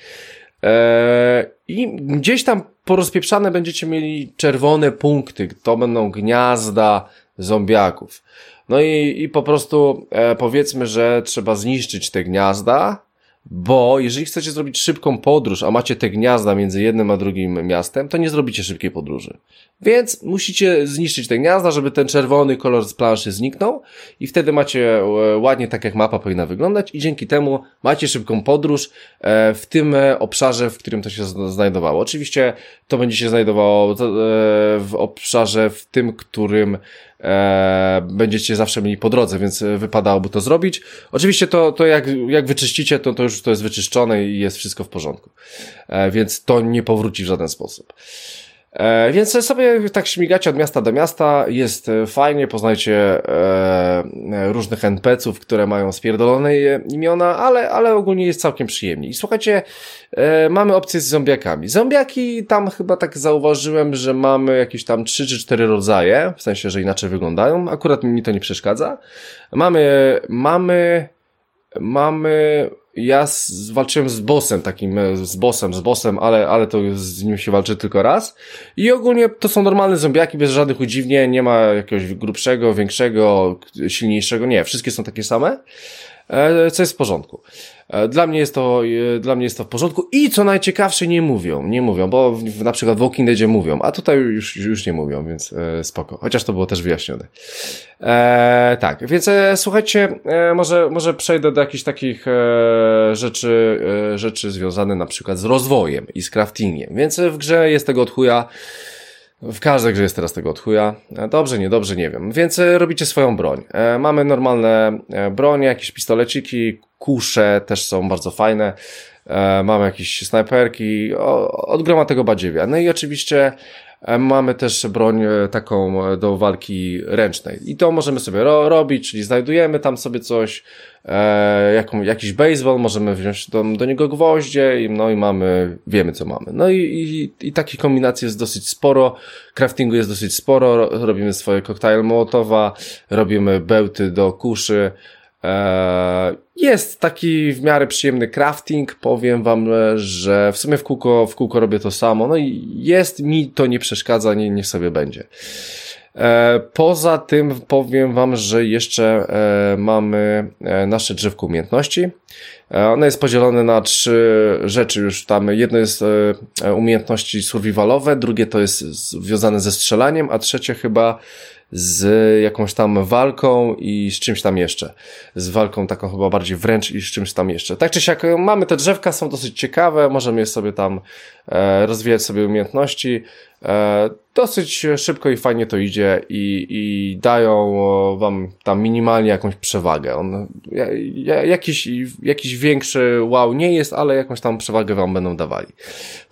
i gdzieś tam porozpieprzane będziecie mieli czerwone punkty, to będą gniazda zombiaków. No i, i po prostu e, powiedzmy, że trzeba zniszczyć te gniazda, bo jeżeli chcecie zrobić szybką podróż, a macie te gniazda między jednym a drugim miastem, to nie zrobicie szybkiej podróży. Więc musicie zniszczyć te gniazda, żeby ten czerwony kolor z planszy zniknął i wtedy macie e, ładnie tak jak mapa powinna wyglądać i dzięki temu macie szybką podróż e, w tym e, obszarze, w którym to się znajdowało. Oczywiście to będzie się znajdowało w obszarze w tym, którym będziecie zawsze mieli po drodze, więc wypadałoby to zrobić. Oczywiście to, to jak, jak wyczyścicie, to, to już to jest wyczyszczone i jest wszystko w porządku. Więc to nie powróci w żaden sposób. E, więc sobie tak śmigacie od miasta do miasta, jest e, fajnie, poznajcie e, różnych NPC-ów, które mają spierdolone imiona, ale, ale ogólnie jest całkiem przyjemnie. I słuchajcie, e, mamy opcję z zombiakami. Zombiaki tam chyba tak zauważyłem, że mamy jakieś tam trzy czy cztery rodzaje, w sensie, że inaczej wyglądają. Akurat mi to nie przeszkadza. Mamy, mamy, mamy ja z, walczyłem z bossem, takim, e, z bossem, z bossem, ale, ale to z nim się walczy tylko raz. I ogólnie to są normalne zombiaki, bez żadnych udziwnień, nie ma jakiegoś grubszego, większego, silniejszego, nie, wszystkie są takie same, e, co jest w porządku. E, dla mnie jest to, e, dla mnie jest to w porządku i co najciekawsze nie mówią, nie mówią, bo w, na przykład w Walking Deadzie mówią, a tutaj już, już nie mówią, więc e, spoko. Chociaż to było też wyjaśnione. E, tak, więc e, słuchajcie, e, może, może przejdę do jakichś takich rzeczy, rzeczy związane na przykład z rozwojem i z craftingiem. Więc w grze jest tego od chuja. W każdej grze jest teraz tego od chuja. E, dobrze, nie, dobrze, nie wiem. Więc e, robicie swoją broń. E, mamy normalne bronie, jakieś pistoleciki, kusze też są bardzo fajne. Mamy jakieś snajperki, od groma tego badziewia. No i oczywiście Mamy też broń taką do walki ręcznej. I to możemy sobie ro robić, czyli znajdujemy tam sobie coś, e, jaką, jakiś baseball, możemy wziąć do, do niego gwoździe, i, no i mamy, wiemy co mamy. No i, i, i takich kombinacji jest dosyć sporo, craftingu jest dosyć sporo, robimy swoje koktajl mołotowa, robimy bełty do kuszy, e, jest taki w miarę przyjemny crafting, powiem wam, że w sumie w kółko, w kółko robię to samo, no i jest, mi to nie przeszkadza, nie, niech sobie będzie. E, poza tym powiem Wam, że jeszcze e, mamy e, nasze drzewko umiejętności. Ono jest podzielone na trzy rzeczy już tam. Jedno jest umiejętności survivalowe, drugie to jest związane ze strzelaniem, a trzecie chyba z jakąś tam walką i z czymś tam jeszcze. Z walką taką chyba bardziej wręcz i z czymś tam jeszcze. Tak czy siak mamy te drzewka, są dosyć ciekawe, możemy sobie tam e, rozwijać sobie umiejętności. E, dosyć szybko i fajnie to idzie i, i dają wam tam minimalnie jakąś przewagę. On, jakiś, jakiś większy wow nie jest, ale jakąś tam przewagę wam będą dawali.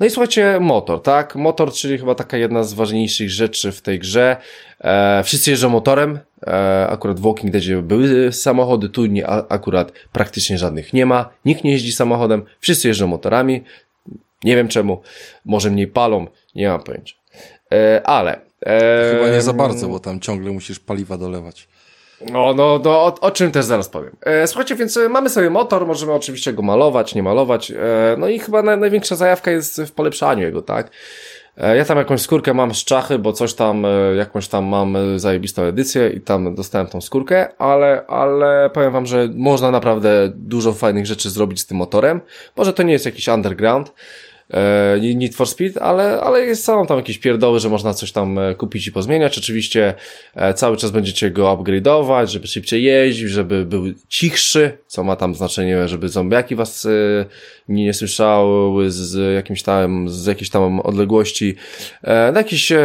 No i słuchajcie, motor, tak? Motor, czyli chyba taka jedna z ważniejszych rzeczy w tej grze. E, wszyscy jeżdżą motorem, e, akurat w Walking Deadzie były samochody, tu nie, a, akurat praktycznie żadnych nie ma. Nikt nie jeździ samochodem, wszyscy jeżdżą motorami. Nie wiem czemu, może mniej palą, nie mam pojęcia. E, ale... E, Chyba nie za bardzo, bo tam ciągle musisz paliwa dolewać. No, no, no o, o czym też zaraz powiem. E, słuchajcie, więc e, mamy sobie motor, możemy oczywiście go malować, nie malować. E, no i chyba na, największa zajawka jest w polepszaniu jego, tak? E, ja tam jakąś skórkę mam z czachy, bo coś tam, jakąś tam mam zajebistą edycję i tam dostałem tą skórkę, ale, ale powiem wam, że można naprawdę dużo fajnych rzeczy zrobić z tym motorem. Może to nie jest jakiś underground, e, Need for Speed, ale, ale jest, są tam jakieś pierdoły, że można coś tam e, kupić i pozmieniać. Oczywiście e, cały czas będziecie go upgrade'ować, żeby szybciej jeździć, żeby był cichszy, co ma tam znaczenie, żeby zombiaki was e, nie, słyszały z jakimś tam, z jakiejś tam odległości. E, jakieś e,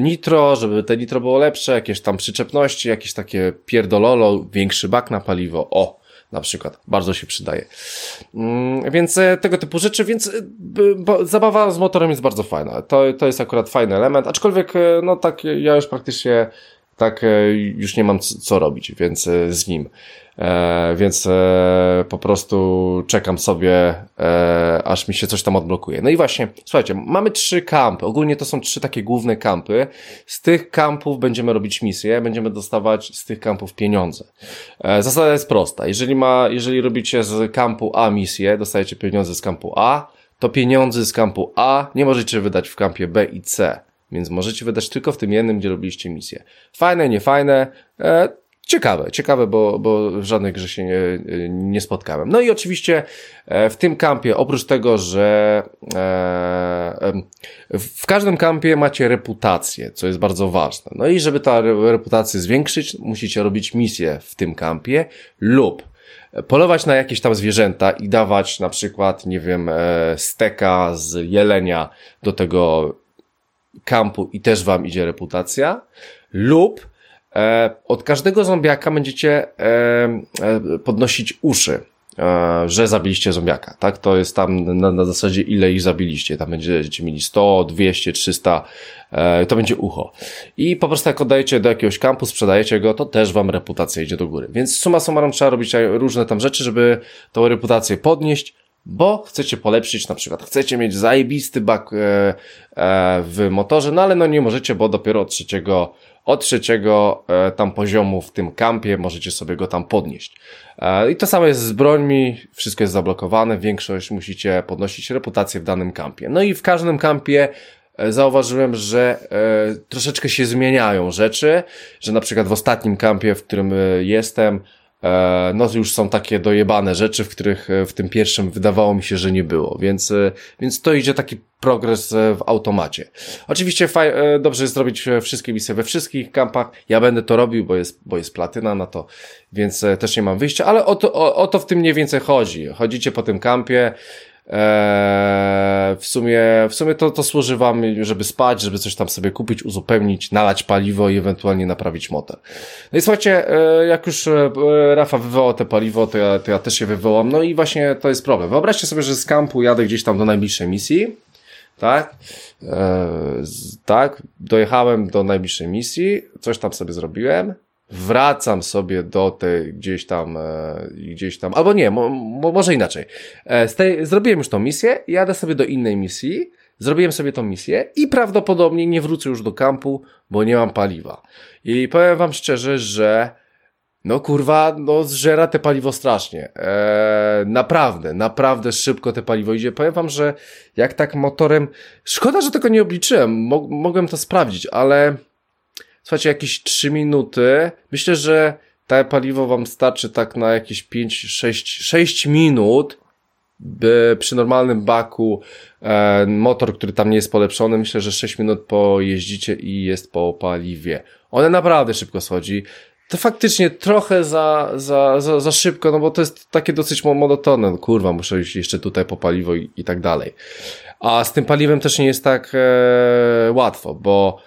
nitro, żeby te nitro było lepsze, jakieś tam przyczepności, jakieś takie pierdololo, większy bak na paliwo. O! Na przykład. Bardzo się przydaje. Mm, więc tego typu rzeczy, więc zabawa z motorem jest bardzo fajna. To, to jest akurat fajny element, aczkolwiek no tak ja już praktycznie tak już nie mam co robić, więc z nim. E, więc e, po prostu czekam sobie, e, aż mi się coś tam odblokuje. No i właśnie, słuchajcie, mamy trzy kampy. Ogólnie to są trzy takie główne kampy. Z tych kampów będziemy robić misje, będziemy dostawać z tych kampów pieniądze. Zasada jest prosta. Jeżeli ma, jeżeli robicie z kampu A misję, dostajecie pieniądze z kampu A, to pieniądze z kampu A nie możecie wydać w kampie B i C. Więc możecie wydać tylko w tym jednym, gdzie robiliście misję. Fajne, niefajne, e, Ciekawe, ciekawe, bo, bo żadnej grze się nie, nie spotkałem. No i oczywiście e, w tym kampie, oprócz tego, że e, w każdym kampie macie reputację, co jest bardzo ważne. No i żeby ta reputację zwiększyć, musicie robić misję w tym kampie lub polować na jakieś tam zwierzęta i dawać na przykład, nie wiem, e, steka z jelenia do tego kampu i też wam idzie reputacja lub od każdego zombiaka będziecie e, e, podnosić uszy, że zabiliście zombiaka, tak? To jest tam na, na zasadzie ile ich zabiliście. Tam będziecie mieli 100, 200, 300, to będzie ucho. I po prostu jak oddajecie do jakiegoś kampu, sprzedajecie go, to też wam reputacja idzie do góry. Więc suma summarum trzeba robić różne tam rzeczy, żeby tą reputację podnieść, bo chcecie polepszyć, na przykład chcecie mieć zajebisty bak w motorze, no ale no nie możecie, bo dopiero od trzeciego od trzeciego e, tam poziomu w tym kampie możecie sobie go tam podnieść. E, I to samo jest z brońmi, wszystko jest zablokowane, większość musicie podnosić reputację w danym kampie. No i w każdym kampie e, zauważyłem, że troszeczkę się zmieniają rzeczy, że na przykład w ostatnim kampie, w którym jestem, E, no już są takie dojebane rzeczy, w których e, w tym pierwszym wydawało mi się, że nie było, więc, e, więc to idzie taki progres w automacie. Oczywiście dobrze jest zrobić wszystkie misje we wszystkich kampach, ja będę to robił, bo jest, bo jest platyna na to, więc też nie mam wyjścia, ale o to, o, o to w tym mniej więcej chodzi. Chodzicie po tym kampie, Eee, w sumie, w sumie to, to służy wam, żeby spać, żeby coś tam sobie kupić, uzupełnić, nalać paliwo i ewentualnie naprawić motor. No i słuchajcie, e, jak już e, Rafa wywołał te paliwo, to ja, to ja też je wywołam. No i właśnie to jest problem. Wyobraźcie sobie, że z kampu jadę gdzieś tam do najbliższej misji, tak? Tak, dojechałem do najbliższej misji, coś tam sobie zrobiłem, wracam sobie do tej gdzieś tam, e, gdzieś tam, albo nie, mo, mo, może inaczej. E, tej, zrobiłem już tą misję, jadę sobie do innej misji, zrobiłem sobie tą misję i prawdopodobnie nie wrócę już do kampu, bo nie mam paliwa. I powiem wam szczerze, że no kurwa, no zżera te paliwo strasznie. Eee, naprawdę, naprawdę szybko te paliwo idzie. Powiem wam, że jak tak motorem, szkoda, że tego nie obliczyłem, Mo mogłem to sprawdzić, ale słuchajcie, jakieś 3 minuty. Myślę, że to paliwo wam starczy tak na jakieś 5, 6, 6 minut. By przy normalnym baku e, motor, który tam nie jest polepszony, myślę, że 6 minut pojeździcie i jest po paliwie. One naprawdę szybko schodzi. To faktycznie trochę za, za, za, za szybko, no bo to jest takie dosyć monotonne. No, kurwa, muszę iść jeszcze tutaj po paliwo i, i tak dalej. A z tym paliwem też nie jest tak e, łatwo, bo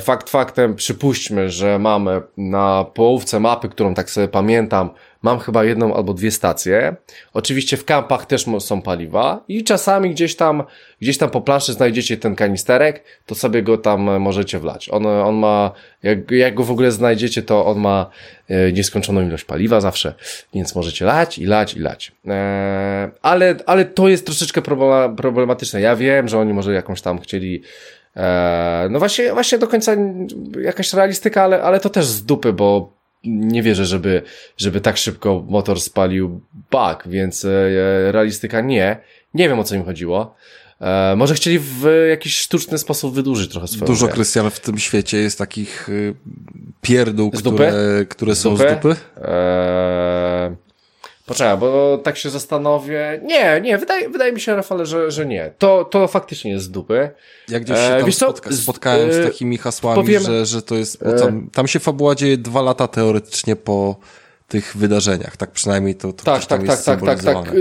fakt faktem, przypuśćmy, że mamy na połówce mapy, którą tak sobie pamiętam, mam chyba jedną albo dwie stacje. Oczywiście w kampach też są paliwa i czasami gdzieś tam, gdzieś tam po planszy znajdziecie ten kanisterek, to sobie go tam możecie wlać. On, on ma, jak, jak go w ogóle znajdziecie, to on ma e, nieskończoną ilość paliwa zawsze, więc możecie lać i lać i lać. Ale, ale to jest troszeczkę problematyczne. Ja wiem, że oni może jakąś tam chcieli no właśnie, właśnie do końca jakaś realistyka, ale, ale to też z dupy, bo nie wierzę, żeby, żeby tak szybko motor spalił bak, więc e, realistyka nie. Nie wiem o co im chodziło. E, może chcieli w jakiś sztuczny sposób wydłużyć trochę swoją Dużo, Krystian, w tym świecie jest takich y, pierdół, które, które są z dupy? E, Poczekaj, bo tak się zastanowię. Nie, nie, wydaje, wydaje mi się, Rafale, że, że nie. To, to faktycznie jest z dupy. Jak gdzieś się e, tam spotka spotkałem z e, takimi hasłami, powiem, że, że to jest. Tam, tam się fabuła dzieje dwa lata teoretycznie po tych wydarzeniach. Tak przynajmniej to, to tak, tak, tak, tak, tak, tak.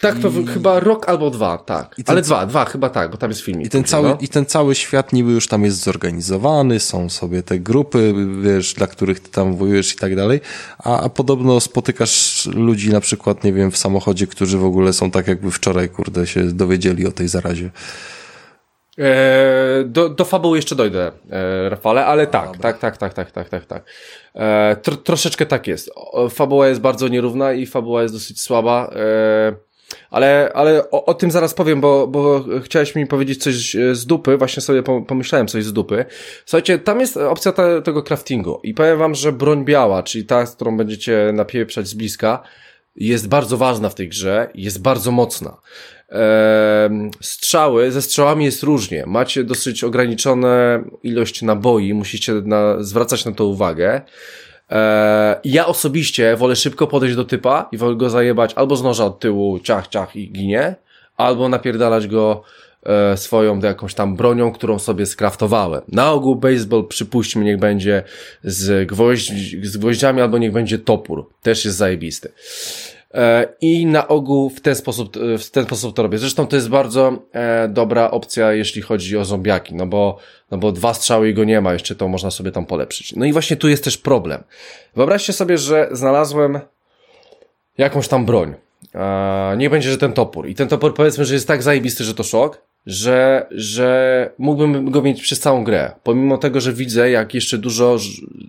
Tak, to I... chyba rok albo dwa, tak. Ale dwa, dwa chyba tak, bo tam jest filmik. I ten, cały, no? I ten cały świat niby już tam jest zorganizowany, są sobie te grupy, wiesz, dla których ty tam wojujesz i tak dalej, a, a podobno spotykasz ludzi na przykład, nie wiem, w samochodzie, którzy w ogóle są tak jakby wczoraj, kurde, się dowiedzieli o tej zarazie. E, do, do fabuły jeszcze dojdę, e, Rafale, ale tak, tak, tak, tak, tak, tak, tak, tak. E, tro, troszeczkę tak jest. Fabuła jest bardzo nierówna i fabuła jest dosyć słaba. E, ale, ale o, o, tym zaraz powiem, bo, bo chciałeś mi powiedzieć coś z dupy, właśnie sobie pomyślałem coś z dupy. Słuchajcie, tam jest opcja te, tego craftingu i powiem wam, że broń biała, czyli ta, z którą będziecie napieprzać z bliska, jest bardzo ważna w tej grze, jest bardzo mocna. Eee, strzały, ze strzałami jest różnie. Macie dosyć ograniczone ilość naboi, musicie na, zwracać na to uwagę. Eee, ja osobiście wolę szybko podejść do typa i wolę go zajebać albo z noża od tyłu, ciach, ciach i ginie, albo napierdalać go e, swoją jakąś tam bronią, którą sobie skraftowałem. Na ogół baseball, przypuśćmy, niech będzie z, gwoźdź, z gwoździami, albo niech będzie topór. Też jest zajebisty. E, I na ogół w ten sposób, e, w ten sposób to robię. Zresztą to jest bardzo e, dobra opcja, jeśli chodzi o zombiaki, no bo, no bo dwa strzały i go nie ma, jeszcze to można sobie tam polepszyć. No i właśnie tu jest też problem. Wyobraźcie sobie, że znalazłem jakąś tam broń. Nie będzie, że ten topór. I ten topór powiedzmy, że jest tak zajebisty, że to szok, że, że mógłbym go mieć przez całą grę. Pomimo tego, że widzę, jak jeszcze dużo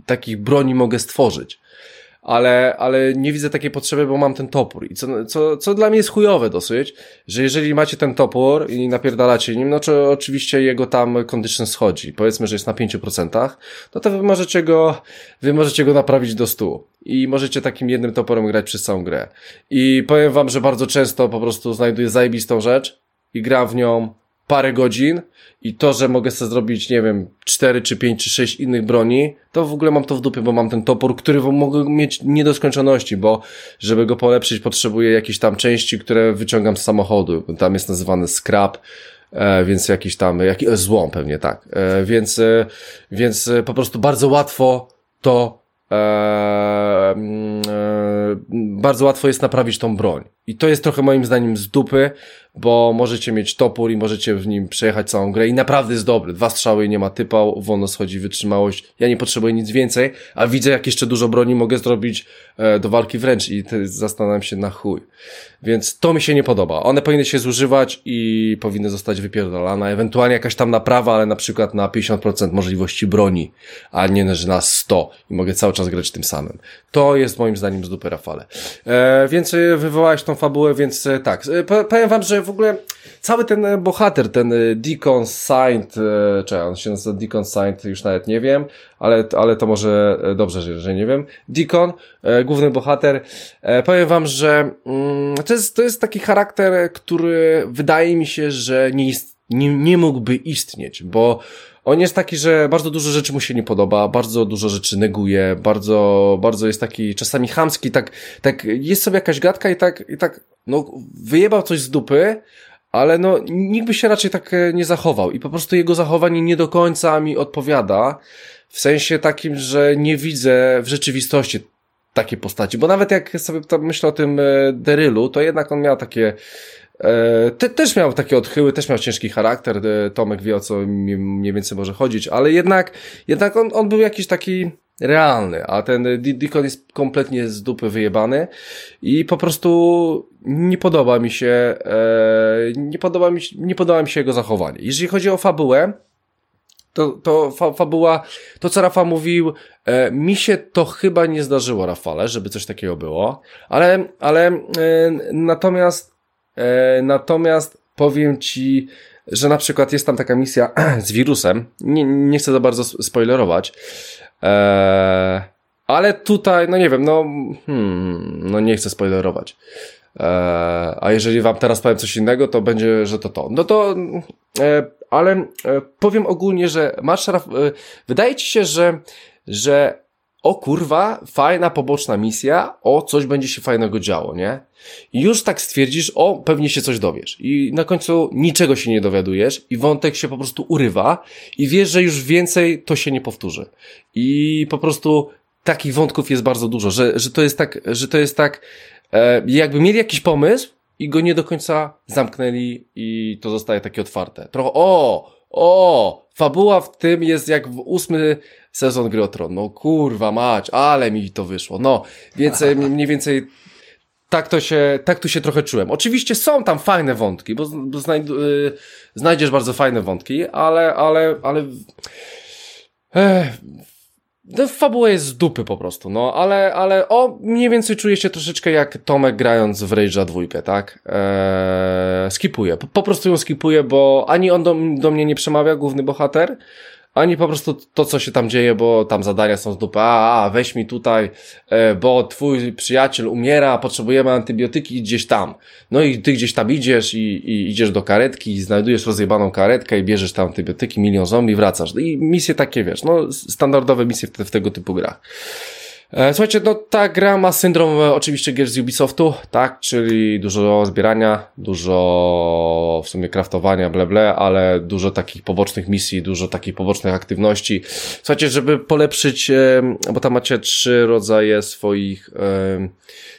takich broni mogę stworzyć ale, ale nie widzę takiej potrzeby, bo mam ten topór. I co, co, co dla mnie jest chujowe dosyć, że jeżeli macie ten topór i napierdalacie nim, no to oczywiście jego tam condition schodzi. Powiedzmy, że jest na 5%, no to wy możecie go, wy możecie go naprawić do 100. I możecie takim jednym toporem grać przez całą grę. I powiem wam, że bardzo często po prostu znajduję zajebistą rzecz i gram w nią parę godzin i to, że mogę sobie zrobić, nie wiem, 4 czy 5 czy 6 innych broni, to w ogóle mam to w dupie, bo mam ten topór, który mogę mieć nie do skończoności, bo żeby go polepszyć potrzebuję jakieś tam części, które wyciągam z samochodu. Tam jest nazywany scrap, e, więc jakiś tam, jaki, e, złom pewnie tak. E, więc, więc po prostu bardzo łatwo to mm, bardzo łatwo jest naprawić tą broń. I to jest trochę moim zdaniem z dupy, bo możecie mieć topór i możecie w nim przejechać całą grę i naprawdę jest dobry. Dwa strzały nie ma typa, wolno schodzi wytrzymałość. Ja nie potrzebuję nic więcej, a widzę jak jeszcze dużo broni mogę zrobić e, do walki wręcz i zastanawiam się na chuj. Więc to mi się nie podoba. One powinny się zużywać i powinny zostać wypierdolane. Ewentualnie jakaś tam naprawa, ale na przykład na 50% możliwości broni, a nie na 100 i mogę cały czas grać tym samym. To jest moim zdaniem z dupy Rafale. E, więc e, wywołałeś tą fabułę, więc e, tak. E, powiem wam, że w ogóle cały ten e, bohater, ten e, Deacon Saint, e, czy on się nazywa Deacon Saint, już nawet nie wiem, ale, ale to może dobrze, że, nie wiem. Deacon, główny bohater, powiem wam, że mm, to, jest, to jest taki charakter, który wydaje mi się, że nie, ist, nie, nie mógłby istnieć, bo on jest taki, że bardzo dużo rzeczy mu się nie podoba, bardzo dużo rzeczy neguje, bardzo, bardzo jest taki czasami chamski, tak, tak jest sobie jakaś gadka i tak, i tak, no, wyjebał coś z dupy, ale no, nikt by się raczej tak e, nie zachował i po prostu jego zachowanie nie do końca mi odpowiada, w sensie takim, że nie widzę w rzeczywistości takiej postaci, bo nawet jak sobie tam myślę o tym e, Derylu, to jednak on miał takie te, też miał takie odchyły, też miał ciężki charakter. E, Tomek wie o co mniej więcej może chodzić, ale jednak, jednak on, on był jakiś taki realny, a ten Deacon jest kompletnie z dupy wyjebany i po prostu nie podoba mi się, e, nie podoba mi się, nie podoba mi się jego zachowanie. Jeżeli chodzi o fabułę, to, to fa, fabuła, to co Rafa mówił, e, mi się to chyba nie zdarzyło, Rafale, żeby coś takiego było, ale, ale e, natomiast E, natomiast powiem ci, że na przykład jest tam taka misja z wirusem. Nie, nie chcę za bardzo spoilerować. E, ale tutaj, no nie wiem, no, hmm, no nie chcę spoilerować. E, a jeżeli wam teraz powiem coś innego, to będzie, że to to. No to, e, ale e, powiem ogólnie, że Marszaraf, e, wydaje ci się, że, że o kurwa, fajna poboczna misja, o coś będzie się fajnego działo, nie? I już tak stwierdzisz, o, pewnie się coś dowiesz. I na końcu niczego się nie dowiadujesz i wątek się po prostu urywa i wiesz, że już więcej to się nie powtórzy. I po prostu takich wątków jest bardzo dużo, że, że to jest tak, że to jest tak, e, jakby mieli jakiś pomysł i go nie do końca zamknęli i to zostaje takie otwarte. Trochę, o, o, fabuła w tym jest jak w ósmy sezon Gry. No kurwa mać, ale mi to wyszło. No, więcej, mniej więcej tak to się, tak tu się trochę czułem. Oczywiście są tam fajne wątki, bo, bo yy, znajdziesz bardzo fajne wątki, ale, ale, ale, eh, no, fabuła jest z dupy po prostu, no, ale, ale, o, mniej więcej czuję się troszeczkę jak Tomek grając w Rage'a dwójkę, tak? Eee, skipuję, po, po, prostu ją skipuję, bo ani on do, do mnie nie przemawia, główny bohater, ani po prostu to, co się tam dzieje, bo tam zadania są z dupy, a, a weź mi tutaj, e, bo twój przyjaciel umiera, potrzebujemy antybiotyki gdzieś tam. No i ty gdzieś tam idziesz i, i idziesz do karetki i znajdujesz rozjebaną karetkę i bierzesz tam antybiotyki, milion zombie, wracasz. I misje takie, wiesz, no standardowe misje w, w tego typu grach. E, słuchajcie, no ta gra ma syndrom e, oczywiście gier z Ubisoftu, tak, czyli dużo zbierania, dużo w sumie craftowania, ble, ble, ale dużo takich pobocznych misji, dużo takich pobocznych aktywności. Słuchajcie, żeby polepszyć, e, bo tam macie trzy rodzaje swoich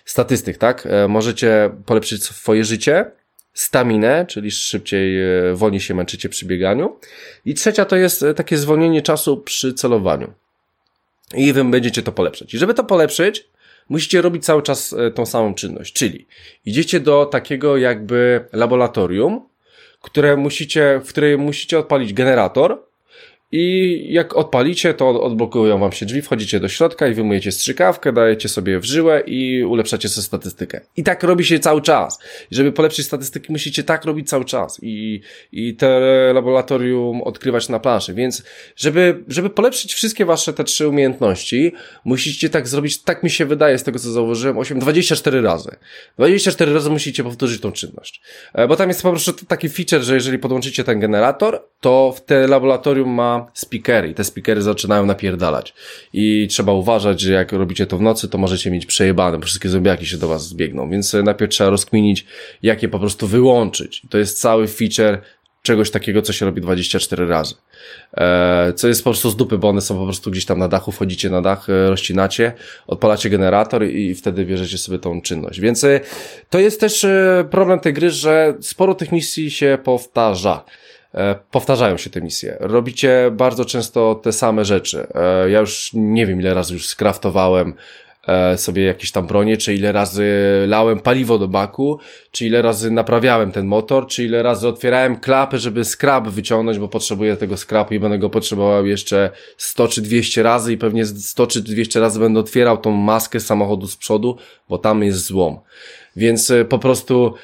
statystyk, tak, możecie polepszyć swoje życie, staminę, czyli szybciej, wolniej się męczycie przy bieganiu. I trzecia to jest takie zwolnienie czasu przy celowaniu i wy będziecie to polepszać. I żeby to polepszyć, musicie robić cały czas e, tą samą czynność, czyli idziecie do takiego jakby laboratorium, które musicie, w której musicie odpalić generator, i jak odpalicie, to odblokują wam się drzwi, wchodzicie do środka i wymujecie strzykawkę, dajecie sobie w żyłę i ulepszacie sobie statystykę. I tak robi się cały czas. I żeby polepszyć statystyki, musicie tak robić cały czas. I, i te laboratorium odkrywać na planszy. Więc żeby, żeby polepszyć wszystkie wasze te trzy umiejętności, musicie tak zrobić, tak mi się wydaje, z tego co zauważyłem, 8, 24 razy. 24 razy musicie powtórzyć tą czynność. E, bo tam jest po prostu taki feature, że jeżeli podłączycie ten generator, to w te laboratorium ma speakery i te speakery zaczynają napierdalać. I trzeba uważać, że jak robicie to w nocy, to możecie mieć przejebane, bo wszystkie zombiaki się do was zbiegną. Więc e, najpierw trzeba rozkminić, jak je po prostu wyłączyć. To jest cały feature czegoś takiego, co się robi 24 razy. E, co jest po prostu z dupy, bo one są po prostu gdzieś tam na dachu, wchodzicie na dach, e, rozcinacie, odpalacie generator i wtedy bierzecie sobie tą czynność. Więc to jest też problem tej gry, że sporo tych misji się powtarza. E, powtarzają się te misje. Robicie bardzo często te same rzeczy. E, ja już nie wiem, ile razy już skraftowałem e, sobie jakieś tam bronie, czy ile razy lałem paliwo do baku, czy ile razy naprawiałem ten motor, czy ile razy otwierałem klapy, żeby skrap wyciągnąć, bo potrzebuję tego skrapu i będę go potrzebował jeszcze 100 czy 200 razy i pewnie 100 czy 200 razy będę otwierał tą maskę samochodu z przodu, bo tam jest złom. Więc po prostu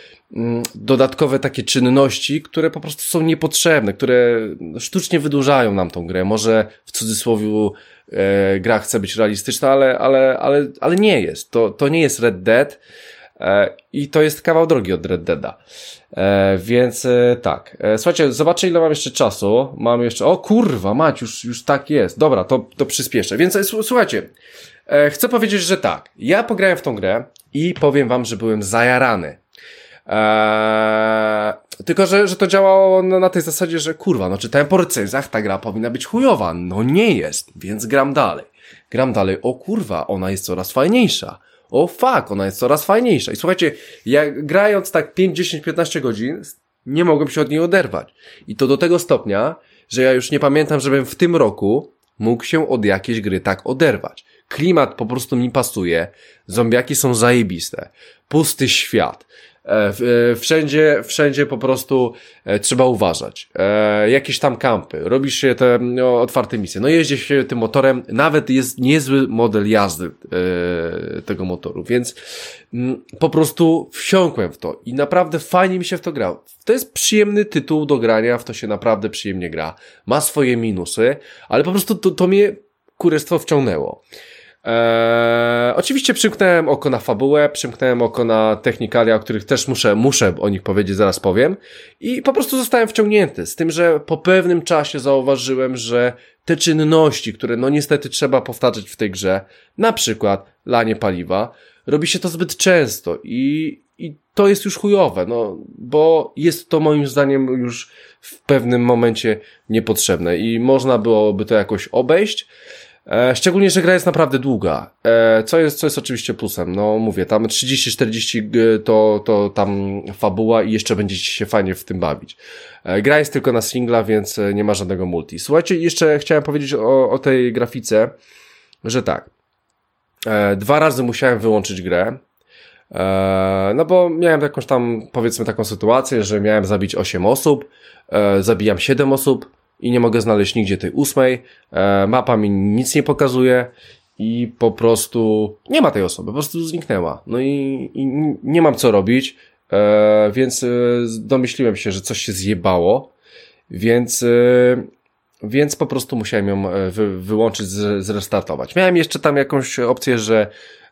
dodatkowe takie czynności, które po prostu są niepotrzebne, które sztucznie wydłużają nam tą grę. Może w cudzysłowie e, gra chce być realistyczna, ale, ale, ale, ale nie jest. To, to nie jest Red Dead e, i to jest kawał drogi od Red Deada. E, więc e, tak. E, słuchajcie, zobaczę ile mam jeszcze czasu. Mam jeszcze, o kurwa, mać, już, już tak jest. Dobra, to, to przyspieszę. Więc e, słuchajcie, e, chcę powiedzieć, że tak. Ja pograłem w tą grę i powiem wam, że byłem zajarany. Eee, tylko, że, że to działało na tej zasadzie, że kurwa, no czytałem po recenzjach, ta gra powinna być chujowa. No nie jest, więc gram dalej. Gram dalej, o kurwa, ona jest coraz fajniejsza. O fuck, ona jest coraz fajniejsza. I słuchajcie, ja grając tak 5, 10, 15 godzin, nie mogłem się od niej oderwać. I to do tego stopnia, że ja już nie pamiętam, żebym w tym roku mógł się od jakiejś gry tak oderwać. Klimat po prostu mi pasuje, zombiaki są zajebiste, pusty świat, wszędzie, wszędzie po prostu e, trzeba uważać. Jakieś tam kampy, robisz się te no, otwarte misje. No jeździ się tym motorem, nawet jest niezły model jazdy tego motoru, więc mm, po prostu wsiąkłem w to i naprawdę fajnie mi się w to grało. To jest przyjemny tytuł do grania, w to się naprawdę przyjemnie gra. Ma swoje minusy, ale po prostu to, to mnie kurestwo wciągnęło. Eee, oczywiście przymknąłem oko na fabułę, przymknąłem oko na technikalia, o których też muszę, muszę o nich powiedzieć, zaraz powiem. I po prostu zostałem wciągnięty. Z tym, że po pewnym czasie zauważyłem, że te czynności, które no niestety trzeba powtarzać w tej grze, na przykład lanie paliwa, robi się to zbyt często i, i to jest już chujowe, no, bo jest to moim zdaniem już w pewnym momencie niepotrzebne i można byłoby to jakoś obejść. E, szczególnie, że gra jest naprawdę długa, e, co, jest, co jest oczywiście plusem. No mówię, tam 30-40 to, to tam fabuła i jeszcze będziecie się fajnie w tym bawić. E, gra jest tylko na singla, więc e, nie ma żadnego multi. Słuchajcie, jeszcze chciałem powiedzieć o, o tej grafice, że tak. E, dwa razy musiałem wyłączyć grę, e, no bo miałem jakąś tam, powiedzmy taką sytuację, że miałem zabić 8 osób, e, zabijam 7 osób, i nie mogę znaleźć nigdzie tej ósmej. E, mapa mi nic nie pokazuje i po prostu nie ma tej osoby, po prostu zniknęła. No i, i nie mam co robić, e, więc e, domyśliłem się, że coś się zjebało, więc, e, więc po prostu musiałem ją e, wy, wyłączyć, zrestartować. Miałem jeszcze tam jakąś opcję, że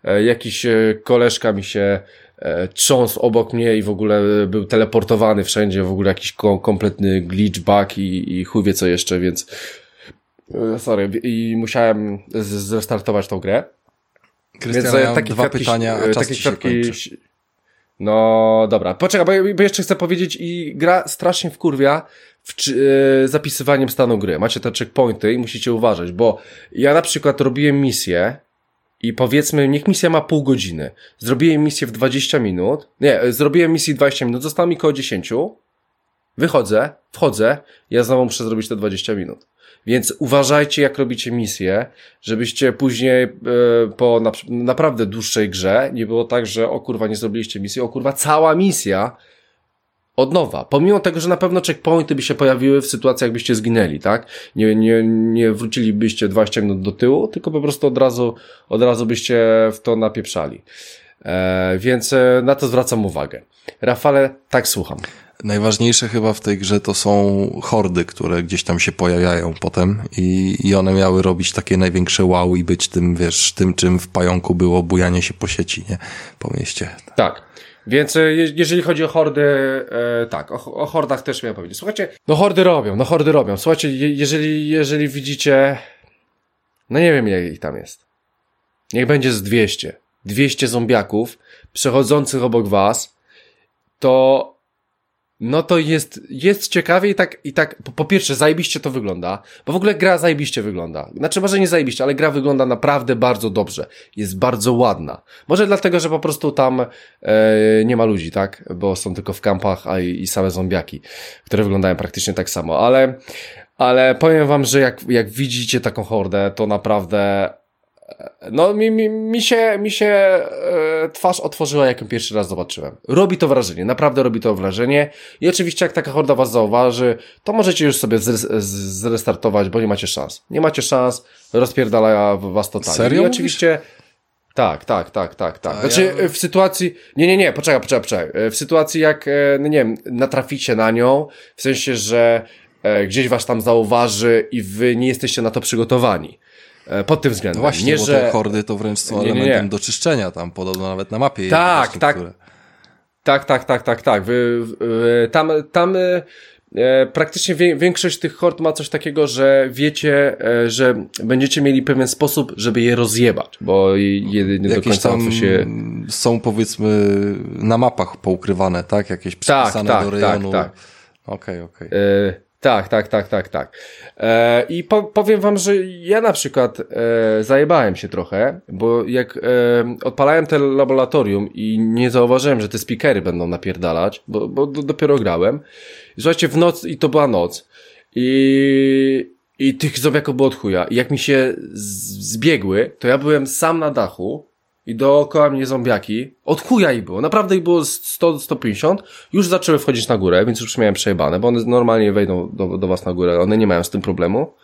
e, jakiś koleżka mi się E, trząs obok mnie i w ogóle był teleportowany wszędzie, w ogóle jakiś kompletny glitch bug i, i chuj wie co jeszcze, więc e, sorry, i musiałem zrestartować tą grę. Krystian, więc takie dwa kwiatki, pytania, a czas takie kwiatki, No dobra, poczekaj, bo, bo jeszcze chcę powiedzieć i gra strasznie wkurwia w, e, zapisywaniem stanu gry. Macie te checkpointy i musicie uważać, bo ja na przykład robiłem misję i powiedzmy, niech misja ma pół godziny. Zrobiłem misję w 20 minut. Nie, zrobiłem misję 20 minut, zostało mi koło 10. Wychodzę, wchodzę, ja znowu muszę zrobić te 20 minut. Więc uważajcie, jak robicie misję, żebyście później e, po na, naprawdę dłuższej grze nie było tak, że o kurwa nie zrobiliście misji, o kurwa cała misja od nowa. Pomimo tego, że na pewno checkpointy by się pojawiły w sytuacji, jakbyście zginęli, tak? Nie, nie, nie wrócilibyście 20 minut do tyłu, tylko po prostu od razu, od razu byście w to napieprzali. E, więc e, na to zwracam uwagę. Rafale, tak słucham. Najważniejsze chyba w tej grze to są hordy, które gdzieś tam się pojawiają potem i, i one miały robić takie największe wow i być tym, wiesz, tym czym w pająku było bujanie się po sieci, nie? Po mieście. Tak. Więc e, jeżeli chodzi o hordy, e, tak, o, o, hordach też miałem powiedzieć. Słuchajcie, no hordy robią, no hordy robią. Słuchajcie, je, jeżeli, jeżeli widzicie, no nie wiem ile ich tam jest. Niech będzie z 200. 200 zombiaków przechodzących obok was, to no to jest, jest ciekawie i tak, i tak, po, po, pierwsze, zajebiście to wygląda, bo w ogóle gra zajebiście wygląda. Znaczy, może nie zajebiście, ale gra wygląda naprawdę bardzo dobrze. Jest bardzo ładna. Może dlatego, że po prostu tam e, nie ma ludzi, tak? Bo są tylko w kampach, a i, i same zombiaki, które wyglądają praktycznie tak samo, ale, ale powiem wam, że jak, jak widzicie taką hordę, to naprawdę no, mi, mi, mi się, mi się e, twarz otworzyła, jak ją pierwszy raz zobaczyłem. Robi to wrażenie, naprawdę robi to wrażenie. I oczywiście, jak taka horda was zauważy, to możecie już sobie zrestartować, bo nie macie szans. Nie macie szans, rozpierdala was totalnie. Serio? I oczywiście. Tak, tak, tak, tak, tak. Znaczy, ja... w sytuacji. Nie, nie, nie, poczekaj, poczekaj, poczekaj. W sytuacji, jak, e, no nie wiem, natraficie na nią, w sensie, że e, gdzieś was tam zauważy i wy nie jesteście na to przygotowani pod tym względem. No właśnie, nie, bo że... te hordy to wręcz są elementem nie, nie. do czyszczenia, tam podobno nawet na mapie tak, tak, tak, tak, tak, tak, tak. Wy, wy, tam, tam e, e praktycznie wie, większość tych hord ma coś takiego, że wiecie, e, że będziecie mieli pewien sposób, żeby je rozjebać, bo jedynie do końca tam się... są powiedzmy na mapach poukrywane, tak? Jakieś tak, przypisane tak, tak, do rejonu. Tak, tak. Okej, okay, okej. Okay. Tak, tak, tak, tak, tak. E, I po, powiem wam, że ja na przykład e, zajebałem się trochę, bo jak e, odpalałem te laboratorium i nie zauważyłem, że te speakery będą napierdalać, bo, bo do, dopiero grałem. Słuchajcie, w noc, i to była noc, i, i tych zombiaków było od chuja. I jak mi się zbiegły, to ja byłem sam na dachu, i dookoła mnie zombiaki. Od chuja ich było. Naprawdę ich było 100-150. Już zaczęły wchodzić na górę, więc już miałem przejebane, bo one normalnie wejdą do, do was na górę. One nie mają z tym problemu.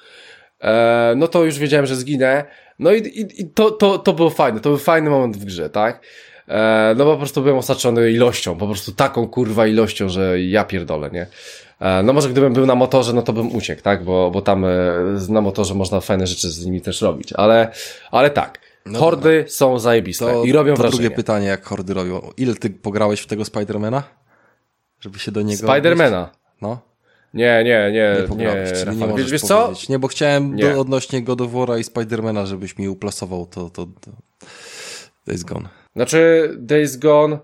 E, no to już wiedziałem, że zginę. No i, i, i, to, to, to było fajne. To był fajny moment w grze, tak? E, no po prostu byłem osaczony ilością. Po prostu taką kurwa ilością, że ja pierdolę, nie? E, no może gdybym był na motorze, no to bym uciekł, tak? Bo, bo tam na motorze można fajne rzeczy z nimi też robić. Ale, ale tak. No hordy dobra. są zajebiste to, i robią to wrażenie. drugie pytanie, jak hordy robią. Ile ty pograłeś w tego Spidermana? Żeby się do niego... Spidermana? No. Nie, nie, nie. Nie pograłeś, nie, czyli nie możesz wiesz, co? Nie, bo chciałem do, odnośnie God of War'a i Spidermana, żebyś mi uplasował to, to, to Days Gone. Znaczy, Days Gone...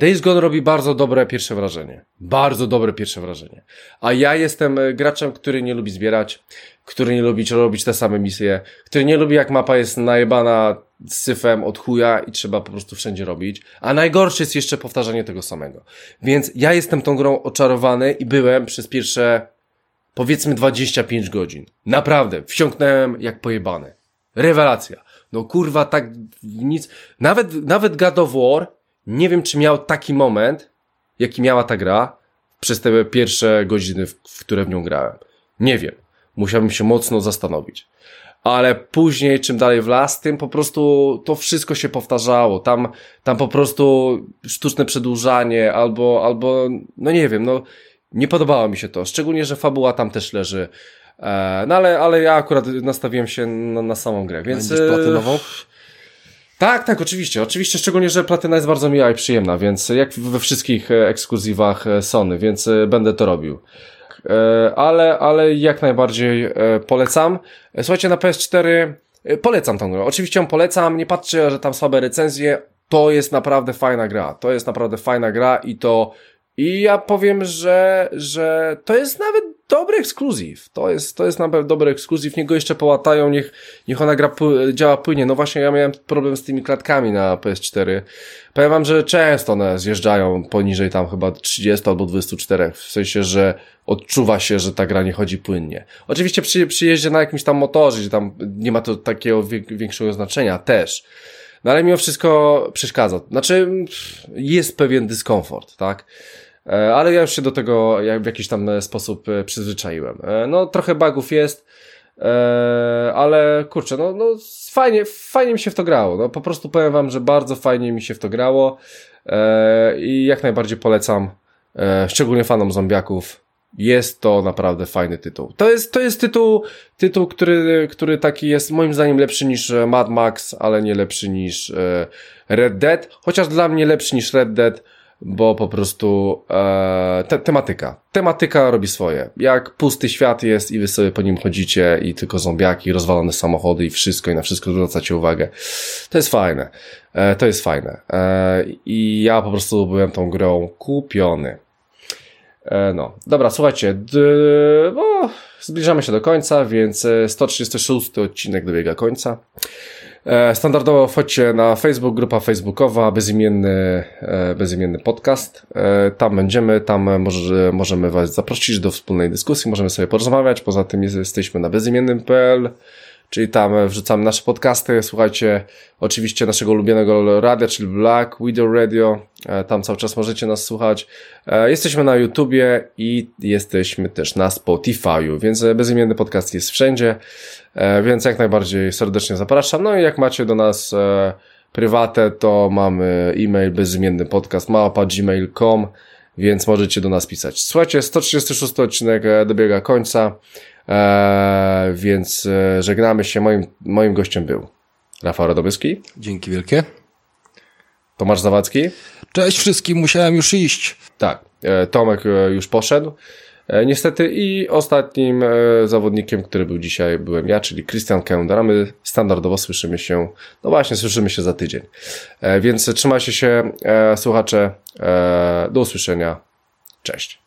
Days Gone robi bardzo dobre pierwsze wrażenie. Bardzo dobre pierwsze wrażenie. A ja jestem e, graczem, który nie lubi zbierać, który nie lubi robić te same misje, który nie lubi jak mapa jest najebana syfem od chuja i trzeba po prostu wszędzie robić. A najgorsze jest jeszcze powtarzanie tego samego. Więc ja jestem tą grą oczarowany i byłem przez pierwsze powiedzmy 25 godzin. Naprawdę, wsiąknąłem jak pojebany. Rewelacja. No kurwa, tak nic. Nawet, nawet God of War, nie wiem czy miał taki moment, jaki miała ta gra przez te pierwsze godziny, w, które w nią grałem. Nie wiem. Musiałbym się mocno zastanowić. Ale później, czym dalej w las, tym po prostu to wszystko się powtarzało. Tam, tam po prostu sztuczne przedłużanie, albo, albo, no nie wiem, no nie podobało mi się to. Szczególnie, że fabuła tam też leży. E, no ale, ale ja akurat nastawiłem się na, na samą grę, więc... Będziesz platynował? Tak, tak, oczywiście. Oczywiście, szczególnie, że platyna jest bardzo miła i przyjemna, więc jak we wszystkich e, ekskluzywach e, Sony, więc będę to robił. Ale, ale jak najbardziej polecam. Słuchajcie, na PS4 polecam tą grę. Oczywiście ją polecam, nie patrzę, że tam słabe recenzje. To jest naprawdę fajna gra. To jest naprawdę fajna gra i to i ja powiem, że, że to jest nawet dobry ekskluzyw. To jest, to jest nawet dobry ekskluzyw. Niego jeszcze połatają, niech, niech ona gra, działa płynnie. No właśnie, ja miałem problem z tymi klatkami na PS4. Powiem wam, że często one zjeżdżają poniżej tam chyba 30 albo 24. W sensie, że odczuwa się, że ta gra nie chodzi płynnie. Oczywiście przy, przyjeździe na jakimś tam motorze, gdzie tam nie ma to takiego większego znaczenia też. No ale mimo wszystko przeszkadza. Znaczy, jest pewien dyskomfort, tak? E, ale ja już się do tego w jakiś tam e, sposób e, przyzwyczaiłem. No, trochę bugów jest, ale kurczę, no, no fajnie, fajnie mi się w to grało. No, po prostu powiem wam, że bardzo fajnie mi się w to grało i jak najbardziej polecam, szczególnie fanom zombiaków. Jest to naprawdę fajny tytuł. To jest, to jest tytuł, tytuł, który, który taki jest moim zdaniem lepszy niż Mad Max, ale nie lepszy niż Red Dead. Chociaż dla mnie lepszy niż Red Dead, bo po prostu e, te, tematyka. Tematyka robi swoje. Jak pusty świat jest i wy sobie po nim chodzicie i tylko zombiaki, rozwalone samochody i wszystko i na wszystko zwracacie uwagę. To jest fajne. E, to jest fajne. E, I ja po prostu byłem tą grą kupiony. E, no, dobra, słuchajcie, bo zbliżamy się do końca, więc 136 e, odcinek dobiega końca. E, standardowo wchodźcie na Facebook, grupa facebookowa, bezimienny, e, bezimienny podcast. E, tam będziemy, tam może, możemy Was zaprosić do wspólnej dyskusji, możemy sobie porozmawiać. Poza tym jesteśmy na bezimiennym.pl czyli tam wrzucamy nasze podcasty. Słuchajcie oczywiście naszego ulubionego radia, czyli Black Widow Radio. E, tam cały czas możecie nas słuchać. E, jesteśmy na YouTubie i jesteśmy też na Spotify'u, więc bezimienny podcast jest wszędzie, e, więc jak najbardziej serdecznie zapraszam. No i jak macie do nas prywatę, to mamy e-mail bezimienny podcast małpa gmail.com, więc możecie do nas pisać. Słuchajcie, 136 odcinek dobiega końca. Eee, więc e, żegnamy się. Moim, moim gościem był Rafał Radobyski. Dzięki wielkie. Tomasz Zawadzki. Cześć wszystkim, musiałem już iść. Tak, e, Tomek e, już poszedł. Niestety i ostatnim zawodnikiem, który był dzisiaj, byłem ja, czyli Christian Kender, a my standardowo słyszymy się, no właśnie, słyszymy się za tydzień. Więc trzymajcie się, słuchacze, do usłyszenia. Cześć.